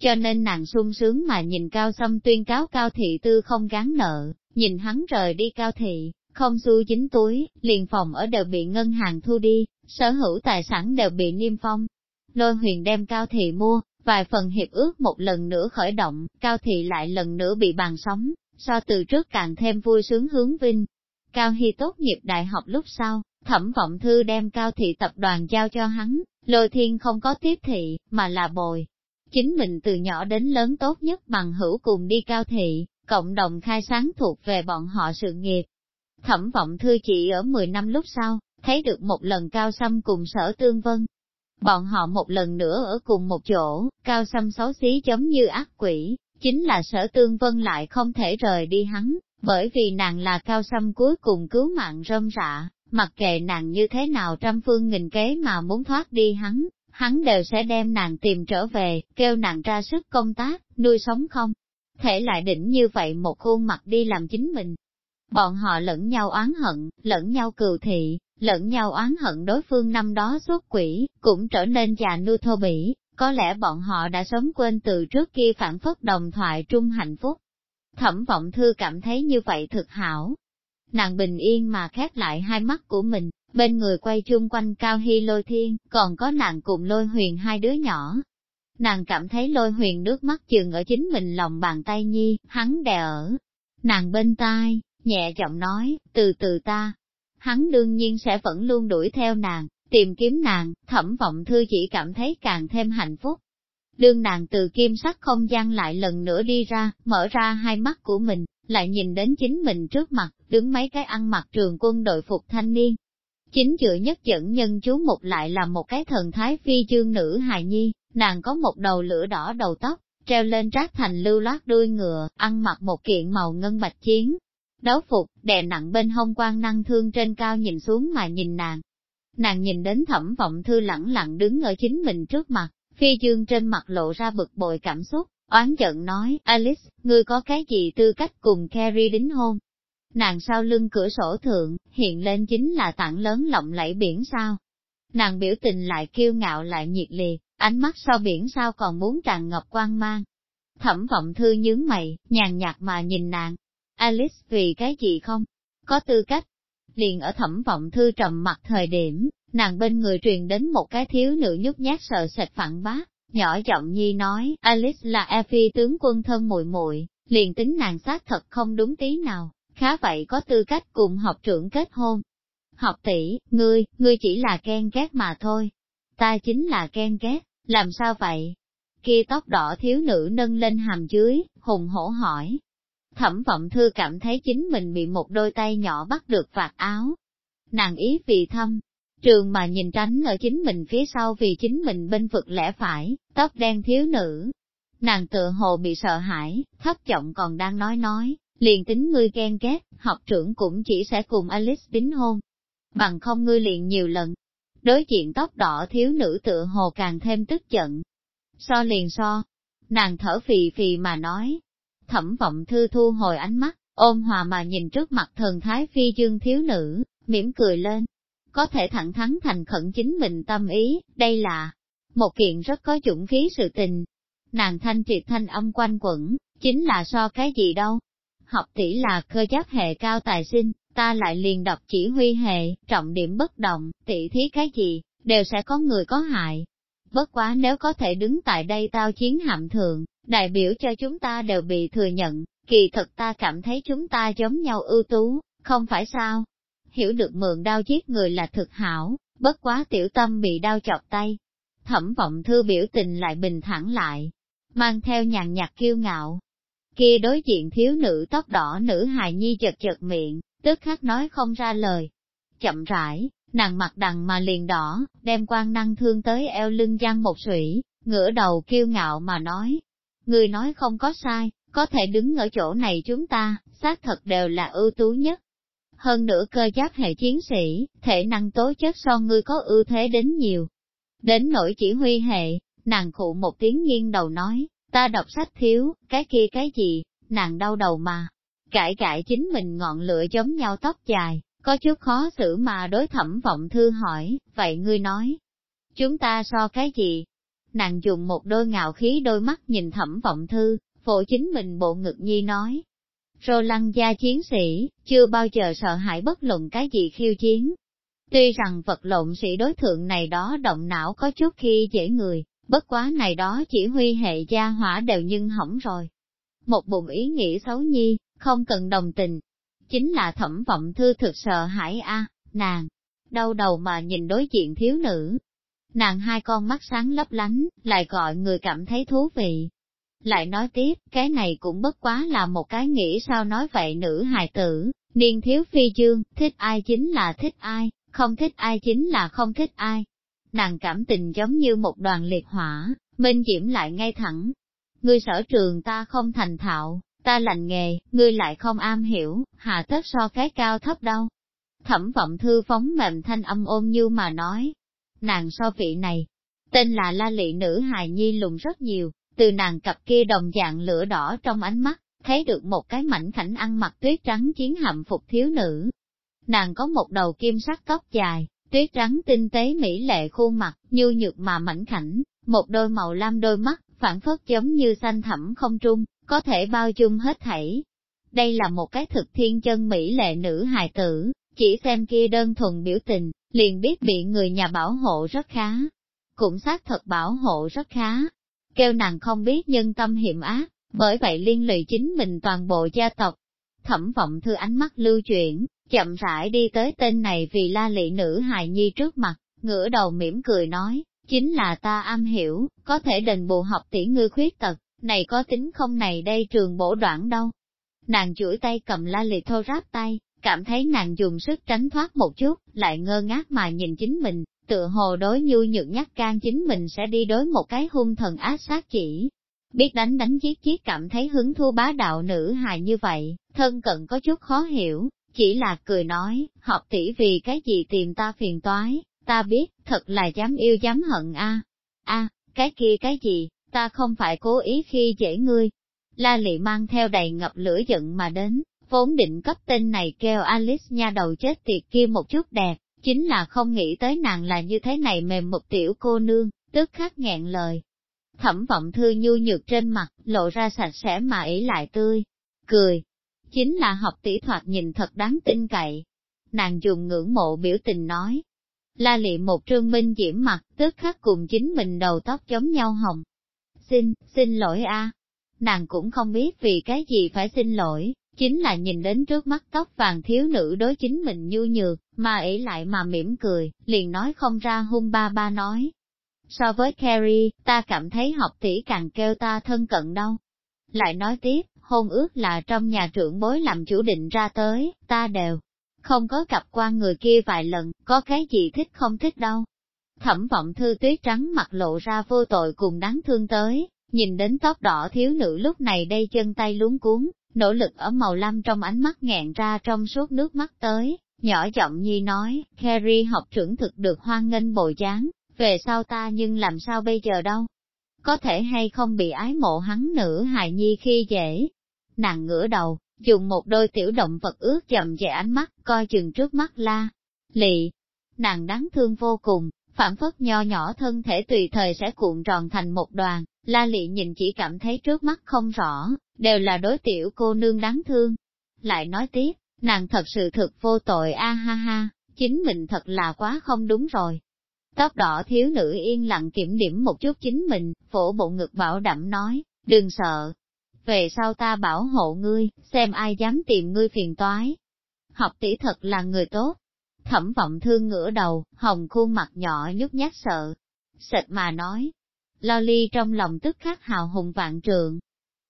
Cho nên nàng sung sướng mà nhìn cao xâm tuyên cáo cao thị tư không gán nợ, nhìn hắn rời đi cao thị, không xu dính túi, liền phòng ở đều bị ngân hàng thu đi, sở hữu tài sản đều bị niêm phong. Lôi huyền đem cao thị mua, vài phần hiệp ước một lần nữa khởi động, cao thị lại lần nữa bị bàn sóng, so từ trước càng thêm vui sướng hướng vinh. Cao Hy tốt nghiệp đại học lúc sau, thẩm vọng thư đem cao thị tập đoàn giao cho hắn, lôi thiên không có tiếp thị, mà là bồi. Chính mình từ nhỏ đến lớn tốt nhất bằng hữu cùng đi cao thị, cộng đồng khai sáng thuộc về bọn họ sự nghiệp. Thẩm vọng thư chỉ ở 10 năm lúc sau, thấy được một lần cao xăm cùng sở tương vân. Bọn họ một lần nữa ở cùng một chỗ, cao xăm xấu xí giống như ác quỷ, chính là sở tương vân lại không thể rời đi hắn, bởi vì nàng là cao xăm cuối cùng cứu mạng rơm rạ, mặc kệ nàng như thế nào trăm phương nghìn kế mà muốn thoát đi hắn, hắn đều sẽ đem nàng tìm trở về, kêu nàng ra sức công tác, nuôi sống không. Thể lại đỉnh như vậy một khuôn mặt đi làm chính mình. Bọn họ lẫn nhau oán hận, lẫn nhau cừu thị, lẫn nhau oán hận đối phương năm đó xuất quỷ, cũng trở nên già nua thô bỉ, có lẽ bọn họ đã sớm quên từ trước kia phản phất đồng thoại trung hạnh phúc. Thẩm vọng thư cảm thấy như vậy thực hảo. Nàng bình yên mà khép lại hai mắt của mình, bên người quay chung quanh cao hy lôi thiên, còn có nàng cùng lôi huyền hai đứa nhỏ. Nàng cảm thấy lôi huyền nước mắt chừng ở chính mình lòng bàn tay nhi, hắn đè ở. Nàng bên tai, nhẹ giọng nói, từ từ ta. Hắn đương nhiên sẽ vẫn luôn đuổi theo nàng, tìm kiếm nàng, thẩm vọng thư chỉ cảm thấy càng thêm hạnh phúc. Đương nàng từ kim sắc không gian lại lần nữa đi ra, mở ra hai mắt của mình, lại nhìn đến chính mình trước mặt, đứng mấy cái ăn mặc trường quân đội phục thanh niên. Chính giữa nhất dẫn nhân chú mục lại là một cái thần thái phi chương nữ hài nhi, nàng có một đầu lửa đỏ đầu tóc, treo lên rác thành lưu loát đuôi ngựa, ăn mặc một kiện màu ngân bạch chiến. Đấu phục, đè nặng bên hông quan năng thương trên cao nhìn xuống mà nhìn nàng, Nàng nhìn đến thẩm vọng thư lẳng lặng đứng ở chính mình trước mặt, phi dương trên mặt lộ ra bực bội cảm xúc, oán giận nói, Alice, ngươi có cái gì tư cách cùng Carrie đính hôn? Nàng sau lưng cửa sổ thượng, hiện lên chính là tảng lớn lộng lẫy biển sao. Nàng biểu tình lại kiêu ngạo lại nhiệt liệt, ánh mắt sau biển sao còn muốn tràn ngập quang mang. Thẩm vọng thư nhướng mày, nhàn nhạt mà nhìn nàng. Alice vì cái gì không? Có tư cách, liền ở thẩm vọng thư trầm mặt thời điểm, nàng bên người truyền đến một cái thiếu nữ nhút nhát sợ sệt phản bác, nhỏ giọng nhi nói, Alice là Effie tướng quân thân muội muội, liền tính nàng xác thật không đúng tí nào, khá vậy có tư cách cùng học trưởng kết hôn. Học tỷ, ngươi, ngươi chỉ là ghen ghét mà thôi. Ta chính là ghen ghét, làm sao vậy? Kia tóc đỏ thiếu nữ nâng lên hàm dưới, hùng hổ hỏi, Thẩm vọng thư cảm thấy chính mình bị một đôi tay nhỏ bắt được vạt áo. Nàng ý vì thâm, trường mà nhìn tránh ở chính mình phía sau vì chính mình bên vực lẽ phải, tóc đen thiếu nữ. Nàng tựa hồ bị sợ hãi, thấp giọng còn đang nói nói, liền tính ngươi ghen ghét, học trưởng cũng chỉ sẽ cùng Alice đính hôn. Bằng không ngươi liền nhiều lần. Đối diện tóc đỏ thiếu nữ tựa hồ càng thêm tức giận. So liền so, nàng thở phì phì mà nói, Thẩm vọng thư thu hồi ánh mắt, ôm hòa mà nhìn trước mặt thần thái phi dương thiếu nữ, mỉm cười lên. Có thể thẳng thắn thành khẩn chính mình tâm ý, đây là một kiện rất có dũng khí sự tình. Nàng thanh triệt thanh âm quanh quẩn, chính là so cái gì đâu. Học tỷ là cơ giáp hệ cao tài sinh, ta lại liền đọc chỉ huy hệ, trọng điểm bất động, tỷ thí cái gì, đều sẽ có người có hại. Bất quá nếu có thể đứng tại đây tao chiến hạm thượng, đại biểu cho chúng ta đều bị thừa nhận, kỳ thật ta cảm thấy chúng ta giống nhau ưu tú, không phải sao? Hiểu được mượn đau giết người là thực hảo, bất quá tiểu tâm bị đau chọc tay. Thẩm vọng thư biểu tình lại bình thản lại, mang theo nhàn nhạt kiêu ngạo. Kia đối diện thiếu nữ tóc đỏ nữ hài nhi chật chật miệng, tức khắc nói không ra lời. Chậm rãi, nàng mặt đằng mà liền đỏ, đem quan năng thương tới eo lưng giăng một sủy, ngửa đầu kiêu ngạo mà nói, Người nói không có sai, có thể đứng ở chỗ này chúng ta, xác thật đều là ưu tú nhất. Hơn nữa cơ giáp hệ chiến sĩ, thể năng tố chất so ngươi có ưu thế đến nhiều. Đến nỗi chỉ huy hệ, nàng khụ một tiếng nghiêng đầu nói, ta đọc sách thiếu, cái kia cái gì, nàng đau đầu mà. Cãi cãi chính mình ngọn lửa giống nhau tóc dài, có chút khó xử mà đối thẩm vọng thư hỏi, vậy ngươi nói, chúng ta so cái gì, nàng dùng một đôi ngạo khí đôi mắt nhìn thẩm vọng thư, phổ chính mình bộ ngực nhi nói. Rô lăng gia chiến sĩ, chưa bao giờ sợ hãi bất luận cái gì khiêu chiến. Tuy rằng vật lộn sĩ đối thượng này đó động não có chút khi dễ người, bất quá này đó chỉ huy hệ gia hỏa đều nhưng hỏng rồi. Một bụng ý nghĩ xấu nhi, không cần đồng tình. Chính là thẩm vọng thư thực sợ hãi a nàng, đau đầu mà nhìn đối diện thiếu nữ, nàng hai con mắt sáng lấp lánh, lại gọi người cảm thấy thú vị. Lại nói tiếp, cái này cũng bất quá là một cái nghĩ sao nói vậy nữ hài tử, niên thiếu phi dương, thích ai chính là thích ai, không thích ai chính là không thích ai. nàng cảm tình giống như một đoàn liệt hỏa, minh diễm lại ngay thẳng. Ngươi sở trường ta không thành thạo, ta lành nghề, ngươi lại không am hiểu, hà tất so cái cao thấp đâu. Thẩm vọng thư phóng mềm thanh âm ôm như mà nói. Nàng so vị này, tên là la lị nữ hài nhi lùng rất nhiều, từ nàng cặp kia đồng dạng lửa đỏ trong ánh mắt, thấy được một cái mảnh khảnh ăn mặc tuyết trắng chiến hạm phục thiếu nữ. Nàng có một đầu kim sắc tóc dài, tuyết trắng tinh tế mỹ lệ khuôn mặt, như nhược mà mảnh khảnh, một đôi màu lam đôi mắt, phản phất giống như xanh thẳm không trung, có thể bao dung hết thảy. Đây là một cái thực thiên chân mỹ lệ nữ hài tử, chỉ xem kia đơn thuần biểu tình, liền biết bị người nhà bảo hộ rất khá. Cũng xác thật bảo hộ rất khá. Kêu nàng không biết nhân tâm hiểm ác, bởi vậy liên lụy chính mình toàn bộ gia tộc. Thẩm vọng thư ánh mắt lưu chuyển, chậm rãi đi tới tên này vì la lị nữ hài nhi trước mặt, ngửa đầu mỉm cười nói, chính là ta am hiểu, có thể đền bù học tỷ ngư khuyết tật, này có tính không này đây trường bổ đoạn đâu. Nàng chuỗi tay cầm la lì thô ráp tay, cảm thấy nàng dùng sức tránh thoát một chút, lại ngơ ngác mà nhìn chính mình, tựa hồ đối nhu nhược nhắc can chính mình sẽ đi đối một cái hung thần ác sát chỉ. Biết đánh đánh giết giết cảm thấy hứng thu bá đạo nữ hài như vậy, thân cận có chút khó hiểu, chỉ là cười nói, học tỷ vì cái gì tìm ta phiền toái, ta biết, thật là dám yêu dám hận a a cái kia cái gì, ta không phải cố ý khi dễ ngươi. La lị mang theo đầy ngập lửa giận mà đến, vốn định cấp tên này kêu Alice nha đầu chết tiệt kia một chút đẹp, chính là không nghĩ tới nàng là như thế này mềm một tiểu cô nương, tức khắc nghẹn lời. Thẩm vọng thư nhu nhược trên mặt, lộ ra sạch sẽ mà ý lại tươi, cười. Chính là học tỷ thoạt nhìn thật đáng tin cậy. Nàng dùng ngưỡng mộ biểu tình nói. La lị một trương minh diễm mặt, tức khắc cùng chính mình đầu tóc giống nhau hồng. Xin, xin lỗi a. Nàng cũng không biết vì cái gì phải xin lỗi, chính là nhìn đến trước mắt tóc vàng thiếu nữ đối chính mình nhu nhược, mà ỷ lại mà mỉm cười, liền nói không ra hung ba ba nói. So với Carrie, ta cảm thấy học tỷ càng kêu ta thân cận đâu. Lại nói tiếp, hôn ước là trong nhà trưởng bối làm chủ định ra tới, ta đều không có gặp qua người kia vài lần, có cái gì thích không thích đâu. Thẩm vọng thư tuyết trắng mặt lộ ra vô tội cùng đáng thương tới, nhìn đến tóc đỏ thiếu nữ lúc này đây chân tay luống cuốn, nỗ lực ở màu lam trong ánh mắt nghẹn ra trong suốt nước mắt tới, nhỏ giọng nhi nói, Carrie học trưởng thực được hoan nghênh bồi dáng, về sau ta nhưng làm sao bây giờ đâu? Có thể hay không bị ái mộ hắn nữ hài nhi khi dễ? Nàng ngửa đầu, dùng một đôi tiểu động vật ướt chậm về ánh mắt, coi chừng trước mắt la. Lị, nàng đáng thương vô cùng, phản phất nho nhỏ thân thể tùy thời sẽ cuộn tròn thành một đoàn, la lị nhìn chỉ cảm thấy trước mắt không rõ, đều là đối tiểu cô nương đáng thương. Lại nói tiếp, nàng thật sự thực vô tội a ha ha, chính mình thật là quá không đúng rồi. Tóc đỏ thiếu nữ yên lặng kiểm điểm một chút chính mình, phổ bộ ngực bảo đảm nói, đừng sợ. Về sau ta bảo hộ ngươi, xem ai dám tìm ngươi phiền toái. Học tỷ thật là người tốt. Thẩm vọng thương ngửa đầu, hồng khuôn mặt nhỏ nhút nhát sợ. Sệt mà nói. Lo ly trong lòng tức khắc hào hùng vạn trượng,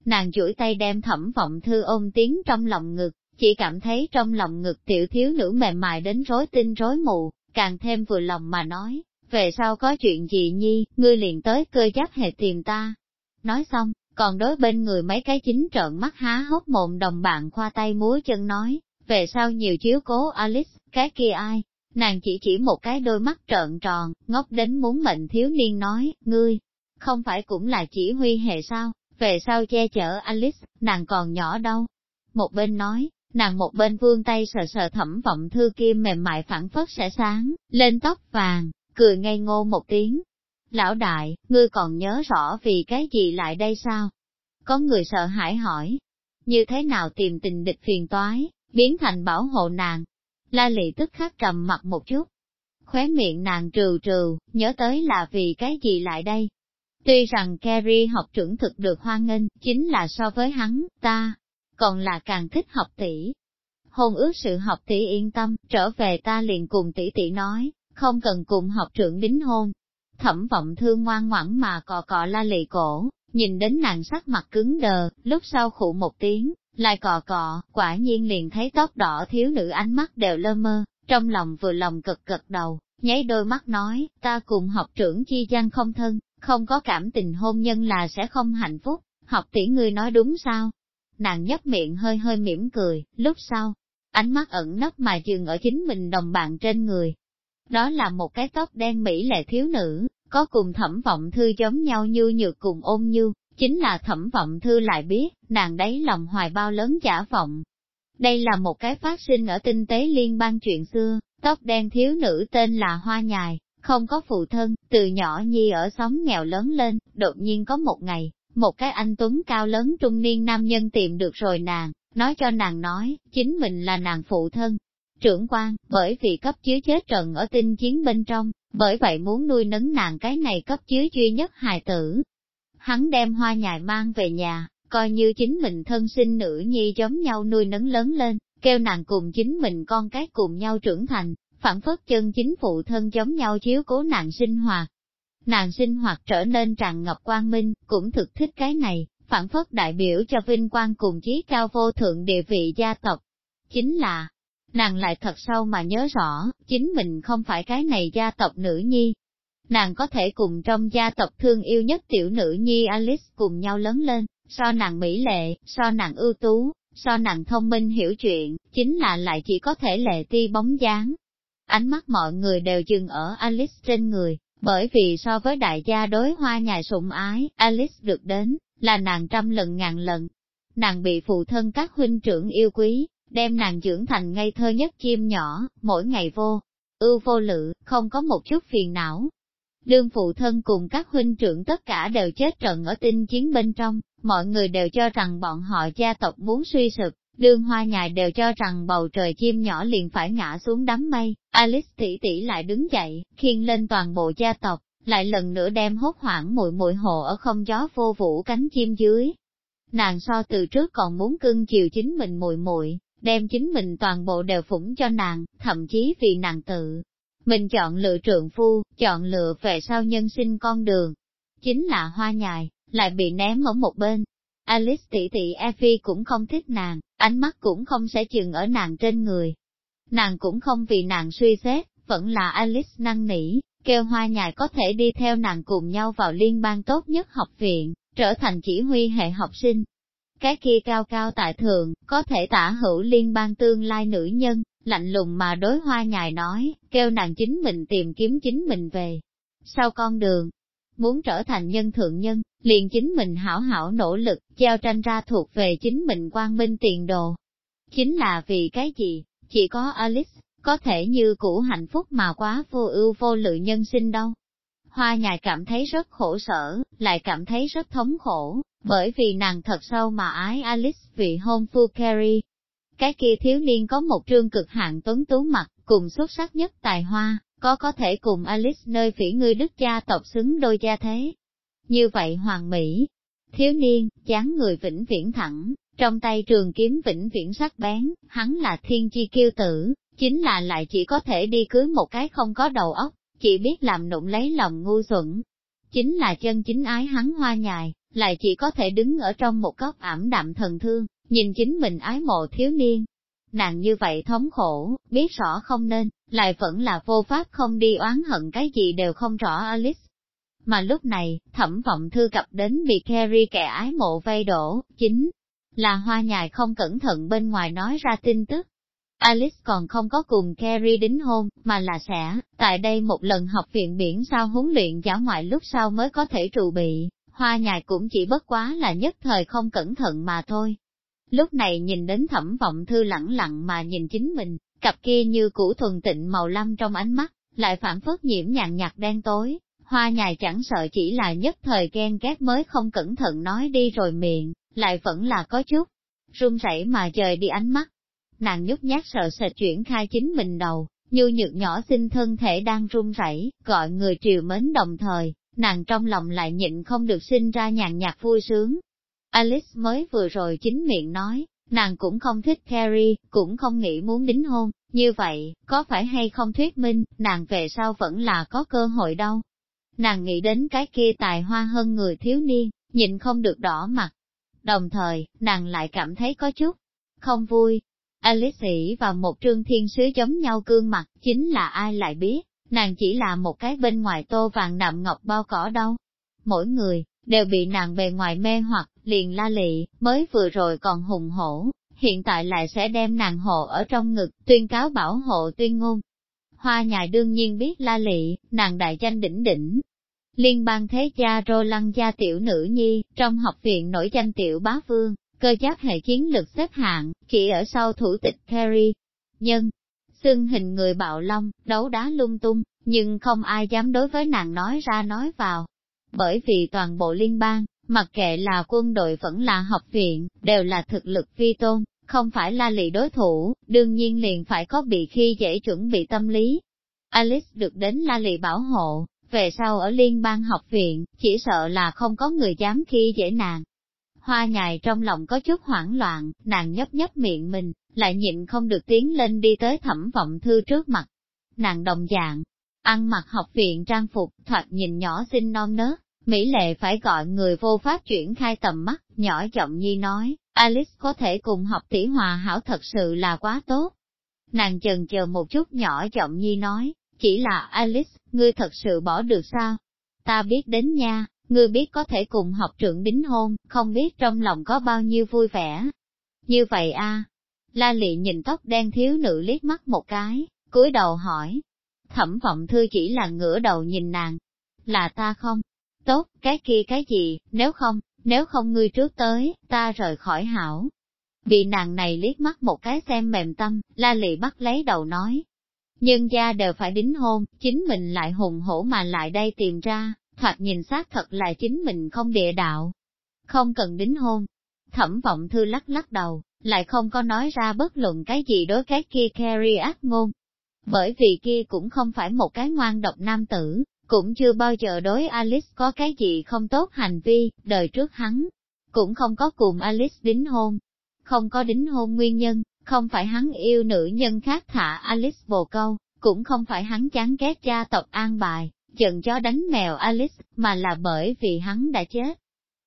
Nàng chuỗi tay đem thẩm vọng thư ôm tiếng trong lòng ngực, chỉ cảm thấy trong lòng ngực tiểu thiếu nữ mềm mại đến rối tinh rối mù, càng thêm vừa lòng mà nói, về sau có chuyện gì nhi, ngươi liền tới cơ giáp hệ tìm ta. Nói xong, còn đối bên người mấy cái chính trợn mắt há hốc mồm đồng bạn khoa tay múa chân nói, về sau nhiều chiếu cố Alice, cái kia ai? Nàng chỉ chỉ một cái đôi mắt trợn tròn, ngốc đến muốn mệnh thiếu niên nói, ngươi, không phải cũng là chỉ huy hệ sao, về sau che chở Alice, nàng còn nhỏ đâu. Một bên nói, nàng một bên vương tay sờ sờ thẩm vọng thư kim mềm mại phản phất sẽ sáng, lên tóc vàng, cười ngây ngô một tiếng. Lão đại, ngươi còn nhớ rõ vì cái gì lại đây sao? Có người sợ hãi hỏi, như thế nào tìm tình địch phiền toái, biến thành bảo hộ nàng. La lị tức khắc trầm mặt một chút. Khóe miệng nàng trừ trừ, nhớ tới là vì cái gì lại đây, Tuy rằng Kerry học trưởng thực được hoan nghênh, chính là so với hắn, ta, còn là càng thích học tỷ. Hôn ước sự học tỷ yên tâm, trở về ta liền cùng tỷ tỷ nói, không cần cùng học trưởng đính hôn. Thẩm vọng thương ngoan ngoãn mà cò cọ la lì cổ, nhìn đến nàng sắc mặt cứng đờ, lúc sau khụ một tiếng, lại cò cọ, quả nhiên liền thấy tóc đỏ thiếu nữ ánh mắt đều lơ mơ, trong lòng vừa lòng cực cực đầu, nháy đôi mắt nói, ta cùng học trưởng chi gian không thân, không có cảm tình hôn nhân là sẽ không hạnh phúc, học tỷ ngươi nói đúng sao? Nàng nhấp miệng hơi hơi mỉm cười, lúc sau, ánh mắt ẩn nấp mà dừng ở chính mình đồng bạn trên người. Đó là một cái tóc đen mỹ lệ thiếu nữ, có cùng thẩm vọng thư giống nhau như nhược cùng ôn như, chính là thẩm vọng thư lại biết, nàng đấy lòng hoài bao lớn giả vọng. Đây là một cái phát sinh ở tinh tế liên bang chuyện xưa, tóc đen thiếu nữ tên là Hoa Nhài, không có phụ thân, từ nhỏ nhi ở xóm nghèo lớn lên, đột nhiên có một ngày, một cái anh tuấn cao lớn trung niên nam nhân tìm được rồi nàng, nói cho nàng nói, chính mình là nàng phụ thân. Trưởng quan, bởi vì cấp chứa chết trận ở tinh chiến bên trong, bởi vậy muốn nuôi nấng nàng cái này cấp chứa duy nhất hài tử. Hắn đem hoa nhài mang về nhà, coi như chính mình thân sinh nữ nhi giống nhau nuôi nấng lớn lên, kêu nàng cùng chính mình con cái cùng nhau trưởng thành, phản phất chân chính phụ thân giống nhau chiếu cố nàng sinh hoạt. Nàng sinh hoạt trở nên tràn ngập quang minh, cũng thực thích cái này, phản phất đại biểu cho vinh quang cùng chí cao vô thượng địa vị gia tộc. Chính là, nàng lại thật sâu mà nhớ rõ, chính mình không phải cái này gia tộc nữ nhi. Nàng có thể cùng trong gia tộc thương yêu nhất tiểu nữ nhi Alice cùng nhau lớn lên, so nàng mỹ lệ, so nàng ưu tú, so nàng thông minh hiểu chuyện, chính là lại chỉ có thể lệ ti bóng dáng. Ánh mắt mọi người đều dừng ở Alice trên người, bởi vì so với đại gia đối hoa nhài sủng ái, Alice được đến, là nàng trăm lần ngàn lần. Nàng bị phụ thân các huynh trưởng yêu quý, đem nàng dưỡng thành ngây thơ nhất chim nhỏ, mỗi ngày vô, ưu vô lự, không có một chút phiền não. Đương phụ thân cùng các huynh trưởng tất cả đều chết trận ở tinh chiến bên trong, mọi người đều cho rằng bọn họ gia tộc muốn suy sụp, đương hoa nhài đều cho rằng bầu trời chim nhỏ liền phải ngã xuống đám mây, Alice tỷ tỷ lại đứng dậy, khiêng lên toàn bộ gia tộc, lại lần nữa đem hốt hoảng mùi mùi hồ ở không gió vô vũ cánh chim dưới. Nàng so từ trước còn muốn cưng chiều chính mình mùi mùi, đem chính mình toàn bộ đều phủng cho nàng, thậm chí vì nàng tự. Mình chọn lựa trượng phu, chọn lựa về sau nhân sinh con đường. Chính là hoa nhài, lại bị ném ở một bên. Alice tỷ tỷ Effie cũng không thích nàng, ánh mắt cũng không sẽ chừng ở nàng trên người. Nàng cũng không vì nàng suy xét, vẫn là Alice năng nỉ, kêu hoa nhài có thể đi theo nàng cùng nhau vào liên bang tốt nhất học viện, trở thành chỉ huy hệ học sinh. Cái kia cao cao tại thượng, có thể tả hữu liên bang tương lai nữ nhân, lạnh lùng mà đối hoa nhài nói, kêu nàng chính mình tìm kiếm chính mình về. Sau con đường, muốn trở thành nhân thượng nhân, liền chính mình hảo hảo nỗ lực, treo tranh ra thuộc về chính mình quang minh tiền đồ. Chính là vì cái gì, chỉ có Alice, có thể như cũ hạnh phúc mà quá vô ưu vô lự nhân sinh đâu. Hoa nhài cảm thấy rất khổ sở, lại cảm thấy rất thống khổ, bởi vì nàng thật sâu mà ái Alice vị hôn phu Carrie. Cái kia thiếu niên có một trương cực hạn tuấn tú mặt, cùng xuất sắc nhất tài hoa, có có thể cùng Alice nơi phỉ ngươi đức gia tộc xứng đôi gia thế. Như vậy hoàng mỹ, thiếu niên, dáng người vĩnh viễn thẳng, trong tay trường kiếm vĩnh viễn sắc bén, hắn là thiên chi kiêu tử, chính là lại chỉ có thể đi cưới một cái không có đầu óc, chỉ biết làm nụng lấy lòng ngu xuẩn. Chính là chân chính ái hắn hoa nhài, lại chỉ có thể đứng ở trong một góc ảm đạm thần thương, nhìn chính mình ái mộ thiếu niên. Nàng như vậy thống khổ, biết rõ không nên, lại vẫn là vô pháp không đi oán hận cái gì đều không rõ Alice. Mà lúc này, thẩm vọng thư cập đến bị Carrie kẻ ái mộ vây đổ, chính là hoa nhài không cẩn thận bên ngoài nói ra tin tức, Alice còn không có cùng Carrie đính hôn, mà là sẽ, tại đây một lần học viện biển sao huấn luyện giả ngoại lúc sau mới có thể trụ bị, hoa nhài cũng chỉ bất quá là nhất thời không cẩn thận mà thôi. Lúc này nhìn đến thẩm vọng thư lẳng lặng mà nhìn chính mình, cặp kia như củ thuần tịnh màu lam trong ánh mắt, lại phản phất nhiễm nhàn nhạt đen tối, hoa nhài chẳng sợ chỉ là nhất thời ghen ghét mới không cẩn thận nói đi rồi miệng, lại vẫn là có chút run rẩy mà trời đi ánh mắt, nàng nhút nhát sợ sệt chuyển khai chính mình đầu, như nhược nhỏ xinh thân thể đang run rẩy, gọi người triều mến đồng thời, nàng trong lòng lại nhịn không được sinh ra nhàn nhạt vui sướng. Alice mới vừa rồi chính miệng nói, nàng cũng không thích Carrie, cũng không nghĩ muốn đính hôn, như vậy, có phải hay không thuyết minh, nàng về sau vẫn là có cơ hội đâu. Nàng nghĩ đến cái kia tài hoa hơn người thiếu niên, nhịn không được đỏ mặt. Đồng thời, nàng lại cảm thấy có chút không vui, Alice và vào một trương thiên sứ giống nhau cương mặt, chính là ai lại biết, nàng chỉ là một cái bên ngoài tô vàng nạm ngọc bao cỏ đâu. Mỗi người, đều bị nàng bề ngoài mê hoặc, liền la lị, mới vừa rồi còn hùng hổ, hiện tại lại sẽ đem nàng hộ ở trong ngực, tuyên cáo bảo hộ tuyên ngôn. Hoa nhài đương nhiên biết la lị, nàng đại danh đỉnh đỉnh. Liên bang thế gia rô lăng gia tiểu nữ nhi, trong học viện nổi danh tiểu bá vương, cơ giáp hệ chiến lực xếp hạng, chỉ ở sau thủ tịch Terry Nhân, xương hình người bạo long, đấu đá lung tung, nhưng không ai dám đối với nàng nói ra nói vào. Bởi vì toàn bộ liên bang, mặc kệ là quân đội vẫn là học viện, đều là thực lực vi tôn, không phải la lị đối thủ, đương nhiên liền phải có bị khi dễ chuẩn bị tâm lý. Alice được đến la lị bảo hộ, về sau ở liên bang học viện, chỉ sợ là không có người dám khi dễ nàng. Hoa nhài trong lòng có chút hoảng loạn, nàng nhấp nhấp miệng mình, lại nhịn không được tiến lên đi tới thẩm vọng thư trước mặt. Nàng đồng dạng, ăn mặc học viện trang phục, thoạt nhìn nhỏ xinh non nớt, Mỹ lệ phải gọi người vô pháp chuyển khai tầm mắt, nhỏ giọng nhi nói, Alice có thể cùng học tỷ hòa hảo thật sự là quá tốt. Nàng chần chờ một chút nhỏ giọng nhi nói, chỉ là Alice, ngươi thật sự bỏ được sao? Ta biết đến nha, ngươi biết có thể cùng học trưởng đính hôn, không biết trong lòng có bao nhiêu vui vẻ. Như vậy a La lị nhìn tóc đen thiếu nữ liếc mắt một cái, cúi đầu hỏi. Thẩm vọng thư chỉ là ngửa đầu nhìn nàng. Là ta không? Tốt, cái kia cái gì, nếu không, nếu không ngươi trước tới, ta rời khỏi hảo. Bị nàng này liếc mắt một cái xem mềm tâm, la lị bắt lấy đầu nói. Nhân gia đều phải đính hôn, chính mình lại hùng hổ mà lại đây tìm ra, thoạt nhìn xác thật là chính mình không địa đạo. Không cần đính hôn. Thẩm vọng thư lắc lắc đầu, lại không có nói ra bất luận cái gì đối cái kia carry ác ngôn. Bởi vì kia cũng không phải một cái ngoan độc nam tử, cũng chưa bao giờ đối Alice có cái gì không tốt hành vi, đời trước hắn, cũng không có cùng Alice đính hôn. Không có đính hôn nguyên nhân, không phải hắn yêu nữ nhân khác thả Alice bồ câu, cũng không phải hắn chán ghét gia tộc an bài, giận chó đánh mèo Alice, mà là bởi vì hắn đã chết.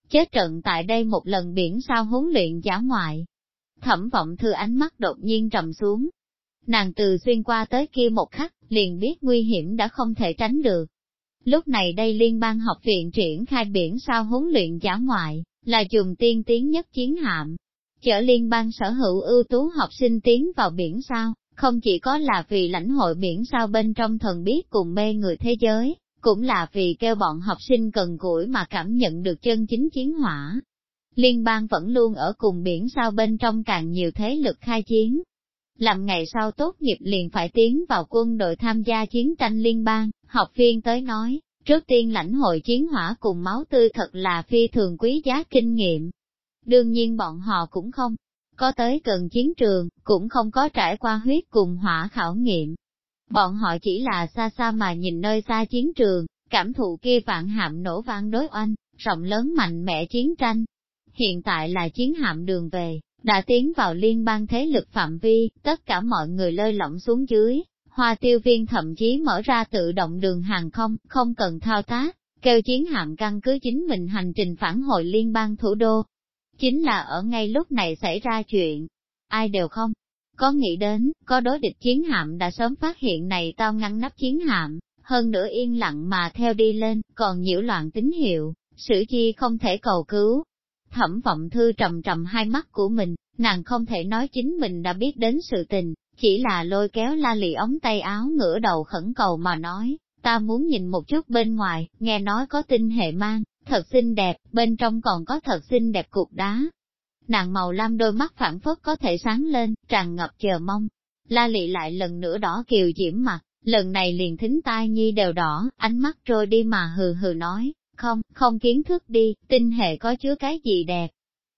Chết trận tại đây một lần biển sao huấn luyện giả ngoại. Thẩm vọng thư ánh mắt đột nhiên trầm xuống. Nàng từ xuyên qua tới kia một khắc, liền biết nguy hiểm đã không thể tránh được. Lúc này đây liên bang học viện triển khai biển sao huấn luyện giả ngoại, là dùng tiên tiến nhất chiến hạm. Chở liên bang sở hữu ưu tú học sinh tiến vào biển sao, không chỉ có là vì lãnh hội biển sao bên trong thần biết cùng mê người thế giới, cũng là vì kêu bọn học sinh cần gũi mà cảm nhận được chân chính chiến hỏa. Liên bang vẫn luôn ở cùng biển sao bên trong càng nhiều thế lực khai chiến. Làm ngày sau tốt nghiệp liền phải tiến vào quân đội tham gia chiến tranh liên bang, học viên tới nói, trước tiên lãnh hội chiến hỏa cùng máu tươi thật là phi thường quý giá kinh nghiệm. Đương nhiên bọn họ cũng không có tới gần chiến trường, cũng không có trải qua huyết cùng hỏa khảo nghiệm. Bọn họ chỉ là xa xa mà nhìn nơi xa chiến trường, cảm thụ kia vạn hạm nổ vang đối oanh, rộng lớn mạnh mẽ chiến tranh. Hiện tại là chiến hạm đường về, đã tiến vào liên bang thế lực phạm vi, tất cả mọi người lơi lỏng xuống dưới, Hoa tiêu viên thậm chí mở ra tự động đường hàng không, không cần thao tác, kêu chiến hạm căn cứ chính mình hành trình phản hồi liên bang thủ đô. Chính là ở ngay lúc này xảy ra chuyện, ai đều không có nghĩ đến, có đối địch chiến hạm đã sớm phát hiện này tao ngăn nắp chiến hạm, hơn nữa yên lặng mà theo đi lên, còn nhiễu loạn tín hiệu, sử chi không thể cầu cứu. Thẩm vọng thư trầm trầm hai mắt của mình, nàng không thể nói chính mình đã biết đến sự tình, chỉ là lôi kéo la lì ống tay áo ngửa đầu khẩn cầu mà nói, ta muốn nhìn một chút bên ngoài, nghe nói có tinh hệ mang, thật xinh đẹp, bên trong còn có thật xinh đẹp cục đá. Nàng màu lam đôi mắt phản phất có thể sáng lên, tràn ngập chờ mong. La lị lại lần nữa đỏ kiều diễm mặt, lần này liền thính tai nhi đều đỏ, ánh mắt trôi đi mà hừ hừ nói, không, không kiến thức đi, tinh hệ có chứa cái gì đẹp.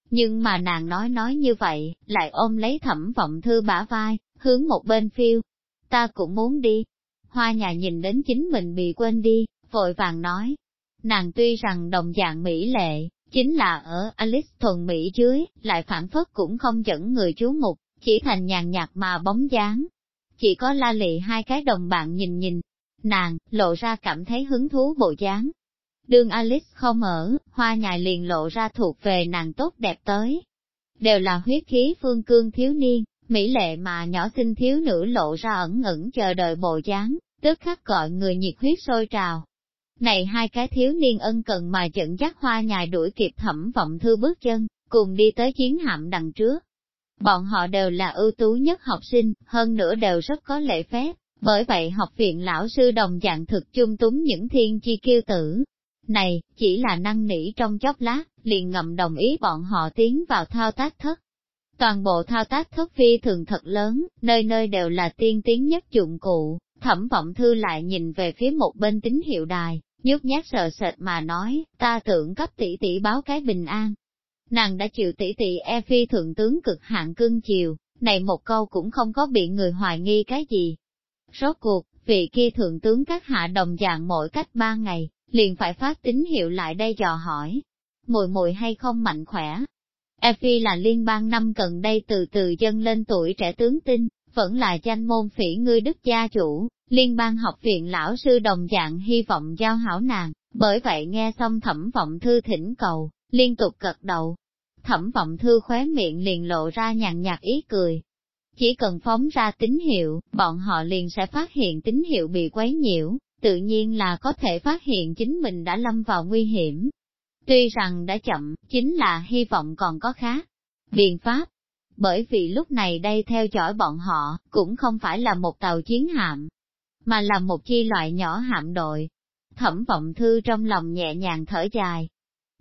Nhưng mà nàng nói nói như vậy, lại ôm lấy thẩm vọng thư bả vai, hướng một bên phiêu. Ta cũng muốn đi. Hoa nhà nhìn đến chính mình bị quên đi, vội vàng nói. Nàng tuy rằng đồng dạng mỹ lệ, chính là ở Alice thuần Mỹ dưới, lại phản phất cũng không dẫn người chú mục, chỉ thành nhàn nhạt mà bóng dáng. Chỉ có la lị hai cái đồng bạn nhìn nhìn, nàng, lộ ra cảm thấy hứng thú bộ dáng. Đương Alice không ở, hoa nhài liền lộ ra thuộc về nàng tốt đẹp tới. Đều là huyết khí phương cương thiếu niên, Mỹ lệ mà nhỏ xinh thiếu nữ lộ ra ẩn ẩn chờ đợi bộ dáng, tức khắc gọi người nhiệt huyết sôi trào. Này hai cái thiếu niên ân cần mà dẫn dắt hoa nhài đuổi kịp thẩm vọng thư bước chân, cùng đi tới chiến hạm đằng trước. Bọn họ đều là ưu tú nhất học sinh, hơn nữa đều rất có lễ phép, bởi vậy học viện lão sư đồng dạng thực chung túng những thiên chi kiêu tử. Này, chỉ là năng nỉ trong chốc lát, liền ngậm đồng ý bọn họ tiến vào thao tác thất. Toàn bộ thao tác thất phi thường thật lớn, nơi nơi đều là tiên tiến nhất dụng cụ, thẩm vọng thư lại nhìn về phía một bên tín hiệu đài, nhút nhát sợ sệt mà nói, ta tưởng cấp tỷ tỷ báo cái bình an. Nàng đã chịu tỷ tỷ e phi thượng tướng cực hạn cưng chiều, này một câu cũng không có bị người hoài nghi cái gì. Rốt cuộc, vị kia thượng tướng các hạ đồng dạng mỗi cách ba ngày, liền phải phát tín hiệu lại đây dò hỏi. Mùi mùi hay không mạnh khỏe, Effie là liên bang năm gần đây từ từ dân lên tuổi trẻ tướng tinh, vẫn là danh môn phỉ ngươi đức gia chủ, liên bang học viện lão sư đồng dạng hy vọng giao hảo nàng, bởi vậy nghe xong thẩm vọng thư thỉnh cầu, liên tục gật đầu. Thẩm vọng thư khóe miệng liền lộ ra nhàn nhạt ý cười. Chỉ cần phóng ra tín hiệu, bọn họ liền sẽ phát hiện tín hiệu bị quấy nhiễu, tự nhiên là có thể phát hiện chính mình đã lâm vào nguy hiểm, Tuy rằng đã chậm, chính là hy vọng còn có khác. Biện pháp, bởi vì lúc này đây theo dõi bọn họ, cũng không phải là một tàu chiến hạm, mà là một chi loại nhỏ hạm đội. Thẩm vọng thư trong lòng nhẹ nhàng thở dài.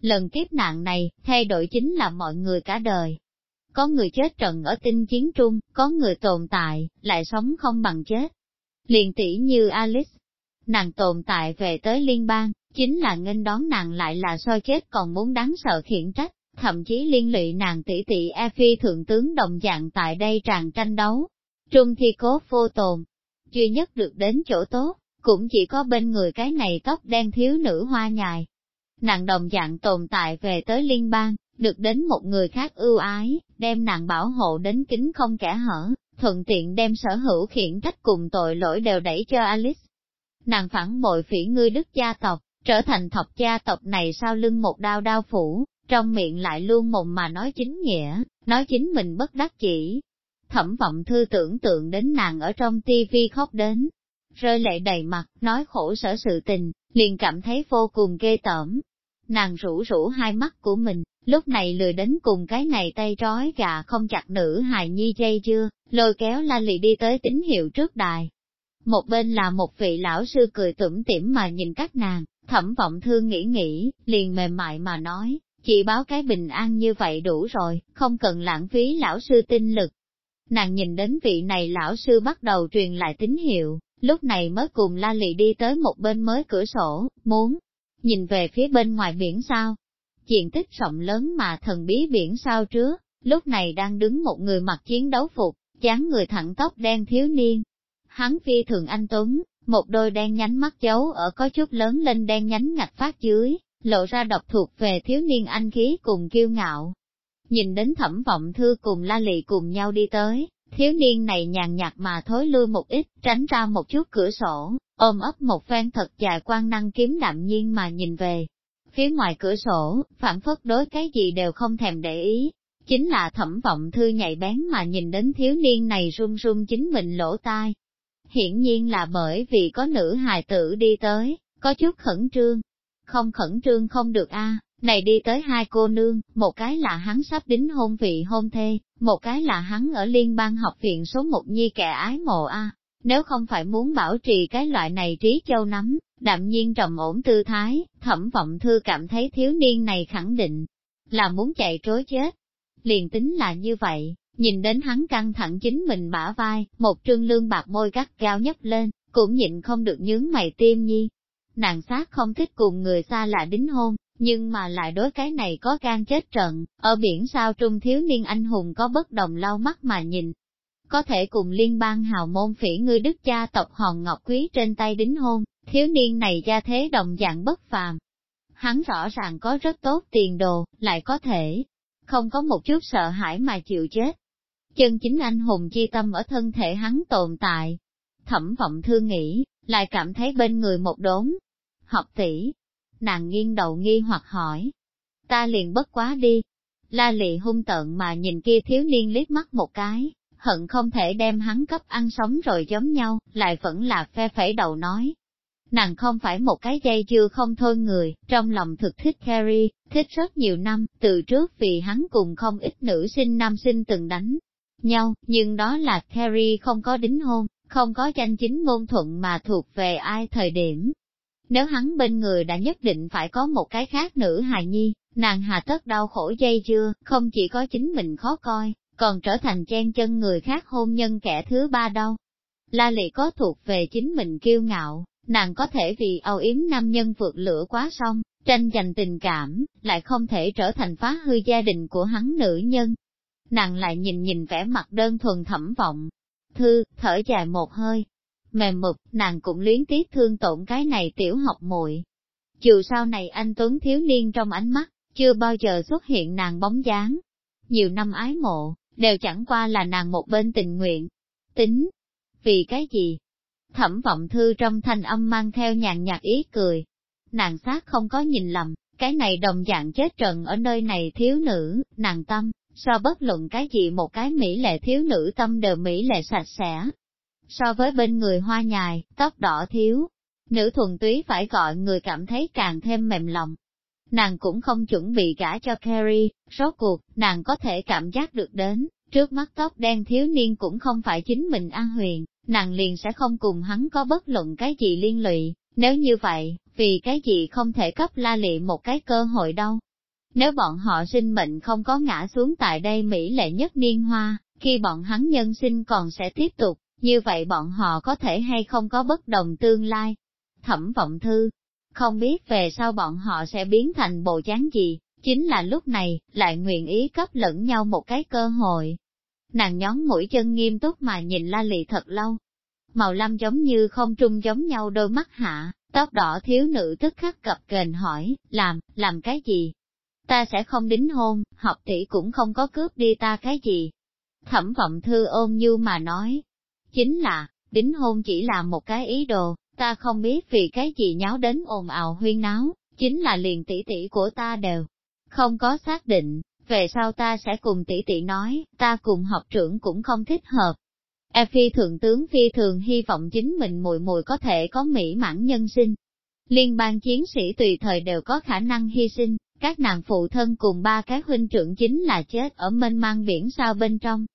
Lần kiếp nạn này, thay đổi chính là mọi người cả đời. Có người chết trận ở tinh chiến trung, có người tồn tại, lại sống không bằng chết. Liền tỷ như Alice, nàng tồn tại về tới liên bang, chính là nghênh đón nàng lại là soi chết còn muốn đáng sợ khiển trách, thậm chí liên lụy nàng tỷ tỷ E Phi thượng tướng đồng dạng tại đây tràn tranh đấu. Trung thi cố vô tồn, duy nhất được đến chỗ tốt, cũng chỉ có bên người cái này tóc đen thiếu nữ hoa nhài. Nàng đồng dạng tồn tại về tới liên bang, được đến một người khác ưu ái, đem nàng bảo hộ đến kính không kẻ hở, thuận tiện đem sở hữu khiển trách cùng tội lỗi đều đẩy cho Alice. Nàng phản bội phỉ ngươi đức gia tộc, trở thành thọc gia tộc này sau lưng một đao đao phủ, trong miệng lại luôn mồm mà nói chính nghĩa, nói chính mình bất đắc chỉ. Thẩm vọng thư tưởng tượng đến nàng ở trong tivi khóc đến, rơi lệ đầy mặt, nói khổ sở sự tình, liền cảm thấy vô cùng ghê tởm. Nàng rủ rủ hai mắt của mình, lúc này lười đến cùng cái này tay trói gà không chặt nữ hài nhi dây chưa, lôi kéo la lì đi tới tín hiệu trước đài. Một bên là một vị lão sư cười tủm tỉm mà nhìn các nàng, Thẩm vọng thương nghĩ nghĩ, liền mềm mại mà nói, chỉ báo cái bình an như vậy đủ rồi, không cần lãng phí lão sư tinh lực. Nàng nhìn đến vị này lão sư bắt đầu truyền lại tín hiệu, lúc này mới cùng la lị đi tới một bên mới cửa sổ, muốn nhìn về phía bên ngoài biển sao. Diện tích rộng lớn mà thần bí biển sao trước, lúc này đang đứng một người mặc chiến đấu phục, dáng người thẳng tóc đen thiếu niên. Hắn phi thường anh Tuấn, một đôi đen nhánh mắt dấu ở có chút lớn lên đen nhánh ngạch phát dưới, lộ ra độc thuộc về thiếu niên anh khí cùng kiêu ngạo. Nhìn đến thẩm vọng thư cùng la lị cùng nhau đi tới, thiếu niên này nhàn nhạt mà thối lui một ít, tránh ra một chút cửa sổ, ôm ấp một phen thật dài quan năng kiếm đạm nhiên mà nhìn về. Phía ngoài cửa sổ, phản phất đối cái gì đều không thèm để ý, chính là thẩm vọng thư nhạy bén mà nhìn đến thiếu niên này run run chính mình lỗ tai, hiển nhiên là bởi vì có nữ hài tử đi tới, có chút khẩn trương. Không khẩn trương không được a này đi tới hai cô nương, một cái là hắn sắp đính hôn vị hôn thê, một cái là hắn ở liên bang học viện số một nhi kẻ ái mộ a Nếu không phải muốn bảo trì cái loại này trí châu nắm, đạm nhiên trầm ổn tư thái, thẩm vọng thư cảm thấy thiếu niên này khẳng định là muốn chạy trối chết. Liền tính là như vậy, Nhìn đến hắn căng thẳng chính mình bả vai, một trương lương bạc môi gắt cao nhấp lên, cũng nhịn không được nhướng mày tiêm nhi. Nàng sát không thích cùng người xa lạ đính hôn, nhưng mà lại đối cái này có gan chết trận, ở biển sao trung thiếu niên anh hùng có bất đồng lau mắt mà nhìn. Có thể cùng liên bang hào môn phỉ ngươi đức cha tộc hòn ngọc quý trên tay đính hôn, thiếu niên này gia thế đồng dạng bất phàm. Hắn rõ ràng có rất tốt tiền đồ, lại có thể không có một chút sợ hãi mà chịu chết, Chân chính anh hùng chi tâm ở thân thể hắn tồn tại. Thẩm vọng thương nghĩ, lại cảm thấy bên người một đốn. Học tỷ, nàng nghiêng đầu nghi hoặc hỏi. Ta liền bất quá đi. La lị hung tợn mà nhìn kia thiếu niên liếc mắt một cái, hận không thể đem hắn cấp ăn sống rồi giống nhau, lại vẫn là phe phẩy đầu nói. Nàng không phải một cái dây dưa không thôi người, trong lòng thực thích Carrie, thích rất nhiều năm, từ trước vì hắn cùng không ít nữ sinh nam sinh từng đánh nhau, nhưng đó là Terry không có đính hôn, không có danh chính ngôn thuận mà thuộc về ai thời điểm. Nếu hắn bên người đã nhất định phải có một cái khác nữ hài nhi, nàng hà tất đau khổ dây dưa, không chỉ có chính mình khó coi, còn trở thành chen chân người khác hôn nhân kẻ thứ ba đâu. La lị có thuộc về chính mình kiêu ngạo, nàng có thể vì âu yếm nam nhân vượt lửa quá sông, tranh giành tình cảm, lại không thể trở thành phá hư gia đình của hắn nữ nhân. Nàng lại nhìn nhìn vẻ mặt đơn thuần thẩm vọng, thư, thở dài một hơi. Mềm mực, nàng cũng luyến tiếc thương tổn cái này tiểu học muội. Dù sau này anh Tuấn thiếu niên trong ánh mắt, chưa bao giờ xuất hiện nàng bóng dáng. Nhiều năm ái mộ, đều chẳng qua là nàng một bên tình nguyện. Tính, vì cái gì? Thẩm vọng thư trong thanh âm mang theo nhàn nhạt ý cười. Nàng xác không có nhìn lầm, cái này đồng dạng chết trần ở nơi này thiếu nữ, nàng tâm, so bất luận cái gì một cái mỹ lệ thiếu nữ tâm đều mỹ lệ sạch sẽ. So với bên người hoa nhài, tóc đỏ thiếu, nữ thuần túy phải gọi người cảm thấy càng thêm mềm lòng. Nàng cũng không chuẩn bị gả cho Carrie, rốt cuộc, nàng có thể cảm giác được đến, trước mắt tóc đen thiếu niên cũng không phải chính mình An Huyền, nàng liền sẽ không cùng hắn có bất luận cái gì liên lụy, nếu như vậy, vì cái gì không thể cấp la lị một cái cơ hội đâu. Nếu bọn họ sinh mệnh không có ngã xuống tại đây Mỹ lệ nhất niên hoa, khi bọn hắn nhân sinh còn sẽ tiếp tục, như vậy bọn họ có thể hay không có bất đồng tương lai. Thẩm vọng thư, không biết về sau bọn họ sẽ biến thành bộ dáng gì, chính là lúc này, lại nguyện ý cấp lẫn nhau một cái cơ hội. Nàng nhón mũi chân nghiêm túc mà nhìn la lị thật lâu. Màu lam giống như không trung giống nhau đôi mắt hạ, tóc đỏ thiếu nữ tức khắc cập kềnh hỏi, làm, làm cái gì? Ta sẽ không đính hôn, học tỷ cũng không có cướp đi ta cái gì. Thẩm vọng thư ôm như mà nói, chính là, đính hôn chỉ là một cái ý đồ, ta không biết vì cái gì nháo đến ồn ào huyên náo, chính là liền tỷ tỷ của ta đều không có xác định, về sau ta sẽ cùng tỷ tỷ nói, ta cùng học trưởng cũng không thích hợp. E phi thượng tướng phi thường hy vọng chính mình mùi mùi có thể có mỹ mãn nhân sinh. Liên bang chiến sĩ tùy thời đều có khả năng hy sinh, các nàng phụ thân cùng ba cái huynh trưởng chính là chết ở mênh mang biển sao bên trong.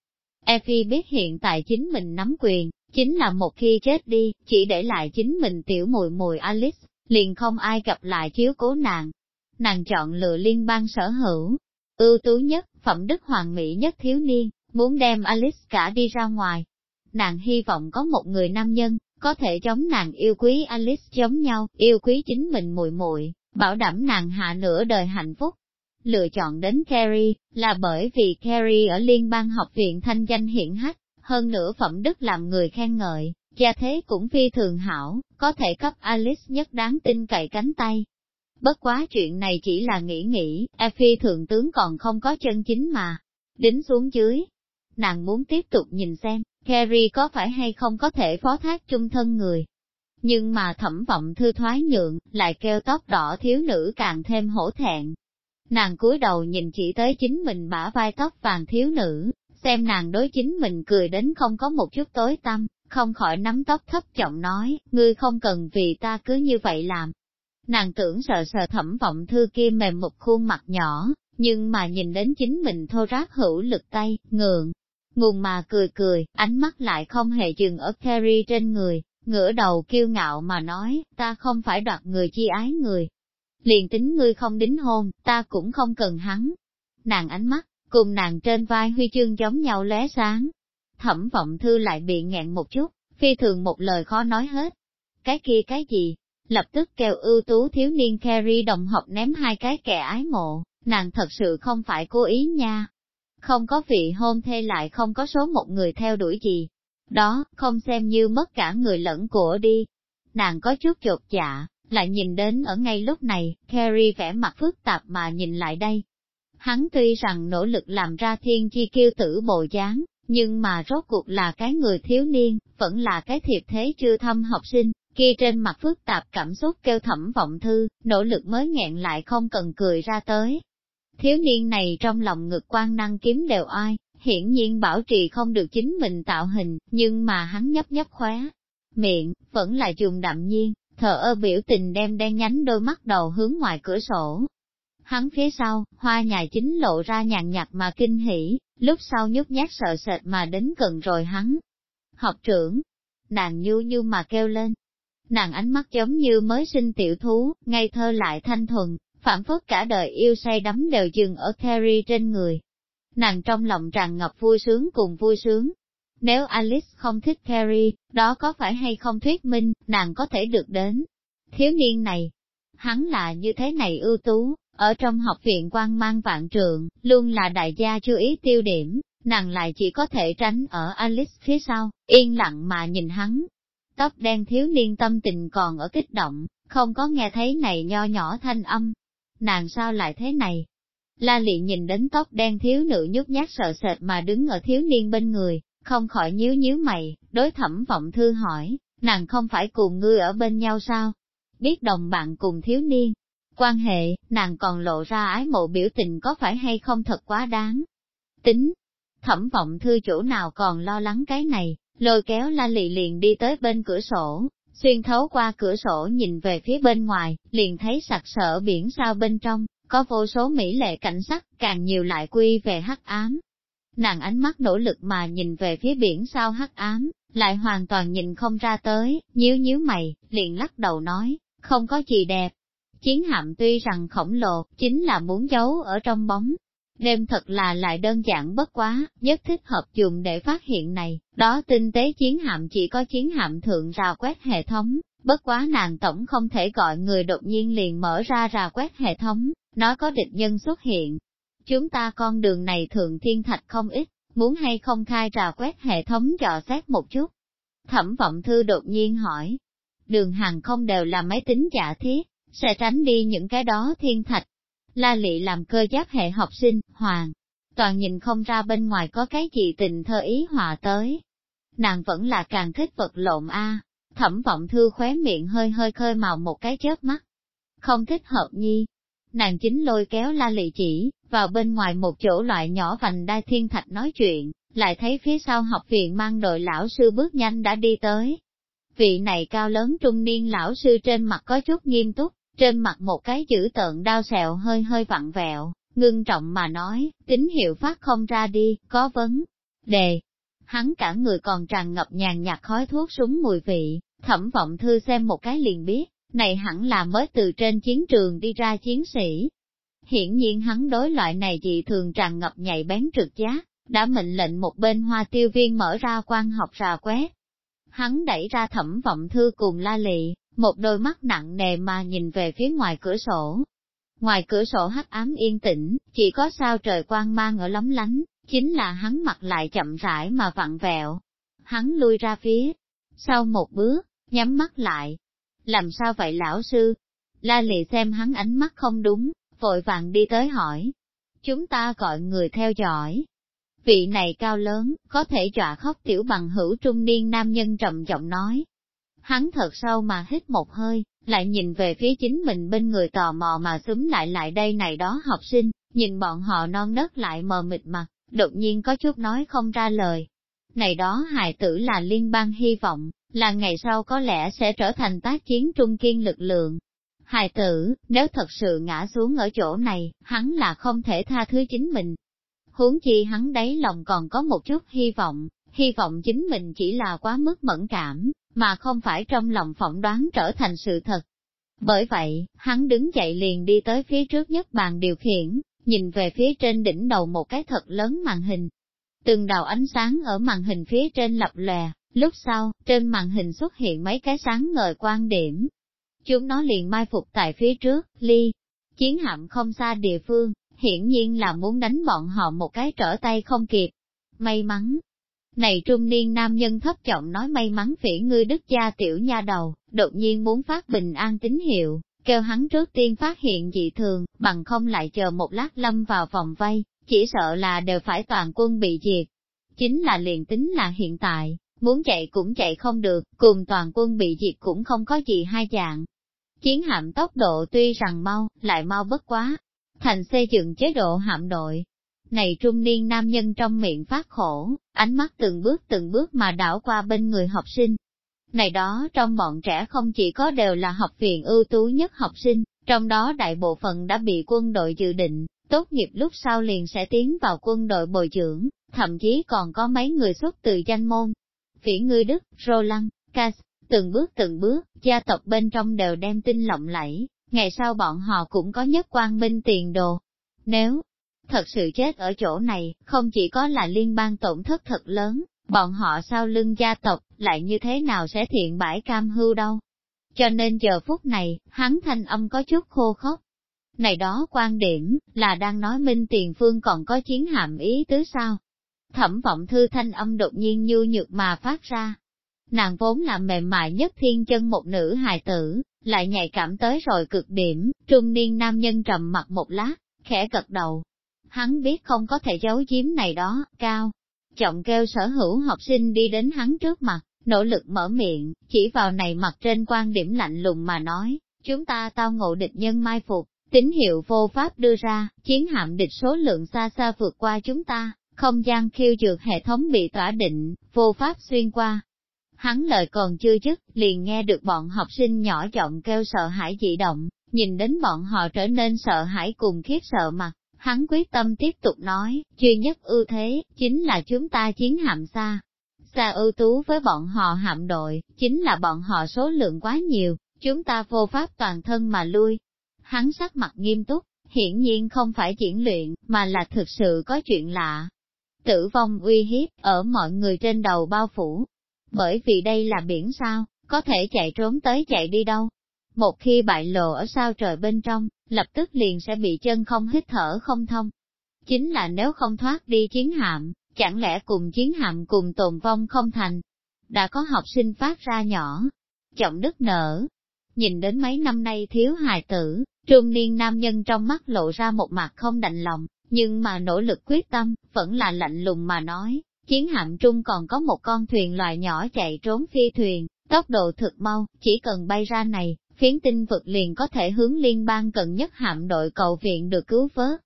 Effie biết hiện tại chính mình nắm quyền, chính là một khi chết đi, chỉ để lại chính mình tiểu mùi mùi Alice, liền không ai gặp lại chiếu cố nàng. Nàng chọn lựa liên bang sở hữu, ưu tú nhất, phẩm đức hoàng mỹ nhất thiếu niên, muốn đem Alice cả đi ra ngoài. Nàng hy vọng có một người nam nhân, có thể chống nàng yêu quý Alice giống nhau, yêu quý chính mình muội muội, bảo đảm nàng hạ nửa đời hạnh phúc. Lựa chọn đến Carrie, là bởi vì Carrie ở liên bang học viện thanh danh hiển hách, hơn nữa phẩm đức làm người khen ngợi, gia thế cũng phi thường hảo, có thể cấp Alice nhất đáng tin cậy cánh tay. Bất quá chuyện này chỉ là nghĩ nghĩ, Effie thượng tướng còn không có chân chính mà. Đính xuống dưới, nàng muốn tiếp tục nhìn xem, Kerry có phải hay không có thể phó thác chung thân người. Nhưng mà thẩm vọng thư thoái nhượng, lại kêu tóc đỏ thiếu nữ càng thêm hổ thẹn. Nàng cúi đầu nhìn chỉ tới chính mình bả vai tóc vàng thiếu nữ, xem nàng đối chính mình cười đến không có một chút tối tâm, không khỏi nắm tóc thấp giọng nói, ngươi không cần vì ta cứ như vậy làm. Nàng tưởng sợ sợ thẩm vọng thư kia mềm một khuôn mặt nhỏ, nhưng mà nhìn đến chính mình thô ráp hữu lực tay, ngượng, ngùng mà cười cười, ánh mắt lại không hề dừng ở Terry trên người, ngửa đầu kiêu ngạo mà nói, ta không phải đoạt người chi ái người. Liền tính ngươi không đính hôn, ta cũng không cần hắn. Nàng ánh mắt, cùng nàng trên vai huy chương giống nhau lóe sáng. Thẩm vọng thư lại bị nghẹn một chút, phi thường một lời khó nói hết. Cái kia cái gì? Lập tức kêu ưu tú thiếu niên Carrie đồng học ném hai cái kẻ ái mộ, nàng thật sự không phải cố ý nha. Không có vị hôn thê lại không có số một người theo đuổi gì. Đó, không xem như mất cả người lẫn của đi. Nàng có chút chột dạ, lại nhìn đến ở ngay lúc này, Carrie vẻ mặt phức tạp mà nhìn lại đây, Hắn tuy rằng nỗ lực làm ra thiên chi kiêu tử bộ dáng, nhưng mà rốt cuộc là cái người thiếu niên, vẫn là cái thiệp thế chưa thâm học sinh, kia trên mặt phức tạp cảm xúc kêu thẩm vọng thư, nỗ lực mới nghẹn lại không cần cười ra tới. Thiếu niên này trong lòng ngực quan năng kiếm đều oai, hiển nhiên bảo trì không được chính mình tạo hình, nhưng mà hắn nhấp nhấp khóe. Miệng, vẫn là dùng đạm nhiên, thở ơ biểu tình đem đen nhánh đôi mắt đầu hướng ngoài cửa sổ. Hắn phía sau, hoa nhà chính lộ ra nhàn nhạt mà kinh hỉ, lúc sau nhút nhát sợ sệt mà đến gần rồi hắn. Học trưởng, nàng nhu như mà kêu lên. Nàng ánh mắt giống như mới sinh tiểu thú, ngây thơ lại thanh thuần, phản phất cả đời yêu say đắm đều dừng ở Terry trên người. Nàng trong lòng tràn ngập vui sướng cùng vui sướng. Nếu Alice không thích Terry, đó có phải hay không thuyết minh, nàng có thể được đến. Thiếu niên này, hắn là như thế này ưu tú, ở trong học viện quan mang vạn trượng, luôn là đại gia chú ý tiêu điểm, nàng lại chỉ có thể tránh ở Alice phía sau, yên lặng mà nhìn hắn. Tóc đen thiếu niên tâm tình còn ở kích động, không có nghe thấy này nho nhỏ thanh âm. Nàng sao lại thế này? La lị nhìn đến tóc đen thiếu nữ nhút nhát sợ sệt mà đứng ở thiếu niên bên người, không khỏi nhíu nhíu mày, đối thẩm vọng thư hỏi, nàng không phải cùng ngươi ở bên nhau sao? Biết đồng bạn cùng thiếu niên, quan hệ, nàng còn lộ ra ái mộ biểu tình có phải hay không thật quá đáng. Tính, thẩm vọng thư chỗ nào còn lo lắng cái này, lôi kéo la lị liền đi tới bên cửa sổ, xuyên thấu qua cửa sổ nhìn về phía bên ngoài, liền thấy sặc sỡ biển sao bên trong, có vô số mỹ lệ cảnh sắc, càng nhiều lại quy về hắc ám. Nàng ánh mắt nỗ lực mà nhìn về phía biển sao hắc ám, lại hoàn toàn nhìn không ra tới, nhíu nhíu mày, liền lắc đầu nói, không có gì đẹp. Chiến hạm tuy rằng khổng lồ, chính là muốn giấu ở trong bóng. Đêm thật là lại đơn giản bất quá, nhất thích hợp dùng để phát hiện này, đó tinh tế chiến hạm chỉ có chiến hạm thượng rào quét hệ thống, bất quá nàng tổng không thể gọi người đột nhiên liền mở ra rào quét hệ thống, nói có địch nhân xuất hiện. Chúng ta con đường này thượng thiên thạch không ít, muốn hay không khai rào quét hệ thống dò xét một chút. Thẩm vọng thư đột nhiên hỏi, đường hàng không đều là máy tính giả thiết, sẽ tránh đi những cái đó thiên thạch. La lị làm cơ giáp hệ học sinh, hoàng, toàn nhìn không ra bên ngoài có cái gì tình thơ ý hòa tới. Nàng vẫn là càng thích vật lộn a. thẩm vọng thư khóe miệng hơi hơi khơi màu một cái chớp mắt. Không thích hợp nhi. Nàng chính lôi kéo la lị chỉ, vào bên ngoài một chỗ loại nhỏ vành đai thiên thạch nói chuyện, lại thấy phía sau học viện mang đội lão sư bước nhanh đã đi tới. Vị này cao lớn trung niên lão sư trên mặt có chút nghiêm túc, trên mặt một cái chữ tợn đau sẹo hơi hơi vặn vẹo, ngưng trọng mà nói, tín hiệu phát không ra đi, có vấn đề. Hắn cả người còn tràn ngập nhàn nhạt khói thuốc súng mùi vị, thẩm vọng thư xem một cái liền biết, này hẳn là mới từ trên chiến trường đi ra chiến sĩ. Hiển nhiên hắn đối loại này dị thường tràn ngập nhạy bén trực giác, đã mệnh lệnh một bên hoa tiêu viên mở ra quan học rà quét. Hắn đẩy ra thẩm vọng thư cùng la lị, một đôi mắt nặng nề mà nhìn về phía ngoài cửa sổ. Ngoài cửa sổ hắc ám yên tĩnh, chỉ có sao trời quang mang ở lóng lánh, chính là hắn mặt lại chậm rãi mà vặn vẹo. Hắn lui ra phía, sau một bước, nhắm mắt lại. Làm sao vậy lão sư? La lì xem hắn ánh mắt không đúng, vội vàng đi tới hỏi. Chúng ta gọi người theo dõi. Vị này cao lớn, có thể dọa khóc tiểu bằng hữu trung niên nam nhân trầm giọng nói, hắn thật sâu mà hít một hơi, lại nhìn về phía chính mình bên người tò mò mà xúm lại lại đây này đó học sinh, nhìn bọn họ non nớt lại mờ mịt mặt, đột nhiên có chút nói không ra lời. Này đó hài tử là liên bang hy vọng, là ngày sau có lẽ sẽ trở thành tác chiến trung kiên lực lượng. Hài tử, nếu thật sự ngã xuống ở chỗ này, hắn là không thể tha thứ chính mình. Huống chi hắn đấy lòng còn có một chút hy vọng, hy vọng chính mình chỉ là quá mức mẫn cảm, mà không phải trong lòng phỏng đoán trở thành sự thật. Bởi vậy, hắn đứng dậy liền đi tới phía trước nhất bàn điều khiển, nhìn về phía trên đỉnh đầu một cái thật lớn màn hình. Từng đầu ánh sáng ở màn hình phía trên lập lè. lúc sau, trên màn hình xuất hiện mấy cái sáng ngời quan điểm. Chúng nó liền mai phục tại phía trước, ly, chiến hạm không xa địa phương, hiển nhiên là muốn đánh bọn họ một cái trở tay không kịp. May mắn, này trung niên nam nhân thấp giọng nói may mắn phỉ ngươi đức gia tiểu nha đầu, đột nhiên muốn phát bình an tín hiệu, kêu hắn trước tiên phát hiện dị thường, bằng không lại chờ một lát lâm vào vòng vây, chỉ sợ là đều phải toàn quân bị diệt. Chính là liền tính là hiện tại, muốn chạy cũng chạy không được, cùng toàn quân bị diệt cũng không có gì hai dạng. Chiến hạm tốc độ tuy rằng mau, lại mau bất quá, thành xây dựng chế độ hạm đội này trung niên nam nhân trong miệng phát khổ, ánh mắt từng bước từng bước mà đảo qua bên người học sinh. Này đó trong bọn trẻ không chỉ có đều là học viện ưu tú nhất học sinh, trong đó đại bộ phận đã bị quân đội dự định, tốt nghiệp lúc sau liền sẽ tiến vào quân đội bồi dưỡng, thậm chí còn có mấy người xuất từ danh môn. Phỉ ngư Đức, Roland, Cass, từng bước từng bước, gia tộc bên trong đều đem tin lộng lẫy, ngày sau bọn họ cũng có nhất quan minh tiền đồ. Nếu thật sự chết ở chỗ này, không chỉ có là liên bang tổn thất thật lớn, bọn họ sau lưng gia tộc, lại như thế nào sẽ thiện bãi cam hưu đâu. Cho nên giờ phút này, hắn thanh âm có chút khô khốc. Này đó quan điểm, là đang nói minh tiền phương còn có chiến hạm ý tứ sao? Thẩm vọng thư thanh âm đột nhiên nhu nhược mà phát ra. Nàng vốn là mềm mại nhất thiên chân một nữ hài tử, lại nhạy cảm tới rồi cực điểm, trung niên nam nhân trầm mặt một lát, khẽ gật đầu. Hắn biết không có thể giấu giếm này đó, cao. Trọng kêu sở hữu học sinh đi đến hắn trước mặt, nỗ lực mở miệng, chỉ vào này mặt trên quan điểm lạnh lùng mà nói, chúng ta tao ngộ địch nhân mai phục, tín hiệu vô pháp đưa ra, chiến hạm địch số lượng xa xa vượt qua chúng ta, không gian khiêu dược hệ thống bị tỏa định, vô pháp xuyên qua. Hắn lời còn chưa dứt, liền nghe được bọn học sinh nhỏ giọng kêu sợ hãi dị động, nhìn đến bọn họ trở nên sợ hãi cùng khiếp sợ mặt, hắn quyết tâm tiếp tục nói, duy nhất ưu thế, chính là chúng ta chiến hạm xa. Xa ưu tú với bọn họ hạm đội, chính là bọn họ số lượng quá nhiều, chúng ta vô pháp toàn thân mà lui. Hắn sắc mặt nghiêm túc, hiển nhiên không phải diễn luyện, mà là thực sự có chuyện lạ. Tử vong uy hiếp, ở mọi người trên đầu bao phủ. Bởi vì đây là biển sao, có thể chạy trốn tới chạy đi đâu. Một khi bại lộ ở sao trời bên trong, lập tức liền sẽ bị chân không hít thở không thông. Chính là nếu không thoát đi chiến hạm, chẳng lẽ cùng chiến hạm cùng tồn vong không thành. Đã có học sinh phát ra nhỏ, trọng đức nở. Nhìn đến mấy năm nay thiếu hài tử, trung niên nam nhân trong mắt lộ ra một mặt không đành lòng, nhưng mà nỗ lực quyết tâm, vẫn là lạnh lùng mà nói, chiến hạm trung còn có một con thuyền loại nhỏ chạy trốn phi thuyền, tốc độ thực mau, chỉ cần bay ra này, khiến tinh vực liền có thể hướng liên bang cận nhất hạm đội cầu viện được cứu vớt.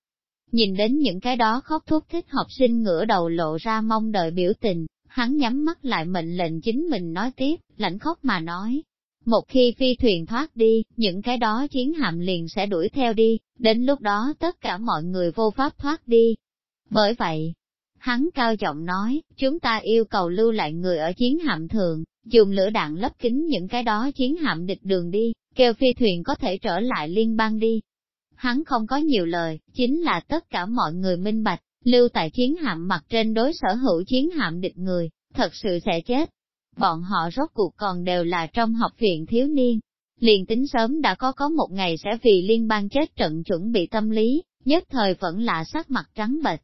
Nhìn đến những cái đó khóc thúc thích học sinh ngửa đầu lộ ra mong đợi biểu tình, hắn nhắm mắt lại mệnh lệnh chính mình nói tiếp, lãnh khóc mà nói. Một khi phi thuyền thoát đi, những cái đó chiến hạm liền sẽ đuổi theo đi, đến lúc đó tất cả mọi người vô pháp thoát đi. Bởi vậy, hắn cao giọng nói, chúng ta yêu cầu lưu lại người ở chiến hạm thường, dùng lửa đạn lấp kính những cái đó chiến hạm địch đường đi, kêu phi thuyền có thể trở lại liên bang đi. Hắn không có nhiều lời, chính là tất cả mọi người minh bạch, lưu tại chiến hạm mặt trên đối sở hữu chiến hạm địch người, thật sự sẽ chết. Bọn họ rốt cuộc còn đều là trong học viện thiếu niên. Liền tính sớm đã có có một ngày sẽ vì liên bang chết trận chuẩn bị tâm lý, nhất thời vẫn là sắc mặt trắng bệch.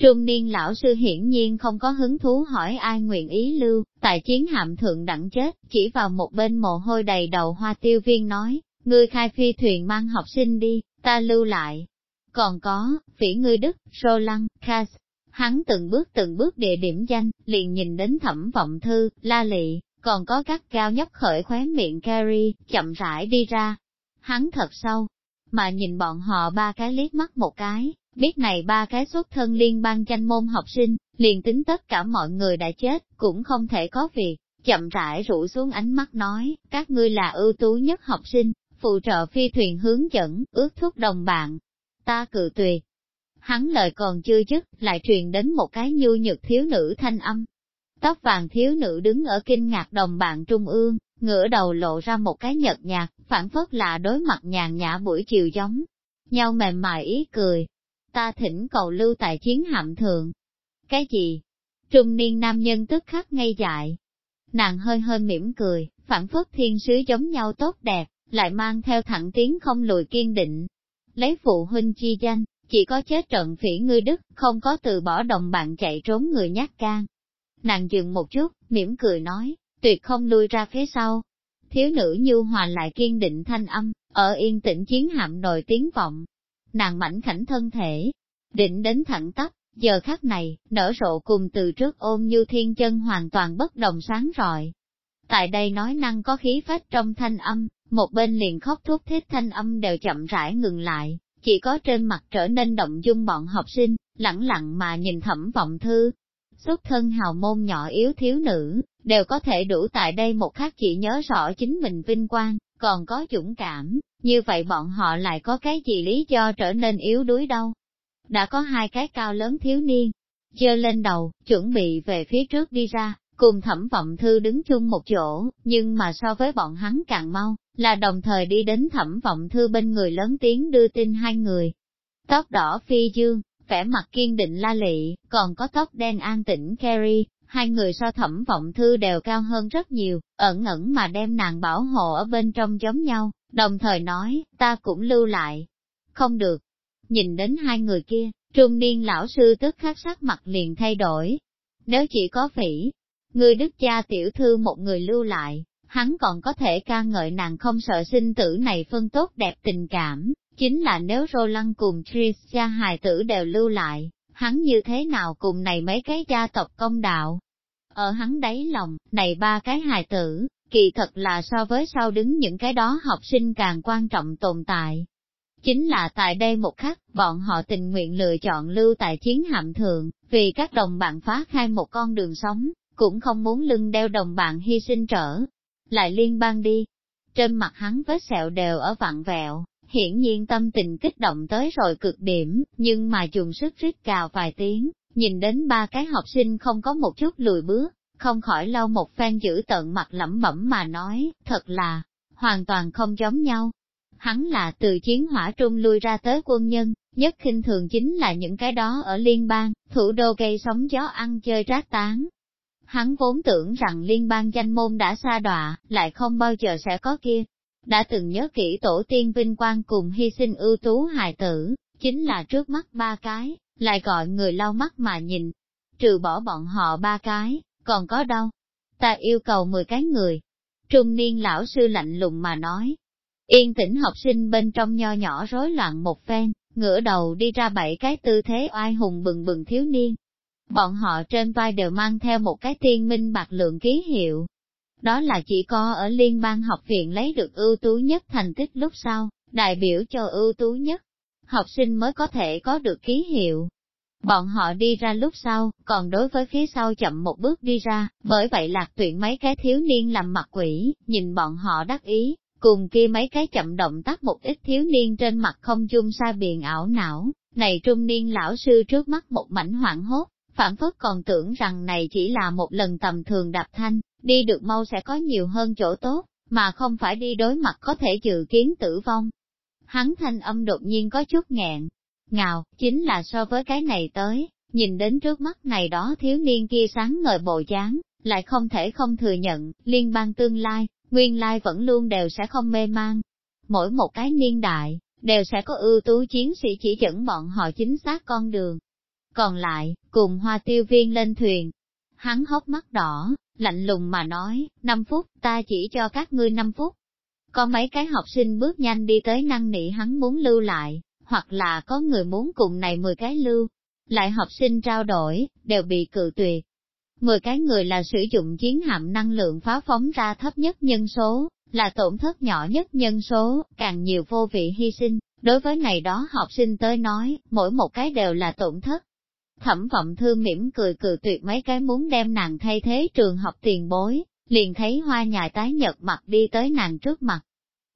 Trung niên lão sư hiển nhiên không có hứng thú hỏi ai nguyện ý lưu, tại chiến hạm thượng đẳng chết, chỉ vào một bên mồ hôi đầy đầu hoa tiêu viên nói, ngươi khai phi thuyền mang học sinh đi, ta lưu lại. Còn có, phỉ ngươi Đức, Roland, Cass, hắn từng bước từng bước địa điểm danh, liền nhìn đến thẩm vọng thư, la lị, còn có các cao nhấp khởi khóe miệng Carrie, chậm rãi đi ra. Hắn thật sâu, mà nhìn bọn họ ba cái liếc mắt một cái, biết này ba cái xuất thân liên bang danh môn học sinh, liền tính tất cả mọi người đã chết, cũng không thể có việc, chậm rãi rủ xuống ánh mắt nói, các ngươi là ưu tú nhất học sinh, phụ trợ phi thuyền hướng dẫn, ước thúc đồng bạn. Ta cự tuyệt. Hắn lời còn chưa dứt, lại truyền đến một cái nhu nhược thiếu nữ thanh âm. Tóc vàng thiếu nữ đứng ở kinh ngạc đồng bạn trung ương, ngửa đầu lộ ra một cái nhợt nhạt, phản phất là đối mặt nhàn nhã buổi chiều giống. Nhau mềm mại ý cười, ta thỉnh cầu lưu tại chiến hạm thượng. Cái gì? Trung niên nam nhân tức khắc ngây dại. Nàng hơi hơi mỉm cười, phản phất thiên sứ giống nhau tốt đẹp, lại mang theo thẳng tiếng không lùi kiên định. Lấy phụ huynh chi danh, chỉ có chết trận phỉ ngươi đức, không có từ bỏ đồng bạn chạy trốn người nhát can. Nàng dừng một chút, mỉm cười nói, tuyệt không lui ra phía sau. Thiếu nữ như hòa lại kiên định thanh âm, ở yên tĩnh chiến hạm nổi tiếng vọng, nàng mảnh khảnh thân thể, định đến thẳng tắp, giờ khắc này, nở rộ cùng từ trước ôm như thiên chân hoàn toàn bất đồng sáng rọi. Tại đây nói năng có khí phách trong thanh âm, một bên liền khóc thúc thiết thanh âm đều chậm rãi ngừng lại, chỉ có trên mặt trở nên động dung bọn học sinh, lẳng lặng mà nhìn thẩm vọng thư. Xuất thân hào môn nhỏ yếu thiếu nữ, đều có thể đủ tại đây một khắc chỉ nhớ rõ chính mình vinh quang, còn có dũng cảm, như vậy bọn họ lại có cái gì lý do trở nên yếu đuối đâu. Đã có hai cái cao lớn thiếu niên, dơ lên đầu, chuẩn bị về phía trước đi ra, cùng thẩm vọng thư đứng chung một chỗ, nhưng mà so với bọn hắn càng mau, là đồng thời đi đến thẩm vọng thư bên người lớn tiếng đưa tin hai người. Tóc đỏ phi dương, vẻ mặt kiên định la lị, còn có tóc đen an tĩnh Carrie, hai người so thẩm vọng thư đều cao hơn rất nhiều, ẩn ẩn mà đem nàng bảo hộ ở bên trong giống nhau, đồng thời nói, ta cũng lưu lại. Không được. Nhìn đến hai người kia, trung niên lão sư tức khắc sắc mặt liền thay đổi. Nếu chỉ có phỉ, người đức cha tiểu thư một người lưu lại, hắn còn có thể ca ngợi nàng không sợ sinh tử này phân tốt đẹp tình cảm, chính là nếu Roland cùng Tricia hài tử đều lưu lại, hắn như thế nào cùng này mấy cái gia tộc công đạo. Ở hắn đáy lòng, này ba cái hài tử, kỳ thật là so với sau đứng những cái đó học sinh càng quan trọng tồn tại. Chính là tại đây một khắc, bọn họ tình nguyện lựa chọn lưu tại chiến hạm thượng vì các đồng bạn phá khai một con đường sống, cũng không muốn lưng đeo đồng bạn hy sinh trở. Lại liên bang đi. Trên mặt hắn vết sẹo đều ở vặn vẹo, hiển nhiên tâm tình kích động tới rồi cực điểm, nhưng mà dùng sức rít cào vài tiếng, nhìn đến ba cái học sinh không có một chút lùi bước, không khỏi lau một phen giữ tận mặt lẩm bẩm mà nói, thật là, hoàn toàn không giống nhau. Hắn là từ chiến hỏa trung lui ra tới quân nhân, nhất khinh thường chính là những cái đó ở liên bang, thủ đô gây sóng gió ăn chơi rác tán. Hắn vốn tưởng rằng liên bang danh môn đã xa đọa, lại không bao giờ sẽ có kia, đã từng nhớ kỹ tổ tiên vinh quang cùng hy sinh ưu tú hài tử, chính là trước mắt ba cái, lại gọi người lau mắt mà nhìn. Trừ bỏ bọn họ ba cái, còn có đâu? Ta yêu cầu 10 cái người. Trung niên lão sư lạnh lùng mà nói. Yên tĩnh học sinh bên trong nho nhỏ rối loạn một phen, ngửa đầu đi ra bảy cái tư thế oai hùng bừng bừng thiếu niên. Bọn họ trên vai đều mang theo một cái tiên minh bạc lượng ký hiệu, đó là chỉ có ở liên bang học viện lấy được ưu tú nhất thành tích lúc sau, đại biểu cho ưu tú nhất. Học sinh mới có thể có được ký hiệu. Bọn họ đi ra lúc sau, còn đối với phía sau chậm một bước đi ra, bởi vậy lạc tuyển mấy cái thiếu niên làm mặt quỷ, nhìn bọn họ đắc ý, cùng kia mấy cái chậm động tác một ít thiếu niên trên mặt không chung xa biển ảo não, này trung niên lão sư trước mắt một mảnh hoảng hốt, phản phất còn tưởng rằng này chỉ là một lần tầm thường đạp thanh, đi được mau sẽ có nhiều hơn chỗ tốt, mà không phải đi đối mặt có thể dự kiến tử vong. Hắn thanh âm đột nhiên có chút nghẹn, ngào, chính là so với cái này tới, nhìn đến trước mắt này đó thiếu niên kia sáng ngời bộ dáng, lại không thể không thừa nhận, liên bang tương lai, nguyên lai vẫn luôn đều sẽ không mê mang. Mỗi một cái niên đại, đều sẽ có ưu tú chiến sĩ chỉ dẫn bọn họ chính xác con đường. Còn lại, cùng hoa tiêu viên lên thuyền, hắn hốc mắt đỏ, lạnh lùng mà nói, 5 phút, ta chỉ cho các ngươi 5 phút. Có mấy cái học sinh bước nhanh đi tới năng nỉ hắn muốn lưu lại, hoặc là có người muốn cùng này 10 cái lưu. Lại học sinh trao đổi, đều bị cự tuyệt. 10 cái người là sử dụng chiến hạm năng lượng phá phóng ra thấp nhất nhân số, là tổn thất nhỏ nhất nhân số, càng nhiều vô vị hy sinh. Đối với này đó học sinh tới nói, mỗi một cái đều là tổn thất. Thẩm vọng thư mỉm cười cười tuyệt mấy cái muốn đem nàng thay thế trường học tiền bối, liền thấy hoa nhài tái nhợt mặt đi tới nàng trước mặt.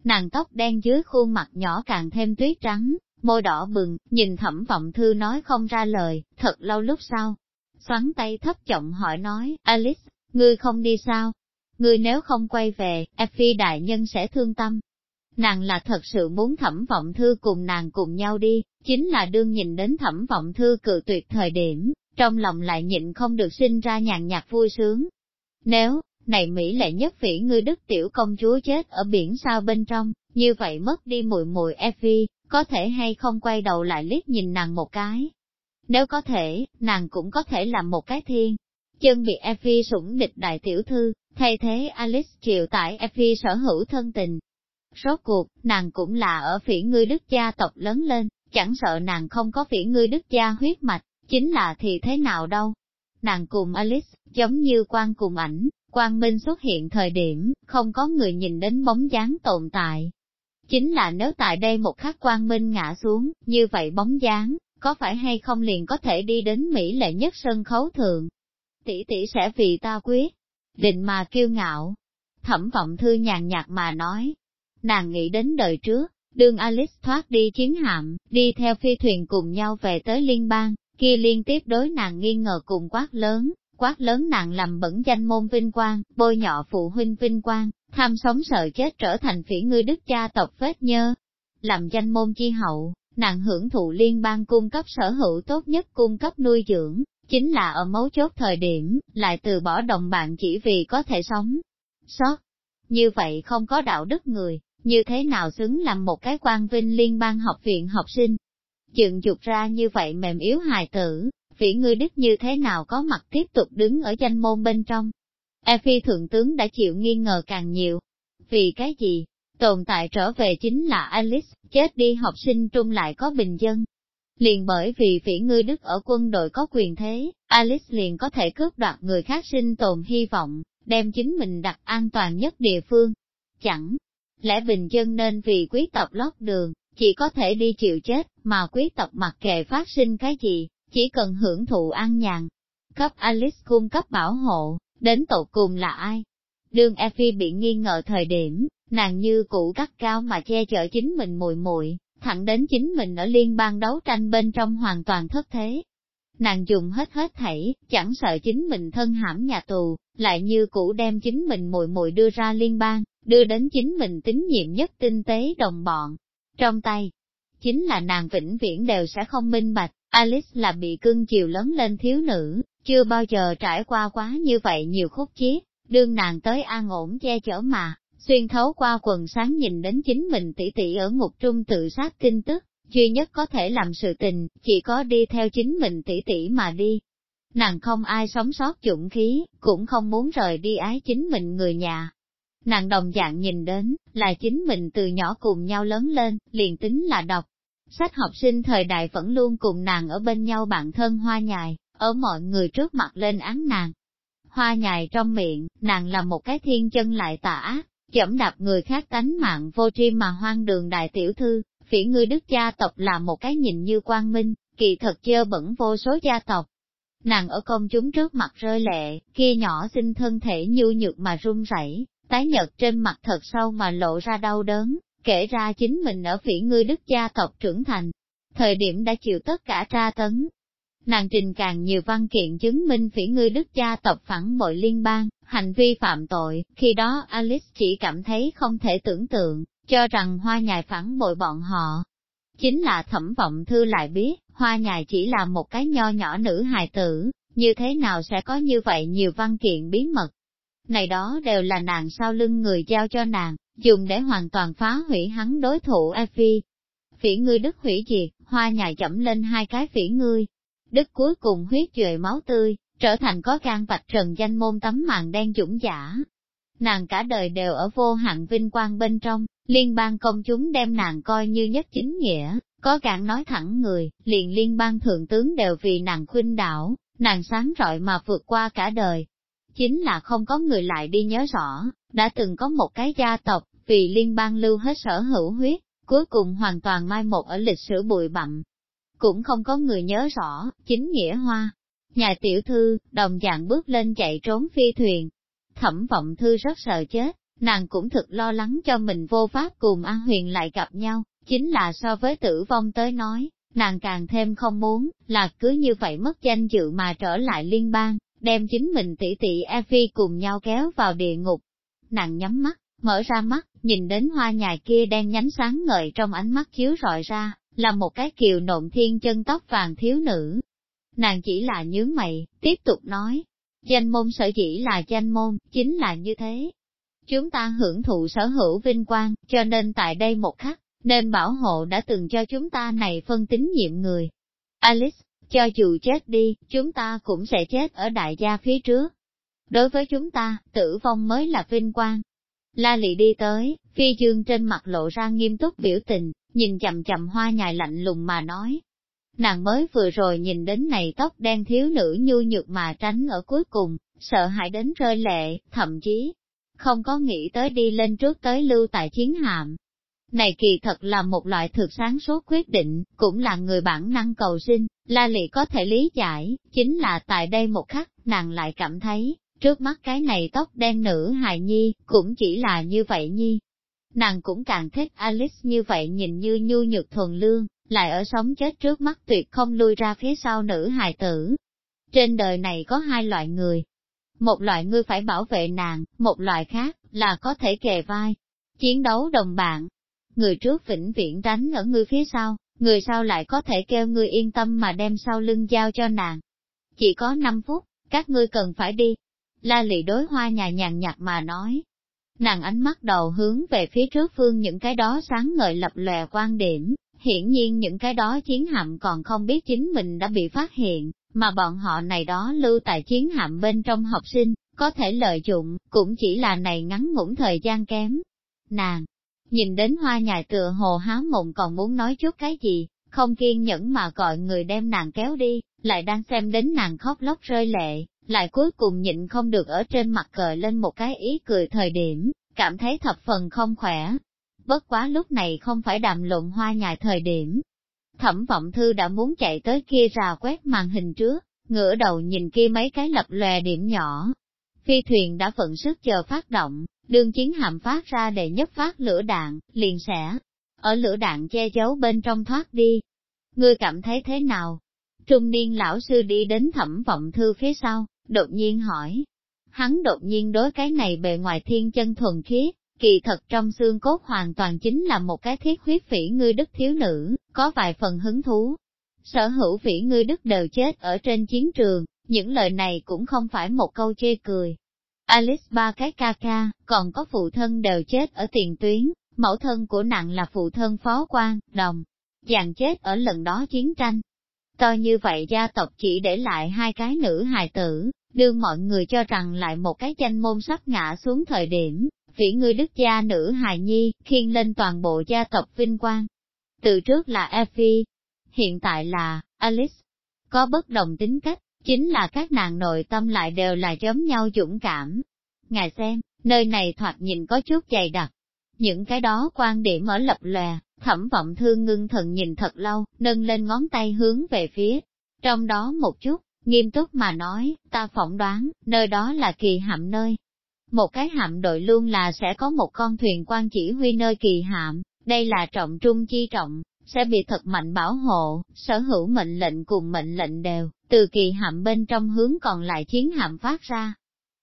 Nàng tóc đen dưới khuôn mặt nhỏ càng thêm tuyết trắng, môi đỏ bừng, nhìn thẩm vọng thư nói không ra lời, thật lâu lúc sau. Xoắn tay thấp giọng hỏi nói, Alice, ngươi không đi sao? Ngươi nếu không quay về, Effie đại nhân sẽ thương tâm, Nàng là thật sự muốn thẩm vọng thư cùng nàng cùng nhau đi, chính là đương nhìn đến thẩm vọng thư cự tuyệt thời điểm, trong lòng lại nhịn không được sinh ra nhàn nhạt vui sướng. Nếu, này Mỹ lệ nhất vĩ ngươi đức tiểu công chúa chết ở biển sao bên trong, như vậy mất đi mùi mùi Effie, có thể hay không quay đầu lại liếc nhìn nàng một cái. Nếu có thể, nàng cũng có thể làm một cái thiên. Chân bị Effie sủng địch đại tiểu thư, thay thế Alice chịu tại Effie sở hữu thân tình, Rốt cuộc, nàng cũng là ở phỉ ngươi đức gia tộc lớn lên, chẳng sợ nàng không có phỉ ngươi đức gia huyết mạch, chính là thì thế nào đâu. Nàng cùng Alice, giống như quan cùng ảnh, quang minh xuất hiện thời điểm, không có người nhìn đến bóng dáng tồn tại. chính là nếu tại đây một khắc quang minh ngã xuống, như vậy bóng dáng, có phải hay không liền có thể đi đến Mỹ lệ nhất sân khấu thượng. Tỷ tỷ sẽ vì ta quyết, định mà kiêu ngạo. Thẩm vọng thư nhàn nhạt mà nói, nàng nghĩ đến đời trước, đương Alice thoát đi chiến hạm, đi theo phi thuyền cùng nhau về tới liên bang, kia liên tiếp đối nàng nghi ngờ cùng quát lớn, quát lớn nàng làm bẩn danh môn vinh quang, bôi nhọ phụ huynh vinh quang, tham sống sợ chết trở thành phỉ ngươi đức cha tộc phết nhơ. Làm danh môn chi hậu, nàng hưởng thụ liên bang cung cấp sở hữu tốt nhất cung cấp nuôi dưỡng, chính là ở mấu chốt thời điểm, lại từ bỏ đồng bạn chỉ vì có thể sống. Sót. Như vậy không có đạo đức người, như thế nào xứng làm một cái quan vinh liên bang học viện học sinh. Dựng dục ra như vậy mềm yếu hài tử, phỉ ngươi đức như thế nào có mặt tiếp tục đứng ở danh môn bên trong. E phi thượng tướng đã chịu nghi ngờ càng nhiều. Vì cái gì? Tồn tại trở về chính là Alice, chết đi học sinh trung lại có bình dân. Liền bởi vì phỉ ngươi đức ở quân đội có quyền thế, Alice liền có thể cướp đoạt người khác sinh tồn hy vọng, đem chính mình đặt an toàn nhất địa phương. Chẳng lẽ bình dân nên vì quý tộc lót đường, chỉ có thể đi chịu chết, mà quý tộc mặc kệ phát sinh cái gì, chỉ cần hưởng thụ an nhàn. Cấp Alice cung cấp bảo hộ, đến tột cùng là ai? Đương Effie bị nghi ngờ thời điểm, nàng như cũ gắt cao mà che chở chính mình mùi muội thẳng đến chính mình ở liên bang đấu tranh bên trong hoàn toàn thất thế. Nàng dùng hết hết thảy, chẳng sợ chính mình thân hãm nhà tù, lại như cũ đem chính mình mùi muội đưa ra liên bang, đưa đến chính mình tín nhiệm nhất tinh tế đồng bọn. Trong tay, chính là nàng vĩnh viễn đều sẽ không minh bạch, Alice là bị cưng chiều lớn lên thiếu nữ, chưa bao giờ trải qua quá như vậy nhiều khúc chiết, đương nàng tới an ổn che chở mà, xuyên thấu qua quần sáng nhìn đến chính mình tỷ tỷ ở ngục trung tự sát tin tức, duy nhất có thể làm sự tình, chỉ có đi theo chính mình tỷ tỷ mà đi. Nàng không ai sống sót dũng khí, cũng không muốn rời đi ái chính mình người nhà. Nàng đồng dạng nhìn đến, là chính mình từ nhỏ cùng nhau lớn lên, liền tính là đọc. Sách học sinh thời đại vẫn luôn cùng nàng ở bên nhau bạn thân hoa nhài, ở mọi người trước mặt lên án nàng. Hoa nhài trong miệng, nàng là một cái thiên chân lại tà ác, đạp người khác tánh mạng vô tri mà hoang đường đại tiểu thư, phỉ ngươi đức gia tộc là một cái nhìn như quang minh, kỳ thật dơ bẩn vô số gia tộc. Nàng ở công chúng trước mặt rơi lệ, kia nhỏ xinh thân thể nhu nhược mà run rẩy, tái nhợt trên mặt thật sâu mà lộ ra đau đớn, kể ra chính mình ở phỉ ngươi đức gia tộc trưởng thành. Thời điểm đã chịu tất cả tra tấn, Nàng trình càng nhiều văn kiện chứng minh phỉ ngươi đức gia tộc phản bội liên bang, hành vi phạm tội, khi đó Alice chỉ cảm thấy không thể tưởng tượng, cho rằng hoa nhài phản bội bọn họ. Chính là thẩm vọng thư lại biết, hoa nhài chỉ là một cái nho nhỏ nữ hài tử, như thế nào sẽ có như vậy nhiều văn kiện bí mật. Này đó đều là nàng sau lưng người giao cho nàng, dùng để hoàn toàn phá hủy hắn đối thủ Efi. Phỉ ngươi đức hủy diệt, hoa nhài chậm lên hai cái phỉ ngươi, đức cuối cùng huyết dời máu tươi, trở thành có gan vạch trần danh môn tấm màn đen dũng giả. Nàng cả đời đều ở vô hạn vinh quang bên trong, liên bang công chúng đem nàng coi như nhất chính nghĩa, có gạn nói thẳng người, liền liên bang thượng tướng đều vì nàng khuynh đảo, nàng sáng rọi mà vượt qua cả đời. Chính là không có người lại đi nhớ rõ, đã từng có một cái gia tộc, vì liên bang lưu hết sở hữu huyết, cuối cùng hoàn toàn mai một ở lịch sử bụi bặm, cũng không có người nhớ rõ, chính nghĩa hoa. Nhà tiểu thư, đồng dạng bước lên chạy trốn phi thuyền. Thẩm vọng thư rất sợ chết, nàng cũng thực lo lắng cho mình vô pháp cùng An Huyền lại gặp nhau, chính là so với tử vong tới nói, nàng càng thêm không muốn, là cứ như vậy mất danh dự mà trở lại liên bang, đem chính mình tỷ tỷ Effie cùng nhau kéo vào địa ngục. Nàng nhắm mắt, mở ra mắt, nhìn đến hoa nhài kia đen nhánh sáng ngời trong ánh mắt chiếu rọi ra, là một cái kiều nộn thiên chân tóc vàng thiếu nữ. Nàng chỉ là nhướng mày, tiếp tục nói, danh môn sở chỉ là danh môn, chính là như thế. Chúng ta hưởng thụ sở hữu vinh quang, cho nên tại đây một khắc, nên bảo hộ đã từng cho chúng ta này phân tín nhiệm người. Alice, cho dù chết đi, chúng ta cũng sẽ chết ở đại gia phía trước. Đối với chúng ta, tử vong mới là vinh quang. La lị đi tới, phi dương trên mặt lộ ra nghiêm túc biểu tình, nhìn chậm chậm hoa nhài lạnh lùng mà nói. Nàng mới vừa rồi nhìn đến này tóc đen thiếu nữ nhu nhược mà tránh ở cuối cùng, sợ hãi đến rơi lệ, thậm chí không có nghĩ tới đi lên trước tới lưu tại chiến hạm. Này kỳ thật là một loại thực sáng suốt quyết định, cũng là người bản năng cầu sinh, La Lị có thể lý giải, chính là tại đây một khắc, nàng lại cảm thấy, trước mắt cái này tóc đen nữ hài nhi, cũng chỉ là như vậy nhi. Nàng cũng càng thích Alice như vậy nhìn như nhu nhược thuần lương, lại ở sống chết trước mắt tuyệt không lui ra phía sau nữ hài tử. Trên đời này có hai loại người. Một loại ngươi phải bảo vệ nàng, một loại khác, là có thể kề vai, chiến đấu đồng bạn. Người trước vĩnh viễn tránh ở ngươi phía sau, người sau lại có thể kêu ngươi yên tâm mà đem sau lưng giao cho nàng. Chỉ có 5 phút, các ngươi cần phải đi. La lị đối hoa nhà nhàn nhạt mà nói. Nàng ánh mắt đầu hướng về phía trước phương những cái đó sáng ngời lập lòe quan điểm, hiển nhiên những cái đó chiến hạm còn không biết chính mình đã bị phát hiện, mà bọn họ này đó lưu tại chiến hạm bên trong học sinh, có thể lợi dụng, cũng chỉ là này ngắn ngủn thời gian kém. Nàng, nhìn đến hoa nhài tựa hồ há mộng còn muốn nói chút cái gì, không kiên nhẫn mà gọi người đem nàng kéo đi, lại đang xem đến nàng khóc lóc rơi lệ, lại cuối cùng nhịn không được ở trên mặt cờ lên một cái ý cười thời điểm, cảm thấy thập phần không khỏe. Bất quá lúc này không phải đàm luận hoa nhài thời điểm. Thẩm vọng thư đã muốn chạy tới kia rà quét màn hình trước, ngửa đầu nhìn kia mấy cái lập lòe điểm nhỏ. Phi thuyền đã vận sức chờ phát động, đương chiến hạm phát ra để nhất phát lửa đạn, liền sẽ ở lửa đạn che giấu bên trong thoát đi. Ngươi cảm thấy thế nào? Trung niên lão sư đi đến thẩm vọng thư phía sau, đột nhiên hỏi. Hắn đột nhiên đối cái này bề ngoài thiên chân thuần khiết, kỳ thật trong xương cốt hoàn toàn chính là một cái thiết huyết phỉ ngươi đức thiếu nữ, có vài phần hứng thú. Sở hữu phỉ ngươi đức đều chết ở trên chiến trường, những lời này cũng không phải một câu chê cười. Alice ba cái ca ca, còn có phụ thân đều chết ở tiền tuyến, mẫu thân của nặng là phụ thân phó quan, đồng, dàn chết ở lần đó chiến tranh. To như vậy gia tộc chỉ để lại hai cái nữ hài tử, đưa mọi người cho rằng lại một cái danh môn sắp ngã xuống thời điểm, vĩ ngươi đức gia nữ hài nhi, khiên lên toàn bộ gia tộc vinh quang. Từ trước là Effie, hiện tại là Alice. Có bất đồng tính cách, chính là các nàng nội tâm lại đều là giống nhau dũng cảm. Ngài xem, nơi này thoạt nhìn có chút dày đặc. Những cái đó quan điểm ở lập lòe, thẩm vọng thương ngưng thần nhìn thật lâu, nâng lên ngón tay hướng về phía. Trong đó một chút, nghiêm túc mà nói, ta phỏng đoán, nơi đó là kỳ hạm nơi. Một cái hạm đội luôn là sẽ có một con thuyền quan chỉ huy nơi kỳ hạm, đây là trọng trung chi trọng, sẽ bị thật mạnh bảo hộ, sở hữu mệnh lệnh cùng mệnh lệnh đều, từ kỳ hạm bên trong hướng còn lại chiến hạm phát ra.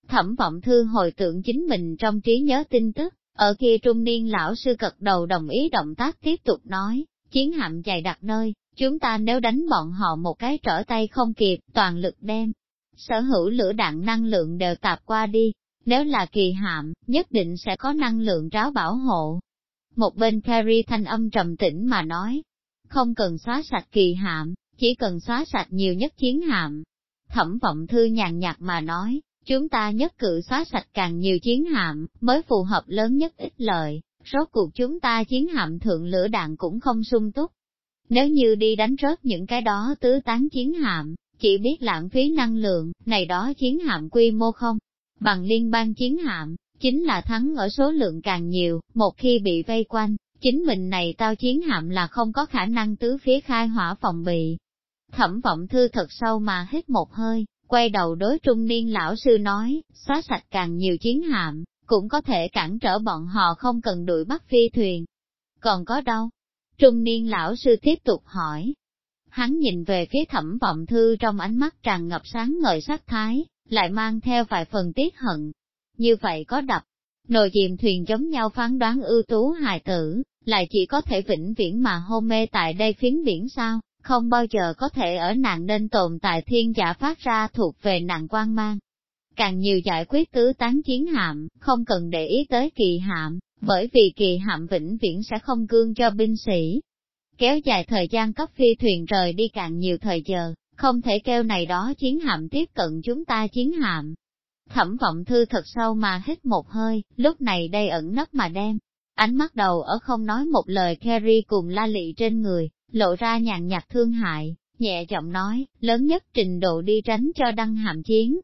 Thẩm vọng thư hồi tưởng chính mình trong trí nhớ tin tức, ở kia trung niên lão sư cật đầu đồng ý động tác tiếp tục nói, chiến hạm dày đặc nơi, chúng ta nếu đánh bọn họ một cái trở tay không kịp, toàn lực đem. Sở hữu lửa đạn năng lượng đều tạp qua đi, nếu là kỳ hạm, nhất định sẽ có năng lượng ráo bảo hộ. Một bên Carrie thanh âm trầm tĩnh mà nói, không cần xóa sạch kỳ hạm, chỉ cần xóa sạch nhiều nhất chiến hạm. Thẩm vọng thư nhàn nhạt mà nói, chúng ta nhất cử xóa sạch càng nhiều chiến hạm, mới phù hợp lớn nhất ít lợi, rốt cuộc chúng ta chiến hạm thượng lửa đạn cũng không sung túc. Nếu như đi đánh rớt những cái đó tứ tán chiến hạm, chỉ biết lãng phí năng lượng, này đó chiến hạm quy mô không, bằng liên bang chiến hạm, chính là thắng ở số lượng càng nhiều, một khi bị vây quanh, chính mình này tao chiến hạm là không có khả năng tứ phía khai hỏa phòng bị. Thẩm vọng thư thật sâu mà hít một hơi, quay đầu đối trung niên lão sư nói, xóa sạch càng nhiều chiến hạm, cũng có thể cản trở bọn họ không cần đuổi bắt phi thuyền. Còn có đâu? Trung niên lão sư tiếp tục hỏi. Hắn nhìn về phía thẩm vọng thư trong ánh mắt tràn ngập sáng ngời sắc thái, lại mang theo vài phần tiếc hận. Như vậy có đập, nồi chìm thuyền giống nhau phán đoán ưu tú hài tử, lại chỉ có thể vĩnh viễn mà hôn mê tại đây phiến biển sao, không bao giờ có thể ở nạn nên tồn tại thiên giả phát ra thuộc về nạn quan mang. Càng nhiều giải quyết tứ tán chiến hạm, không cần để ý tới kỳ hạm, bởi vì kỳ hạm vĩnh viễn sẽ không cương cho binh sĩ. Kéo dài thời gian cấp phi thuyền rời đi càng nhiều thời giờ, không thể kêu này đó chiến hạm tiếp cận chúng ta chiến hạm. Thẩm vọng thư thật sâu mà hít một hơi, lúc này đây ẩn nấp mà đem, Ánh mắt đầu ở không nói một lời Kerry cùng la lị trên người, lộ ra nhàn nhạt thương hại, nhẹ giọng nói, lớn nhất trình độ đi tránh cho đăng hàm chiến.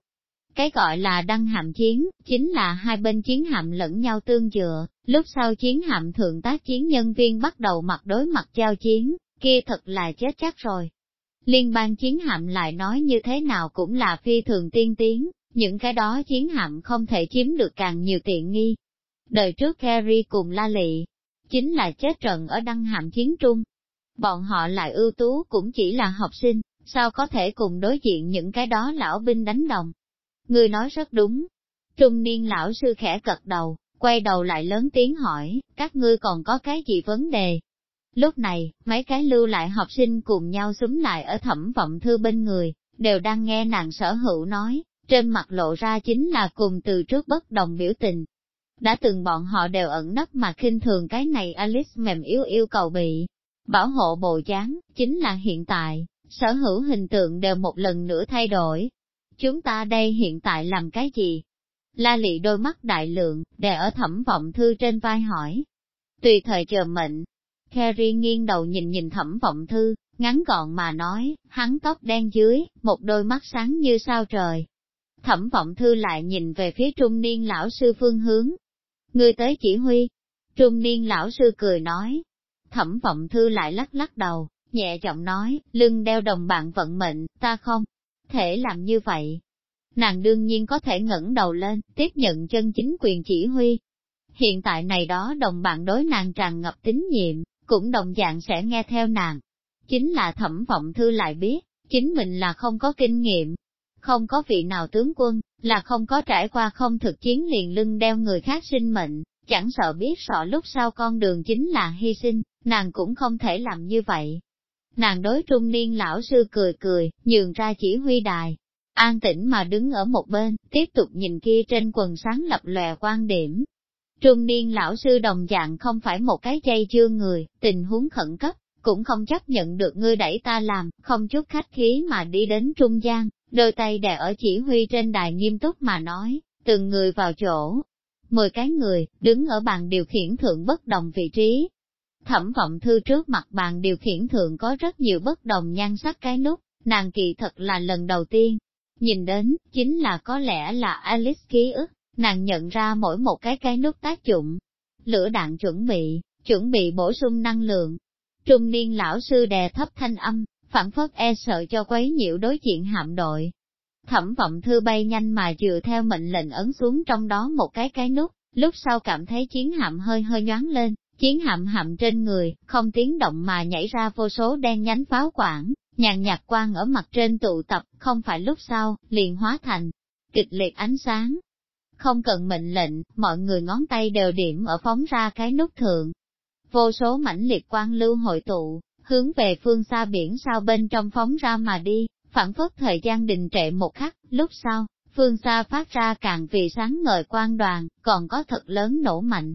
Cái gọi là đăng hạm chiến, chính là hai bên chiến hạm lẫn nhau tương dựa, lúc sau chiến hạm thượng tác chiến nhân viên bắt đầu mặt đối mặt giao chiến, kia thật là chết chắc rồi. Liên bang chiến hạm lại nói như thế nào cũng là phi thường tiên tiến, những cái đó chiến hạm không thể chiếm được càng nhiều tiện nghi. Đời trước Kerry cùng La Lị, chính là chết trận ở đăng hạm chiến trung. Bọn họ lại ưu tú cũng chỉ là học sinh, sao có thể cùng đối diện những cái đó lão binh đánh đồng. Người nói rất đúng. Trung niên lão sư khẽ cật đầu, quay đầu lại lớn tiếng hỏi, các ngươi còn có cái gì vấn đề? Lúc này, mấy cái lưu lại học sinh cùng nhau súng lại ở thẩm vọng thư bên người, đều đang nghe nàng sở hữu nói, trên mặt lộ ra chính là cùng từ trước bất đồng biểu tình. Đã từng bọn họ đều ẩn nấp mà khinh thường cái này Alice mềm yếu yêu cầu bị bảo hộ bồ dáng, chính là hiện tại, sở hữu hình tượng đều một lần nữa thay đổi. Chúng ta đây hiện tại làm cái gì? La lị đôi mắt đại lượng, đè ở thẩm vọng thư trên vai hỏi. Tùy thời chờ mệnh. Carrie nghiêng đầu nhìn nhìn thẩm vọng thư, ngắn gọn mà nói, hắn tóc đen dưới, một đôi mắt sáng như sao trời. Thẩm vọng thư lại nhìn về phía trung niên lão sư phương hướng. Người tới chỉ huy. Trung niên lão sư cười nói. Thẩm vọng thư lại lắc lắc đầu, nhẹ giọng nói, lưng đeo đồng bạn vận mệnh, ta không thể làm như vậy. Nàng đương nhiên có thể ngẩng đầu lên, tiếp nhận chân chính quyền chỉ huy. Hiện tại này đó đồng bạn đối nàng tràn ngập tín nhiệm, cũng đồng dạng sẽ nghe theo nàng. Chính là thẩm vọng thư lại biết, chính mình là không có kinh nghiệm. Không có vị nào tướng quân, là không có trải qua không thực chiến liền lưng đeo người khác sinh mệnh, chẳng sợ biết sợ lúc sau con đường chính là hy sinh, nàng cũng không thể làm như vậy. Nàng đối trung niên lão sư cười cười, nhường ra chỉ huy đài. An tĩnh mà đứng ở một bên, tiếp tục nhìn kia trên quần sáng lập lòe quan điểm. Trung niên lão sư đồng dạng không phải một cái chay chưa người, tình huống khẩn cấp, cũng không chấp nhận được ngươi đẩy ta làm, không chút khách khí mà đi đến trung gian, đôi tay đè ở chỉ huy trên đài nghiêm túc mà nói, từng người vào chỗ. Mười cái người, đứng ở bàn điều khiển thượng bất đồng vị trí, Thẩm vọng thư trước mặt bàn điều khiển thượng có rất nhiều bất đồng nhan sắc cái nút, nàng kỳ thật là lần đầu tiên. Nhìn đến, chính là có lẽ là Alice ký ức, nàng nhận ra mỗi một cái cái nút tác dụng. Lửa đạn chuẩn bị, chuẩn bị bổ sung năng lượng. Trung niên lão sư đè thấp thanh âm, phản phất e sợ cho quấy nhiễu đối diện hạm đội. Thẩm vọng thư bay nhanh mà dựa theo mệnh lệnh ấn xuống trong đó một cái cái nút, lúc sau cảm thấy chiến hạm hơi hơi nhoáng lên, chiến hạm hạm trên người, không tiếng động mà nhảy ra vô số đen nhánh pháo quản, nhàn nhạt quang ở mặt trên tụ tập, không phải lúc sau, liền hóa thành kịch liệt ánh sáng. Không cần mệnh lệnh, mọi người ngón tay đều điểm ở phóng ra cái nút thượng. Vô số mãnh liệt quang lưu hội tụ, hướng về phương xa biển sao bên trong phóng ra mà đi, phản phất thời gian đình trệ một khắc, lúc sau, phương xa phát ra càng vì sáng ngời quang đoàn, còn có thật lớn nổ mạnh,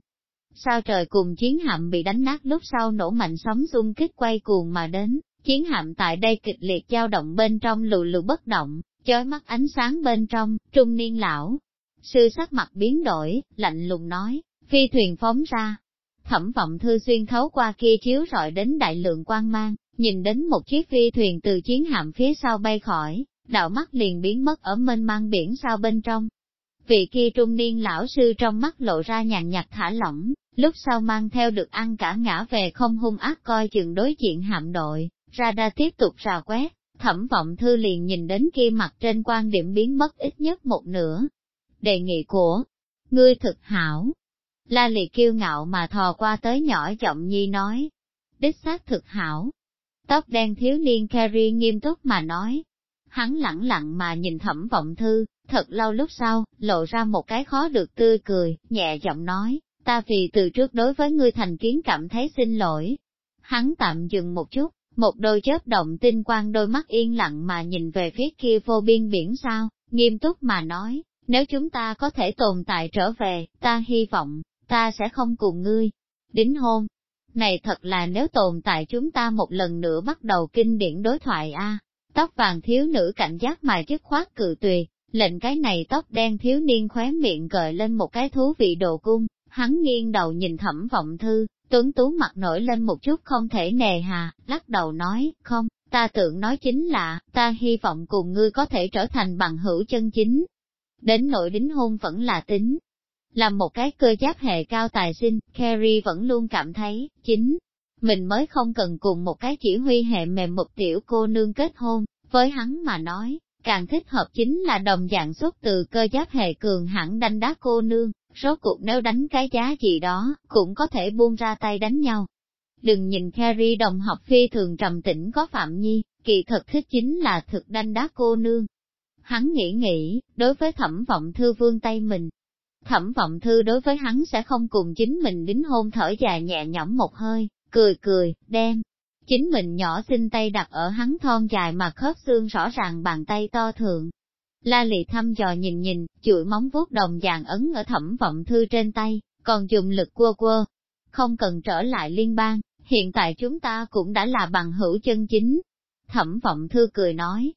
Sao trời cùng chiến hạm bị đánh nát lúc sau nổ mạnh sóng xung kích quay cuồng mà đến, chiến hạm tại đây kịch liệt dao động bên trong lù lù bất động, chói mắt ánh sáng bên trong, trung niên lão. Sư sắc mặt biến đổi, lạnh lùng nói, phi thuyền phóng ra. Thẩm vọng thư xuyên thấu qua kia chiếu rọi đến đại lượng quang mang, nhìn đến một chiếc phi thuyền từ chiến hạm phía sau bay khỏi, đạo mắt liền biến mất ở mênh mang biển sao bên trong. Vị kia trung niên lão sư trong mắt lộ ra nhàn nhạt thả lỏng, lúc sau mang theo được ăn cả ngã về không hung ác coi chừng đối diện hạm đội, ra đa tiếp tục rà quét, thẩm vọng thư liền nhìn đến kia mặt trên quan điểm biến mất ít nhất một nửa. Đề nghị của ngươi thực hảo. La liệt kiêu ngạo mà thò qua tới nhỏ giọng nhi nói. Đích xác thực hảo. Tóc đen thiếu niên Carrie nghiêm túc mà nói. Hắn lẳng lặng mà nhìn thẩm vọng thư, thật lâu lúc sau, lộ ra một cái khó được tươi cười, nhẹ giọng nói, ta vì từ trước đối với ngươi thành kiến cảm thấy xin lỗi. Hắn tạm dừng một chút, một đôi chớp động tinh quang đôi mắt yên lặng mà nhìn về phía kia vô biên biển sao, nghiêm túc mà nói, nếu chúng ta có thể tồn tại trở về, ta hy vọng, ta sẽ không cùng ngươi. Đính hôn, này thật là nếu tồn tại chúng ta một lần nữa bắt đầu kinh điển đối thoại a. Tóc vàng thiếu nữ cảnh giác mà dứt khoát cự tuyệt, lệnh cái này tóc đen thiếu niên khóe miệng gợi lên một cái thú vị đồ cung, hắn nghiêng đầu nhìn thẩm vọng thư, tuấn tú mặt nổi lên một chút không thể nề hà, lắc đầu nói, không, ta tưởng nói chính là, ta hy vọng cùng ngươi có thể trở thành bằng hữu chân chính đến nội đính hôn vẫn là tính. Làm một cái cơ giáp hệ cao tài sinh, Carrie vẫn luôn cảm thấy, chính, mình mới không cần cùng một cái chỉ huy hệ mềm mục tiểu cô nương kết hôn, với hắn mà nói, càng thích hợp chính là đồng dạng xuất từ cơ giáp hệ cường hẳn đánh đá cô nương, rốt cuộc nếu đánh cái giá gì đó, cũng có thể buông ra tay đánh nhau. Đừng nhìn Carrie đồng học phi thường trầm tĩnh có Phạm Nhi, kỳ thật thích chính là thực đánh đá cô nương. Hắn nghĩ nghĩ, đối với thẩm vọng thư vương tay mình. Thẩm vọng thư đối với hắn sẽ không cùng chính mình đính hôn thở dài nhẹ nhõm một hơi, cười cười, đem. Chính mình nhỏ xinh tay đặt ở hắn thon dài mà khớp xương rõ ràng bàn tay to thượng. La lị thăm dò nhìn nhìn, chuỗi móng vuốt đồng dạng ấn ở thẩm vọng thư trên tay, còn dùng lực quơ quơ. Không cần trở lại liên bang, hiện tại chúng ta cũng đã là bằng hữu chân chính. Thẩm vọng thư cười nói.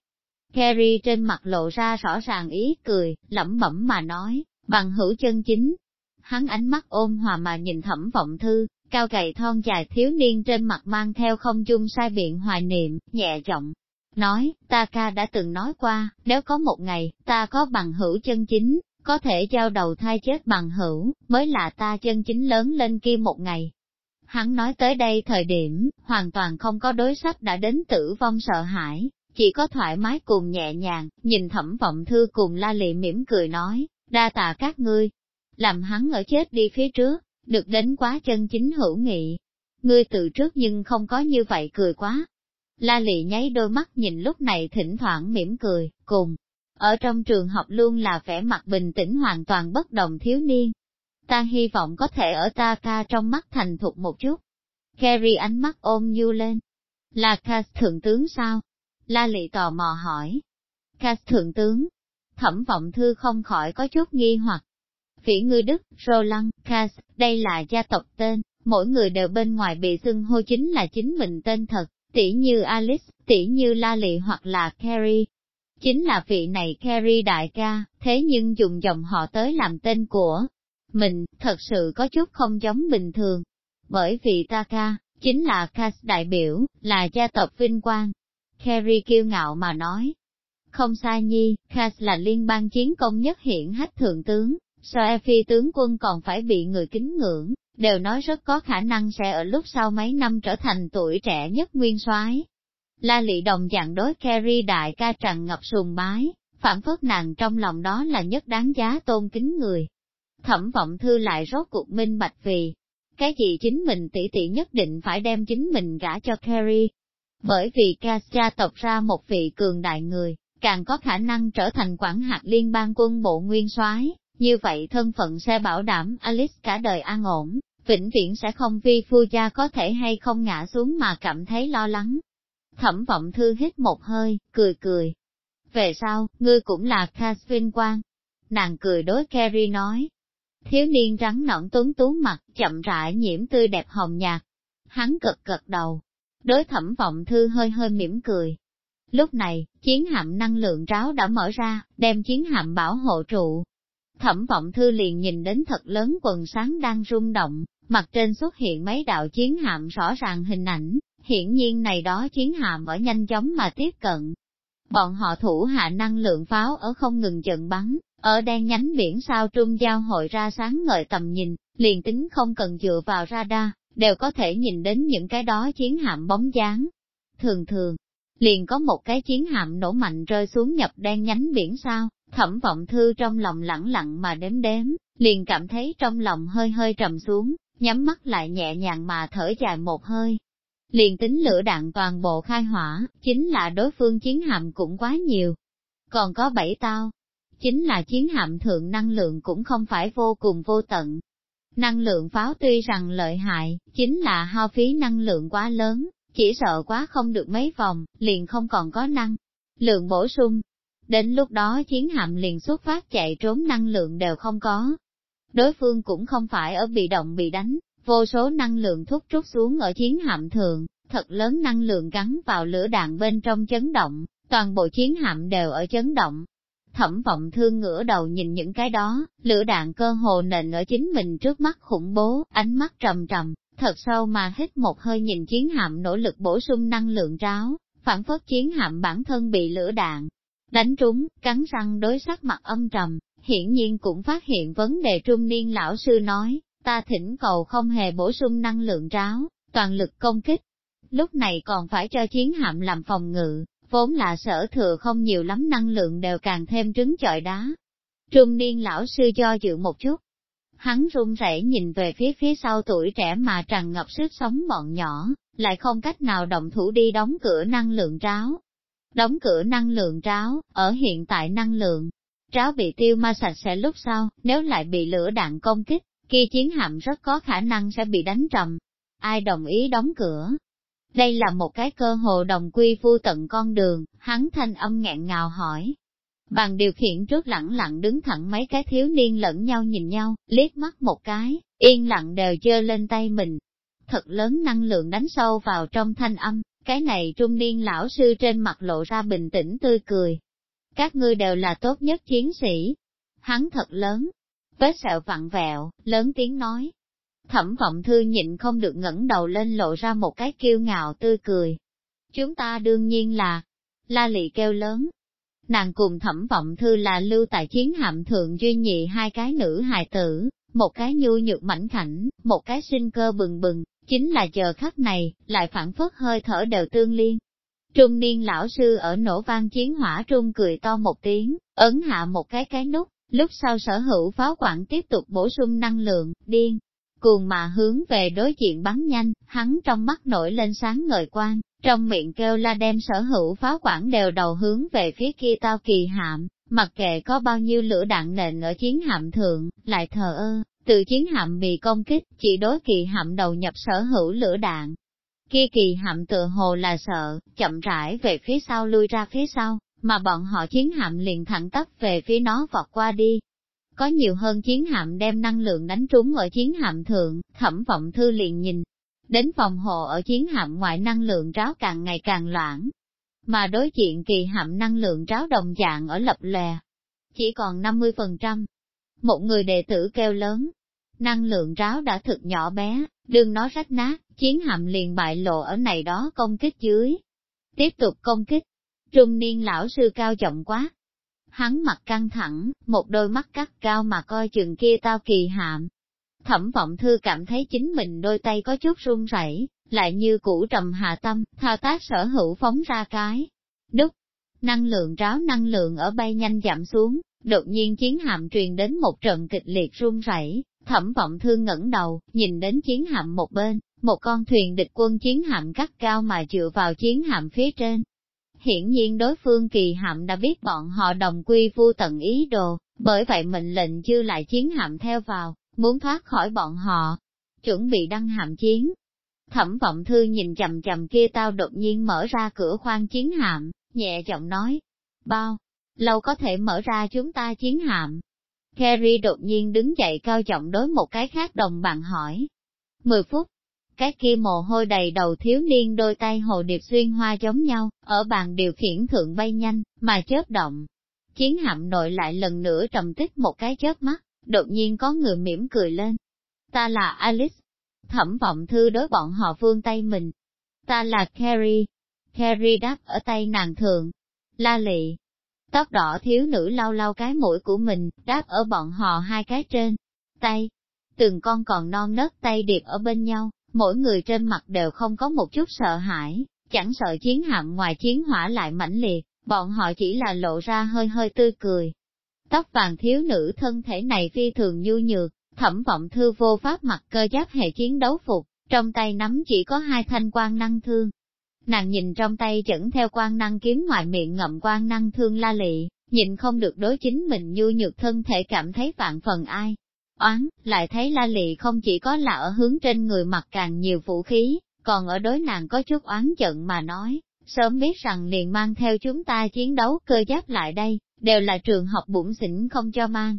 Harry trên mặt lộ ra rõ ràng ý cười, lẩm bẩm mà nói, bằng hữu chân chính. Hắn ánh mắt ôm hòa mà nhìn thẩm vọng thư, cao gầy thon dài thiếu niên trên mặt mang theo không chung sai biện hoài niệm, nhẹ giọng. Nói, ta ca đã từng nói qua, nếu có một ngày, ta có bằng hữu chân chính, có thể giao đầu thai chết bằng hữu, mới là ta chân chính lớn lên kia một ngày. Hắn nói tới đây thời điểm, hoàn toàn không có đối sách đã đến tử vong sợ hãi, chỉ có thoải mái cùng nhẹ nhàng, nhìn thẩm vọng thư cùng la lị mỉm cười nói, đa tạ các ngươi, làm hắn ở chết đi phía trước, được đến quá chân chính hữu nghị. Ngươi từ trước nhưng không có như vậy cười quá. La lị nháy đôi mắt nhìn lúc này thỉnh thoảng mỉm cười, cùng. Ở trong trường học luôn là vẻ mặt bình tĩnh hoàn toàn bất đồng thiếu niên. Ta hy vọng có thể ở ta ca trong mắt thành thục một chút. Carrie ánh mắt ôm nhu lên. Là Cass thượng tướng sao? La lị tò mò hỏi. Cass thượng tướng. Thẩm vọng thư không khỏi có chút nghi hoặc, Phỉ ngư Đức, Roland, Cass, đây là gia tộc tên, mỗi người đều bên ngoài bị xưng hô chính là chính mình tên thật, tỷ như Alice, tỷ như La Lị hoặc là Carrie. Chính là vị này Carrie đại ca, thế nhưng dùng dòng họ tới làm tên của mình, thật sự có chút không giống bình thường. Bởi vì ta ca, chính là Cass đại biểu, là gia tộc vinh quang. Kerry kiêu ngạo mà nói. Không sai nhi, Cass là liên bang chiến công nhất hiện hách thượng tướng, So e phi tướng quân còn phải bị người kính ngưỡng, đều nói rất có khả năng sẽ ở lúc sau mấy năm trở thành tuổi trẻ nhất nguyên soái. La lị đồng dạng đối Kerry đại ca tràn ngập sùng bái, phản phất nàng trong lòng đó là nhất đáng giá tôn kính người. Thẩm vọng thư lại rốt cuộc minh bạch vì, cái gì chính mình tỷ tỷ nhất định phải đem chính mình gả cho Kerry. Bởi vì ca gia tộc ra một vị cường đại người, càng có khả năng trở thành quản hạt liên bang quân bộ nguyên soái như vậy thân phận sẽ bảo đảm Alice cả đời an ổn, vĩnh viễn sẽ không vi phu gia có thể hay không ngã xuống mà cảm thấy lo lắng. Thẩm vọng thư hít một hơi, cười cười. Về sau, ngươi cũng là Cass quang. Nàng cười đối Carrie nói. Thiếu niên trắng nõn tuấn tú mặt, chậm rãi nhiễm tươi đẹp hồng nhạt. Hắn cực cực đầu. Đối thẩm vọng thư hơi hơi mỉm cười. Lúc này, chiến hạm năng lượng ráo đã mở ra, đem chiến hạm bảo hộ trụ, Thẩm vọng thư liền nhìn đến thật lớn quần sáng đang rung động, mặt trên xuất hiện mấy đạo chiến hạm rõ ràng hình ảnh, hiển nhiên này đó chiến hạm ở nhanh chóng mà tiếp cận. Bọn họ thủ hạ năng lượng pháo ở không ngừng trận bắn, ở đen nhánh biển sao trung giao hội ra sáng ngời tầm nhìn, liền tính không cần dựa vào radar, đều có thể nhìn đến những cái đó chiến hạm bóng dáng. Thường thường, liền có một cái chiến hạm nổ mạnh rơi xuống nhập đen nhánh biển sao, Thẩm vọng thư trong lòng lẳng lặng mà đếm đếm, liền cảm thấy trong lòng hơi hơi trầm xuống, nhắm mắt lại nhẹ nhàng mà thở dài một hơi. Liền tính lửa đạn toàn bộ khai hỏa, chính là đối phương chiến hạm cũng quá nhiều. Còn có bảy tao, chính là chiến hạm thượng năng lượng cũng không phải vô cùng vô tận. Năng lượng pháo tuy rằng lợi hại, chính là hao phí năng lượng quá lớn, chỉ sợ quá không được mấy vòng, liền không còn có năng lượng bổ sung, Đến lúc đó chiến hạm liền xuất phát chạy trốn năng lượng đều không có. Đối phương cũng không phải ở bị động bị đánh, vô số năng lượng thúc trút xuống ở chiến hạm thường, thật lớn năng lượng gắn vào lửa đạn bên trong chấn động, toàn bộ chiến hạm đều ở chấn động. Thẩm vọng thương ngửa đầu nhìn những cái đó, lửa đạn cơ hồ nền ở chính mình trước mắt khủng bố, ánh mắt trầm trầm, thật sâu mà hít một hơi nhìn chiến hạm nỗ lực bổ sung năng lượng ráo, phản phất chiến hạm bản thân bị lửa đạn, đánh trúng, cắn răng đối sắc mặt âm trầm, hiển nhiên cũng phát hiện vấn đề trung niên lão sư nói, ta thỉnh cầu không hề bổ sung năng lượng ráo, toàn lực công kích. Lúc này còn phải cho chiến hạm làm phòng ngự, vốn là sở thừa không nhiều lắm năng lượng đều càng thêm trứng chọi đá. Trung niên lão sư cho dự một chút. Hắn run rẩy nhìn về phía phía sau tuổi trẻ mà tràn ngập sức sống bọn nhỏ, lại không cách nào động thủ đi đóng cửa năng lượng tráo. Đóng cửa năng lượng tráo, ở hiện tại năng lượng, tráo bị tiêu ma sạch sẽ lúc sau, nếu lại bị lửa đạn công kích, kia chiến hạm rất có khả năng sẽ bị đánh trầm. Ai đồng ý đóng cửa? Đây là một cái cơ hồ đồng quy phu tận con đường, hắn thanh âm nghẹn ngào hỏi. Bằng điều khiển trước lẳng lặng đứng thẳng mấy cái thiếu niên lẫn nhau nhìn nhau, liếc mắt một cái, yên lặng đều dơ lên tay mình. Thật lớn năng lượng đánh sâu vào trong thanh âm, cái này trung niên lão sư trên mặt lộ ra bình tĩnh tươi cười. Các ngươi đều là tốt nhất chiến sĩ. Hắn thật lớn, vết sẹo vặn vẹo, lớn tiếng nói. Thẩm vọng thư nhịn không được ngẩng đầu lên lộ ra một cái kiêu ngạo tươi cười. Chúng ta đương nhiên là, la lị kêu lớn. Nàng cùng thẩm vọng thư là lưu tại chiến hạm thượng duy nhị hai cái nữ hài tử, một cái nhu nhược mảnh khảnh, một cái sinh cơ bừng bừng, chính là giờ khắc này, lại phản phất hơi thở đều tương liên. Trung niên lão sư ở nổ vang chiến hỏa trung cười to một tiếng, ấn hạ một cái cái nút, lúc sau sở hữu pháo quản tiếp tục bổ sung năng lượng, điên, cuồng mà hướng về đối diện bắn nhanh, hắn trong mắt nổi lên sáng ngời quang, trong miệng kêu la đem sở hữu pháo quản đều đầu hướng về phía kia tao kỳ hạm, mặc kệ có bao nhiêu lửa đạn nền ở chiến hạm thượng, lại thờ ơ, từ chiến hạm bị công kích, chỉ đối kỳ hạm đầu nhập sở hữu lửa đạn. Kia kỳ hạm tựa hồ là sợ, chậm rãi về phía sau lui ra phía sau, mà bọn họ chiến hạm liền thẳng tắp về phía nó vọt qua đi. Có nhiều hơn chiến hạm đem năng lượng đánh trúng ở chiến hạm thượng, thẩm vọng thư liền nhìn. Đến phòng hộ ở chiến hạm ngoại năng lượng ráo càng ngày càng loãng. Mà đối diện kỳ hạm năng lượng ráo đồng dạng ở lập lè. Chỉ còn 50%. Một người đệ tử kêu lớn. Năng lượng ráo đã thực nhỏ bé, đường nó rách nát, chiến hạm liền bại lộ ở này đó công kích dưới. Tiếp tục công kích, Trung niên lão sư cao trọng quá. Hắn mặt căng thẳng, một đôi mắt cắt cao mà coi chừng kia tao kỳ hạm. Thẩm vọng thư cảm thấy chính mình đôi tay có chút run rẩy, lại như cũ trầm hạ tâm, thao tác sở hữu phóng ra cái. Đúc, năng lượng ráo năng lượng ở bay nhanh giảm xuống, đột nhiên chiến hạm truyền đến một trận kịch liệt run rẩy. Thẩm vọng thư ngẩng đầu, nhìn đến chiến hạm một bên, một con thuyền địch quân chiến hạm cắt cao mà dựa vào chiến hạm phía trên, Hiển nhiên đối phương kỳ hạm đã biết bọn họ đồng quy vu tận ý đồ, bởi vậy mệnh lệnh chưa lại chiến hạm theo vào, muốn thoát khỏi bọn họ, chuẩn bị đăng hạm chiến. Thẩm vọng thư nhìn chầm chầm kia tao đột nhiên mở ra cửa khoang chiến hạm, nhẹ giọng nói, bao, lâu có thể mở ra chúng ta chiến hạm. Kerry đột nhiên đứng dậy cao giọng đối một cái khác đồng bạn hỏi. Mười phút, cái kia mồ hôi đầy đầu thiếu niên đôi tay hồ điệp xuyên hoa giống nhau, ở bàn điều khiển thượng bay nhanh, mà chớp động. Chiến hạm nội lại lần nữa trầm tích một cái chớp mắt, đột nhiên có người mỉm cười lên. Ta là Alice. Thẩm vọng thư đối bọn họ vương tay mình. Ta là Carrie. Carrie đáp ở tay nàng thượng La lị. Tóc đỏ thiếu nữ lau lau cái mũi của mình, đáp ở bọn họ hai cái trên. Tay. Từng con còn non nớt tay điệp ở bên nhau, mỗi người trên mặt đều không có một chút sợ hãi, chẳng sợ chiến hạm ngoài chiến hỏa lại mãnh liệt, bọn họ chỉ là lộ ra hơi hơi tươi cười. Tóc vàng thiếu nữ thân thể này phi thường nhu nhược, thẩm vọng thư vô pháp mặc cơ giáp hệ chiến đấu phục, trong tay nắm chỉ có hai thanh quan năng thương. Nàng nhìn trong tay chẩn theo quan năng kiếm ngoài miệng ngậm quan năng thương la lị, nhìn không được đối chính mình nhu nhược thân thể cảm thấy vạn phần ai, oán, lại thấy la lị không chỉ có là ở hướng trên người mặt càng nhiều vũ khí, còn ở đối nàng có chút oán giận mà nói, sớm biết rằng liền mang theo chúng ta chiến đấu cơ giáp lại đây, đều là trường học bụng xỉn không cho mang.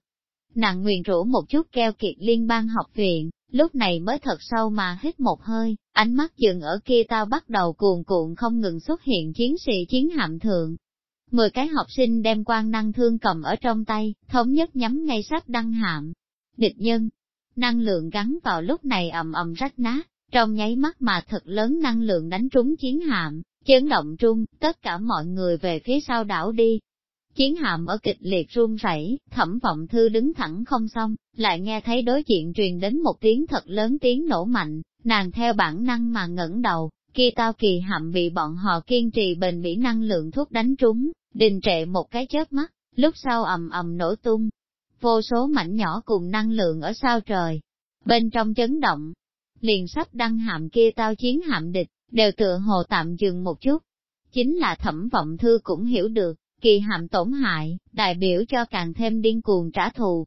Nàng nguyền rũ một chút keo kiệt liên bang học viện, lúc này mới thật sâu mà hít một hơi, ánh mắt dừng ở kia tao bắt đầu cuồn cuộn không ngừng xuất hiện chiến sĩ chiến hạm thượng. Mười cái học sinh đem quan năng thương cầm ở trong tay, thống nhất nhắm ngay sắp đăng hạm, địch nhân. Năng lượng gắn vào lúc này ầm ầm rách nát, trong nháy mắt mà thật lớn năng lượng đánh trúng chiến hạm, chấn động trung, tất cả mọi người về phía sau đảo đi. chiến hạm ở kịch liệt run rẩy, thẩm vọng thư đứng thẳng không xong, lại nghe thấy đối diện truyền đến một tiếng thật lớn tiếng nổ mạnh, nàng theo bản năng mà ngẩng đầu, kia tao kỳ hạm bị bọn họ kiên trì bền bỉ năng lượng thuốc đánh trúng, đình trệ một cái chớp mắt, lúc sau ầm ầm nổ tung. Vô số mảnh nhỏ cùng năng lượng ở sao trời, bên trong chấn động, liền sắp đăng hạm kia tao chiến hạm địch, đều tựa hồ tạm dừng một chút. Chính là thẩm vọng thư cũng hiểu được, kỳ hạm tổn hại, đại biểu cho càng thêm điên cuồng trả thù.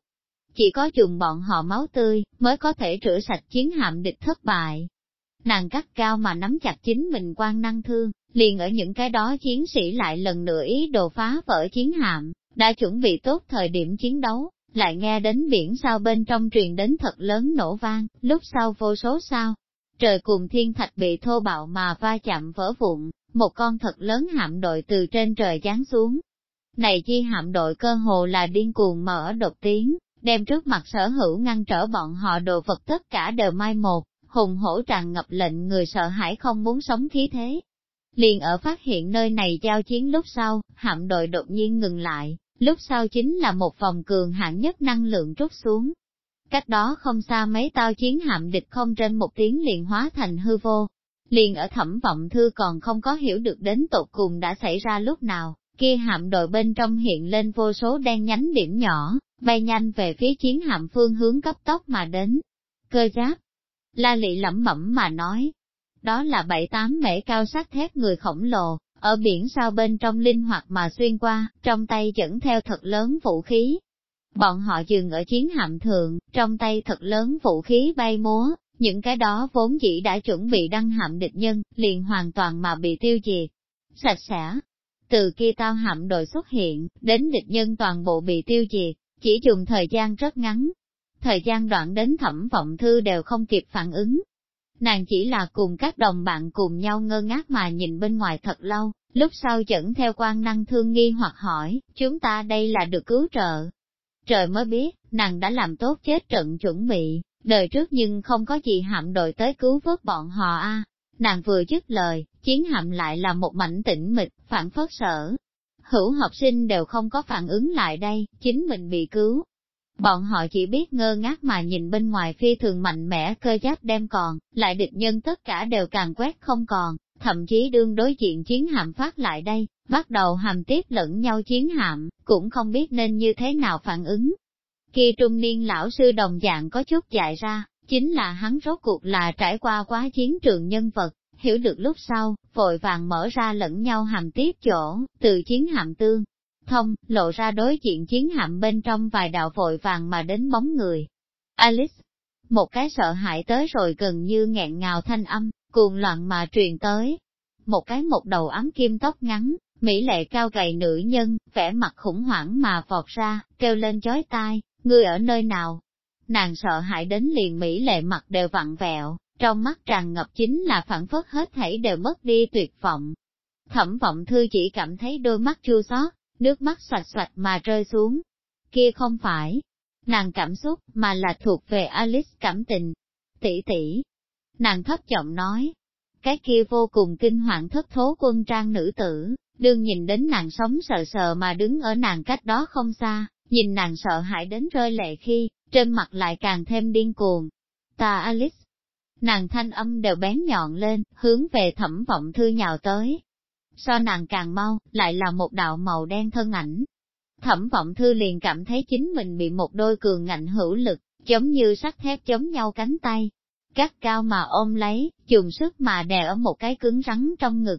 Chỉ có dùng bọn họ máu tươi, mới có thể rửa sạch chiến hạm địch thất bại. Nàng cắt cao mà nắm chặt chính mình quan năng thương, liền ở những cái đó chiến sĩ lại lần nữa ý đồ phá vỡ chiến hạm, đã chuẩn bị tốt thời điểm chiến đấu, lại nghe đến biển sao bên trong truyền đến thật lớn nổ vang, lúc sau vô số sao. Trời cùng thiên thạch bị thô bạo mà va chạm vỡ vụn, một con thật lớn hạm đội từ trên trời giáng xuống. Này chi hạm đội cơ hồ là điên cuồng mở đột tiếng, đem trước mặt sở hữu ngăn trở bọn họ đồ vật tất cả đều mai một, hùng hổ tràn ngập lệnh người sợ hãi không muốn sống khí thế. Liền ở phát hiện nơi này giao chiến lúc sau, hạm đội đột nhiên ngừng lại, lúc sau chính là một vòng cường hạng nhất năng lượng rút xuống. Cách đó không xa mấy tao chiến hạm địch không trên một tiếng liền hóa thành hư vô. Liền ở thẩm vọng thư còn không có hiểu được đến tột cùng đã xảy ra lúc nào, kia hạm đội bên trong hiện lên vô số đen nhánh điểm nhỏ, bay nhanh về phía chiến hạm phương hướng cấp tốc mà đến. Cơ giáp, la lị lẩm bẩm mà nói, đó là bảy tám mễ cao sắt thép người khổng lồ, ở biển sao bên trong linh hoạt mà xuyên qua, trong tay dẫn theo thật lớn vũ khí. Bọn họ dừng ở chiến hạm thượng, trong tay thật lớn vũ khí bay múa, những cái đó vốn chỉ đã chuẩn bị đăng hạm địch nhân, liền hoàn toàn mà bị tiêu diệt. Sạch sẽ. Từ khi tao hạm đội xuất hiện, đến địch nhân toàn bộ bị tiêu diệt, chỉ dùng thời gian rất ngắn. Thời gian đoạn đến thẩm vọng thư đều không kịp phản ứng, Nàng chỉ là cùng các đồng bạn cùng nhau ngơ ngác mà nhìn bên ngoài thật lâu, lúc sau dẫn theo quan năng thương nghi hoặc hỏi, chúng ta đây là được cứu trợ. Trời mới biết, nàng đã làm tốt chết trận chuẩn bị, đời trước nhưng không có gì hạm đội tới cứu vớt bọn họ a. Nàng vừa dứt lời, chiến hạm lại là một mảnh tĩnh mịch, phản phất sở. Hữu học sinh đều không có phản ứng lại đây, chính mình bị cứu, Bọn họ chỉ biết ngơ ngác mà nhìn bên ngoài phi thường mạnh mẽ cơ giáp đem còn, lại địch nhân tất cả đều càng quét không còn, thậm chí đương đối diện chiến hạm phát lại đây, bắt đầu hàm tiếp lẫn nhau chiến hạm, cũng không biết nên như thế nào phản ứng. Khi trung niên lão sư đồng dạng có chút dại ra, chính là hắn rốt cuộc là trải qua quá chiến trường nhân vật, hiểu được lúc sau, vội vàng mở ra lẫn nhau hàm tiếp chỗ, từ chiến hạm tương, thông, lộ ra đối diện chiến hạm bên trong vài đạo vội vàng mà đến bóng người. Alice, một cái sợ hãi tới rồi gần như nghẹn ngào thanh âm, cuồng loạn mà truyền tới. Một cái một đầu ấm kim tóc ngắn, mỹ lệ cao gầy nữ nhân, vẻ mặt khủng hoảng mà vọt ra, kêu lên chói tai, ngươi ở nơi nào? Nàng sợ hãi đến liền mỹ lệ mặt đều vặn vẹo, trong mắt tràn ngập chính là phản phất hết thảy đều mất đi tuyệt vọng. Thẩm vọng thư chỉ cảm thấy đôi mắt chua xót, nước mắt xoạch xoạch mà rơi xuống. Kia không phải nàng cảm xúc, mà là thuộc về Alice cảm tình. Tỷ tỷ, nàng thấp giọng nói, cái kia vô cùng kinh hoàng thất thố quân trang nữ tử, đương nhìn đến nàng sống sợ sờ mà đứng ở nàng cách đó không xa, nhìn nàng sợ hãi đến rơi lệ khi, trên mặt lại càng thêm điên cuồng. Ta Alice, nàng thanh âm đều bén nhọn lên, hướng về thẩm vọng thư nhào tới so nàng càng mau, lại là một đạo màu đen thân ảnh. Thẩm vọng thư liền cảm thấy chính mình bị một đôi cường ngạnh hữu lực, giống như sắt thép chống nhau cánh tay. Cắt cao mà ôm lấy, dùng sức mà đè ở một cái cứng rắn trong ngực.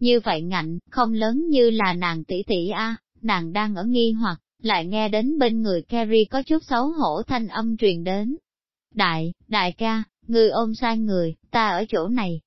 Như vậy ngạnh, không lớn như là nàng tỷ tỷ a, nàng đang ở nghi hoặc, lại nghe đến bên người Carrie có chút xấu hổ thanh âm truyền đến. Đại, đại ca, người ôm sai người, ta ở chỗ này,